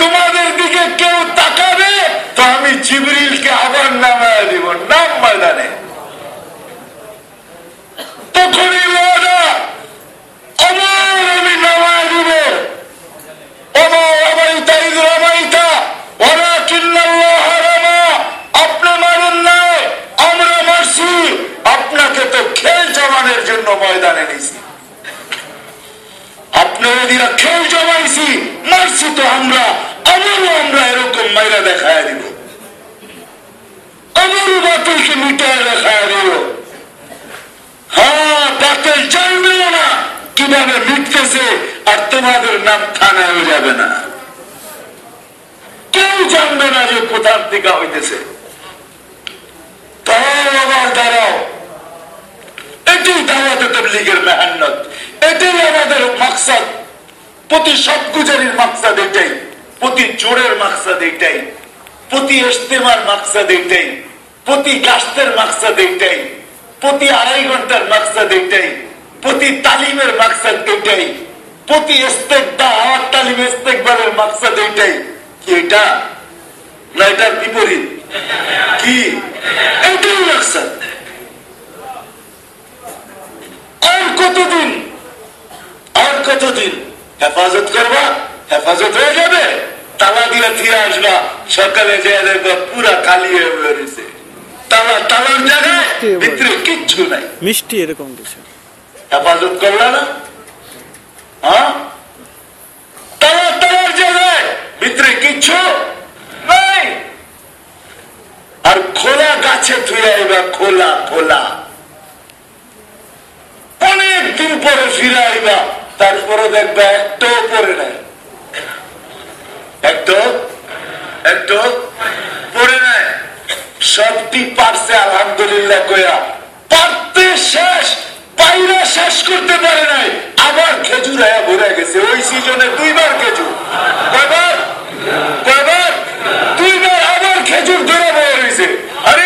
তোমাদের দিকে কেউ তাকাবে, তো আমি জিবরিলকে আবার নামায় দিব, নাম ময়দানে। তখনই ওয়াদা, আবার আমি নামায় দিব। ওমা রামাইতা ইদ রামাইতা ওয়ালাকিন্নাল্লাহ রামা আপনি মারেন নাই আমরা মারছি আপনাকে তো খেল জমানের জন্য ময়দানে দিরা খেল জমাইছি, মারছি তো আমরা আমরা এরকম মাইরা দেখায় দিব। বাতিলকে মিটায় দেখায় দিব। হ্যাঁ বাতিল জানবেও না কীভাবে মিটতেছে আর তোমাদের নাম থানায় যাবে না। কেউ জানবে না যে কোথার দিকে হইতেছে। দাঁড়াও আবার দাঁড়াও। এটি দাওয়াতে তবলিগের মেহান্নত। এটাই আমাদের মাকসাদ। প্রতি সবগুজারির মাকসাদ এটাই। প্রতি জোরের মাকসাদ এটাই। প্রতি ইস্তেমার মাকসাদ এটাই। প্রতি গাস্তের মাকসাদ এটাই। প্রতি আড়াই ঘণ্টার মাকসাদ এটাই। প্রতি তালিমের মাকসাদ এটাই। প্রতি ইস্তেকদা আমার তালিম ইস্তেকবারের মাকসাদ এটাই। কি এটা? না, এটার বিপরীত। কি? এটাই মাকসাদ। আর কতদিন? আর কতদিন? হেফাজত করবা? হেফাজত হয়ে যাবে? তালা দিয়ে ফিরে আসবা। সকালে যে দেখবা পুরা খালি হয়ে বেরিয়েছে তালা তালার জায়গায় ভিতরে কিচ্ছু নাই। মিষ্টি এরকম কিছু। হেফাজত করলা না? হ্যাঁ? তালা তালার জায়গায় ভিতরে কিচ্ছু নাই। আর খোলা গাছে আইবা খোলা খোলা। অনেক দিন পরে ফিরে আইবা, তারপরে দেখবে একটাও পরে নাই। পরে নাই। সবটি পারছে, আলহামদুলিল্লাহ কয়া পারতে শেষ, পাইরা শেষ করতে পারে নাই। আবার খেজুর আয়া ভরে গেছে। ওই সিজনে দুইবার খেজুর। কয়বার? কয়বার? দুইবার আবার খেজুর ধরে বয়ে রয়েছে আরে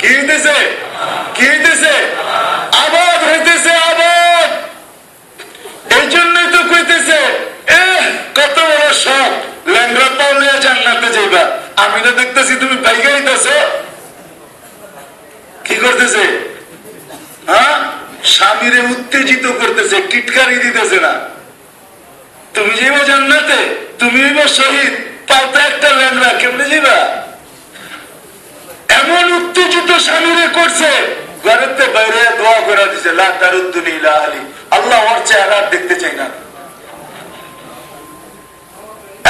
কি হইতেছে? আবাদ হইতেছে? আবাদ এই জন্যই তো কইতেছে এ কত বড় শখ ল্যাংরা পাওলে জান্নাতে যাইবা। আমি না দেখতেছি তুমি বাইকে হইতেছো। কি করতেছে? হ্যাঁ? স্বামীরে উত্তেজিত করতেছে, টিটকারি দিতেছে না। তুমি যাইবা জান্নাতে? তুমি শহীদ। পাল্টা একটা ল্যাংরা কেমনে যাইবা? এমন উত্তেজিত স্বামীরে করছে, ঘরেতে বাইরে দোয়া করে দিছে, লা তারুদ্দুনি ইলা আলী আল্লাহ ওর চেহারা দেখতে চাই না।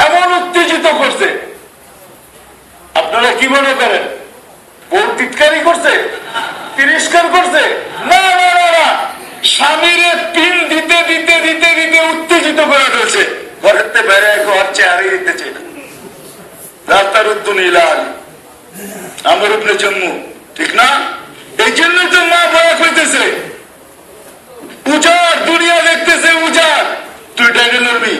এমন উত্তেজিত করছে। আপনারা কি মনে করেন? বউ টিটকারি করছে? তিরস্কার করছে? না না না না স্বামীরে পিন দিতে দিতে দিতে দিতে উত্তেজিত করে ফেলছে। ঘরেতে বাইরে ঘর চেহারা দিতে চাই না। রাস্তার উদ্দুনি ইলা আলী আমার উপরে জন্মু, ঠিক না? এই জন্য তো মা বড় করতেছে উজাড়, দুনিয়া দেখতেছে উজাড়। তুই ডাইনে লড়বি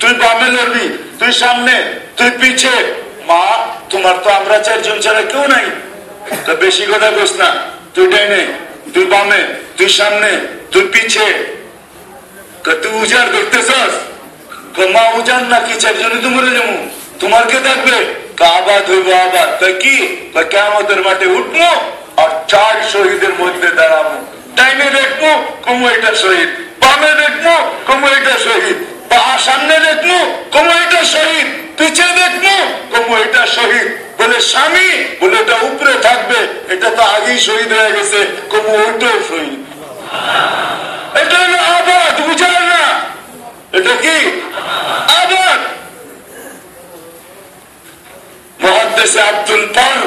তুই বামে লড়বি তুই সামনে, তুই পিছে। মা, তোমার তো আমরা চারজন ছাড়া কেউ নাই। তো বেশি কথা বস না, তুই ডাইনে, তুই বামে, তুই সামনে, তুই পিছে। তুই উজাড় দেখতেছস? তো মা, উজাড় নাকি চারজনে তো মরে যাব? তোমার কে দেখবে হইব আবার তো কি? কেমতের মাঠে উঠবো আর চার শহীদের মধ্যে দাঁড়াবো। ডাইনে দেখব কমু এটা শহীদ, বামে দেখব কমু এটা শহীদ, বা সামনে দেখব কমু এটা শহীদ, পিছে দেখব কমু এটা শহীদ। বলে, স্বামী, বলে, এটা উপরে থাকবে, এটা তো আগেই শহীদ হয়ে গেছে কমু ওইটাও শহীদ। এটা হলো আবাদ বুঝার না? এটা কি আবাদ মহাদ্দেশে আব্দুল পার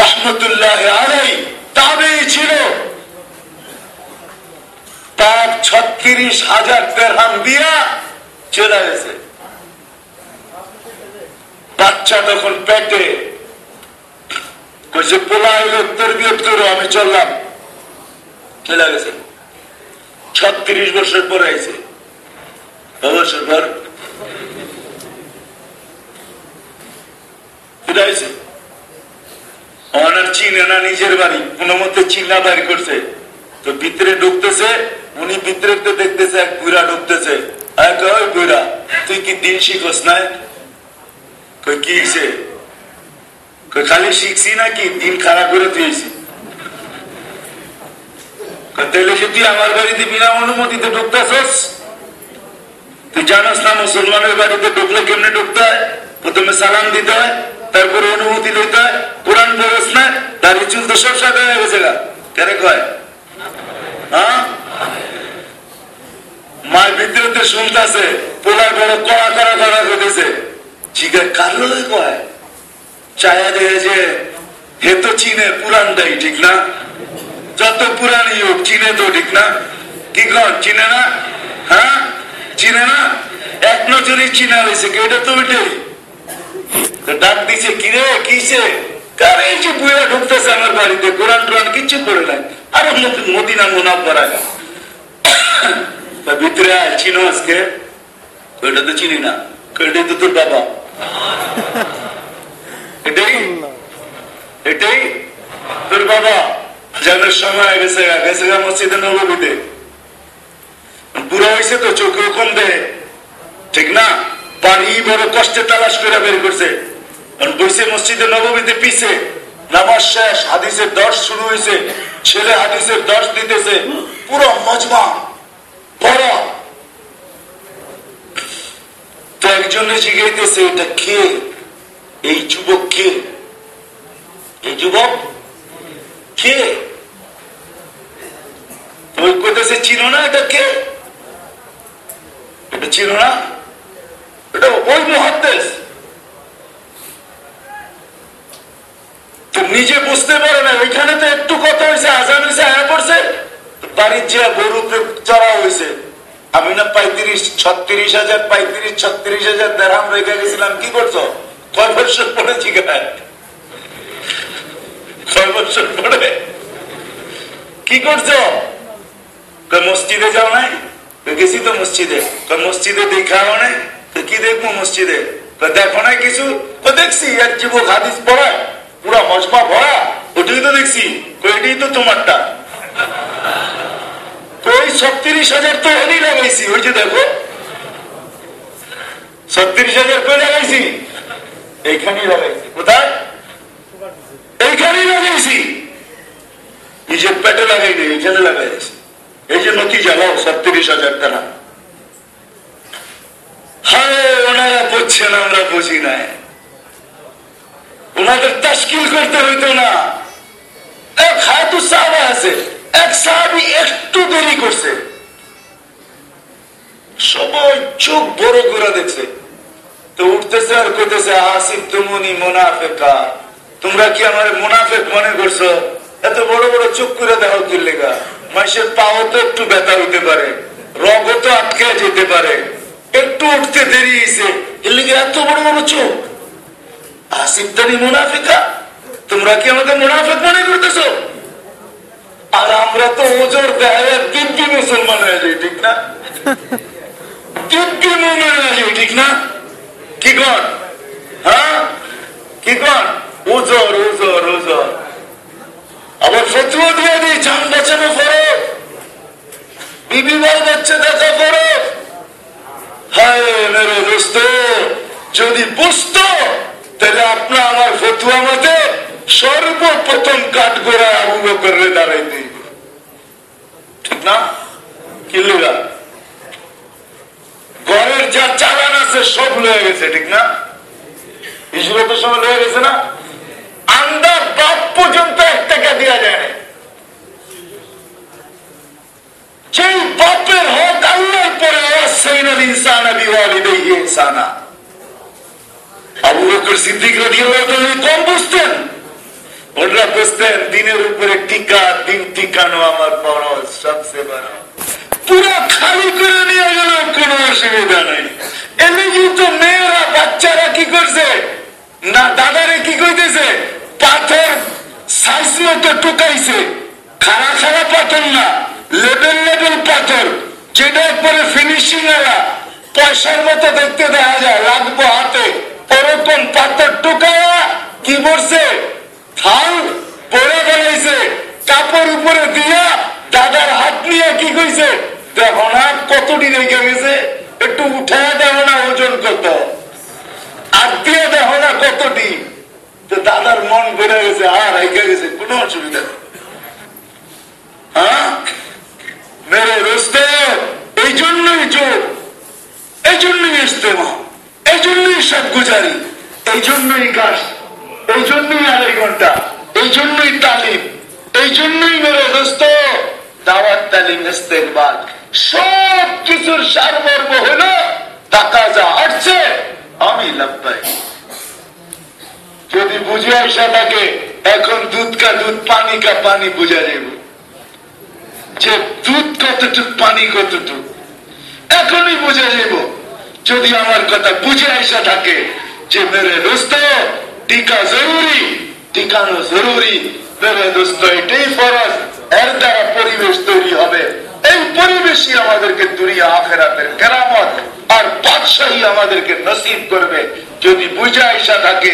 রহমতুল্লাহ আলাই তাবেই ছিল। তার ছত্রিশ হাজার দেড়হাম দিয়া চলে গেছে। বাচ্চা তখন পেটে কইছে পোলা এলো তরবিয়ত করো আমি চললাম। চলে গেছে। ছত্রিশ বছর পরে আইছে। বছর পর ফিরাইছে ওনার চিনে না নিজের বাড়ি কোন মতে চিল্লা বাড়ি করছে। তো ভিতরে ঢুকতেছে, উনি ভিতরে তো দেখতেছে এক বুড়া ঢুকতেছে। এক বুড়া, তুই কি দিন শিখস না কই কি হইছে? কই খালি শিখছি নাকি? দিন খারাপ করে তুইছি তাহলে কি আমার বাড়িতে বিনা অনুমতিতে ঢুকতেছস? তুই জানাস না মুসলমানের বাড়িতে ঢুকলে কেমনে ঢুকতে হয়? প্রথমে সালাম দিতে হয় তারপরে অনুমতি লইতে হয় কোরআন পড়স না দাড়ি চুল তো সব সাদা হয়ে গেছে গা। কেন হ্যাঁ? মায়ের ভিতরে শুনতেছে পোলার বড় কড়া কড়া কড়া করতেছে। জিগা কার কয়? চায়া দেখে যে, হে তো চিনে পুরানটাই ঠিক না। যত পুরানি হোক, চিনে তো ঠিক না। কি কন, চিনে না? হ্যাঁ? চিনে না? এক নজরই চিনা হয়েছে এটা তো ওইটাই ডাক দিছে, কিরে, কিসে? কার এই যে ঢুকতেছে আমার বাড়িতে, কোরআন কিচ্ছু করে নাই। মদিনা ভিতরে আয় আজকে। তো চিনি না তো তোর বাবা। এটাই এটাই তোর বাবা। সময় গেছে গেছে মসজিদে নবীতে বুড়া হয়েছে তো চোখে কম দেয় ঠিক না? পানি বড় কষ্টে তালাশ করে বের করছে। বইছে মসজিদে নবমীতে পিছে, নামাজ শেষ, হাদিসের দর্শ শুরু হয়েছে, ছেলে হাদিসের দর্শ দিতেছে, পুরো মজমা বড় তো একজনে জিগাইতেছে, এটা কে? এই যুবক কে? এই যুবক কে? ওই কইতেছে, চিনো না, এটা কে? এটা চিনো না? ওই মহাদ্দেশ নিজে বুঝতে পারে না, ওইখানে তো একটু কথা হয়েছে আজান হয়েছে আয়া পড়ছে। বাড়ির যে গরু চড়া হয়েছে আমি না পঁয়ত্রিশ, ছত্রিশ হাজার, পঁয়ত্রিশ, ছত্রিশ হাজার দেড়াম রেখে গেছিলাম, কি করছ? কয় বছর পরে জিজ্ঞাসা ছয় বছর পরে। কি করছ? মসজিদে যাও নাই? গেছি তো মসজিদে। মসজিদে দেখাও নাই? কি দেখব মসজিদে? দেখো না কিছু? তো দেখছি, এক যুবক হাদিস পড়ায় পুরা মজমা ভরা, ওটাই তো দেখছি এটাই তো তোমারটা। ওই ছত্রিশ হাজার তো লাগাইছি, ওই যে দেখো। ছত্রিশ হাজার কই লাগাইছি? এইখানেই লাগাইছি। কোথায়? এইখানেই লাগাইছি। নিজের পেটে লাগাইনি এইখানে লাগাইছি এই যে নথি জ্বালাও, ছত্রিশ হাজার টাকা। হায়, ওনারা বুঝছেন আমরা বুঝি নাই। ওনাদের তাস্কিল করতে হইতো না। এক হাতু সাহাবা আছে, এক সাহাবি একটু দেরি করছে। সবাই চোখ বড় করে দেখছে। তো উঠতেছে আর কইতেছে, আসিফ, তুমুনি মুনাফেকা। তোমরা কি আমার মুনাফেক মনে করছ? এত বড় বড় চোখ করে দেখো কি লেগা? মানুষের পাও তো একটু ব্যথা হইতে পারে, রগও তো আটকে যেতে পারে। একটু উঠতে দেরি হয়েছে। এর লেগে এত বড় বড় চোখ। আসিফ তানি মুনাফিকা? তোমরা কি আমাকে মুনাফেক মনে করতেছো? আর আমরা তো ওজোর দেখায় দিব্যি মুসলমান হয়ে যাই, ঠিক না? হয়ে যাই, ঠিক না? কি কর? হ্যাঁ? কি কর? ওজোর ওজোর ওজোর। আবার ফতুয়া দিয়ে দিই বাঁচানো বিবি বাচ্চা দেখা করো। যদি বুঝতো, তাহলে আপনার আমার ফতুয়া মতে সর্বপ্রথম কাঠ গোড়া আবু বকরে দাঁড়াইতে ঠিক না? কি লেগা ঘরের যা চালান আছে সব লয়ে গেছে, ঠিক না? হিসেবে সময় লয়ে গেছে না? আন্দার বাপ পর্যন্ত এক টাকা দেওয়া যায় না যেই বাপের হক আল্লাহর পরে দিনের উপরে টিকা, দিন টিকানো আমার ফরজ, সবচেয়ে বড়। পুরো খালি করে নিয়ে গেল, কোনো অসুবিধা নাই। এলেগি তো মেয়েরা, বাচ্চারা কি করছে? না, দাদারে কি কইতেছে? পাথর সাইজ মতো টুকাইছে। খাড়া খাড়া পাথর না লেভেল লেবেল পাথর। যেটা পরে ফিনিশিং এরা পয়সার মতো দেখতে দেখা যায় লাগবো হাতে। ওরকম পাথর টুকায়া কি করছে থাল পরে বেড়াইছে কাপড় উপরে দিয়া দাদার হাত নিয়ে কি কইছে? দেখো না কতটি রেখে গেছে, একটু উঠায় দেখো না ওজন কত। আর দিয়ে দেখো না কতটি। দাদার মন বেড়ে গেছে, আর রেখে গেছে, কোনো অসুবিধা হ্যাঁ? মেরে রস্তে এই জন্যই যোগ এই জন্যই ইস্তেমা এই জন্যই সব গুজারি এই জন্যই গাছ এই জন্যই আড়াই ঘণ্টা, এই জন্যই তালিম, এই জন্যই মেরে দোস্ত দাওয়াত, তালিম, ইস্তেকবাল, সব কিছুর সারমর্ম হলো টাকা যা আসছে, আমি লাভবাই যদি বুঝে আসা থাকে, এখন দুধ কা দুধ, পানি কা পানি বুঝা যাব যে দুধ কতটুক, পানি কতটুক, এখনই বুঝে যাব যদি আমার কথা বুঝে আসা থাকে যে মেরে দোস্ত, টিকা জরুরি, টিকানো জরুরি। মেরে দোস্ত, এটাই ফরজ। এর দ্বারা পরিবেশ তৈরি হবে। এই পরিবেশই আমাদেরকে দুনিয়া আখেরাতের কেরামত আর বাদশাহী আমাদেরকে নসিব করবে। যদি বুঝে আসা থাকে,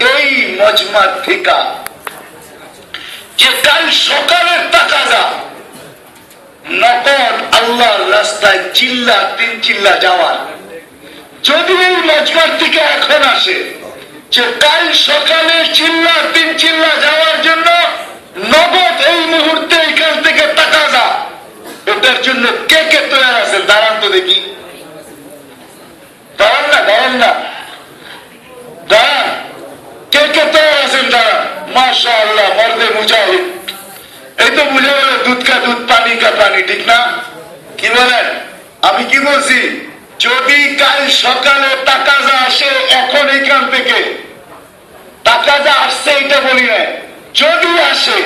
এই মজমার ঠিকা। যে কাল সকালের তাকাজা নকল আল্লাহর রাস্তায় চিল্লা, তিন চিল্লা যাওয়ার। যদি এই মজমার থেকে এখন আসে যে কাল সকালে চিল্লা, তিন চিল্লা যাওয়ার জন্য নগদ এই মুহূর্তে এখান থেকে টাকা যা এটার জন্য কে কে তৈরি আছেন দাঁড়ান তো দেখি। দাঁড়ান না দাঁড়ান না। দাঁড়ান। কে কে তৈরি আছেন? দাঁড়ান। মাশা আল্লাহ মর্দে মুজাহিদ। এই তো বুঝে গেল দুধ কা দুধ, পানি কা পানি, ঠিক না? কি বলেন? আমি কি বলছি? যদি কাল সকালে টাকা যা আসে, এখন এখান থেকে। টাকা যা আসছে এটা বলি না যদি আসে,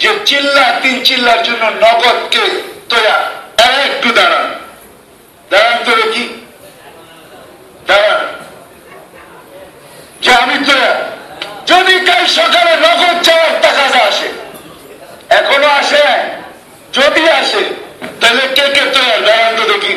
যে চিল্লা তিন চিল্লার জন্য নগদ কে তোরা এরা একটু দাঁড়ান। দাঁড়ান তো দেখি। দাঁড়ান। যে আমি তোরা যদি কাল সকালে এখনও আসে? যদি আসে তাহলে কে কে তো দেখি?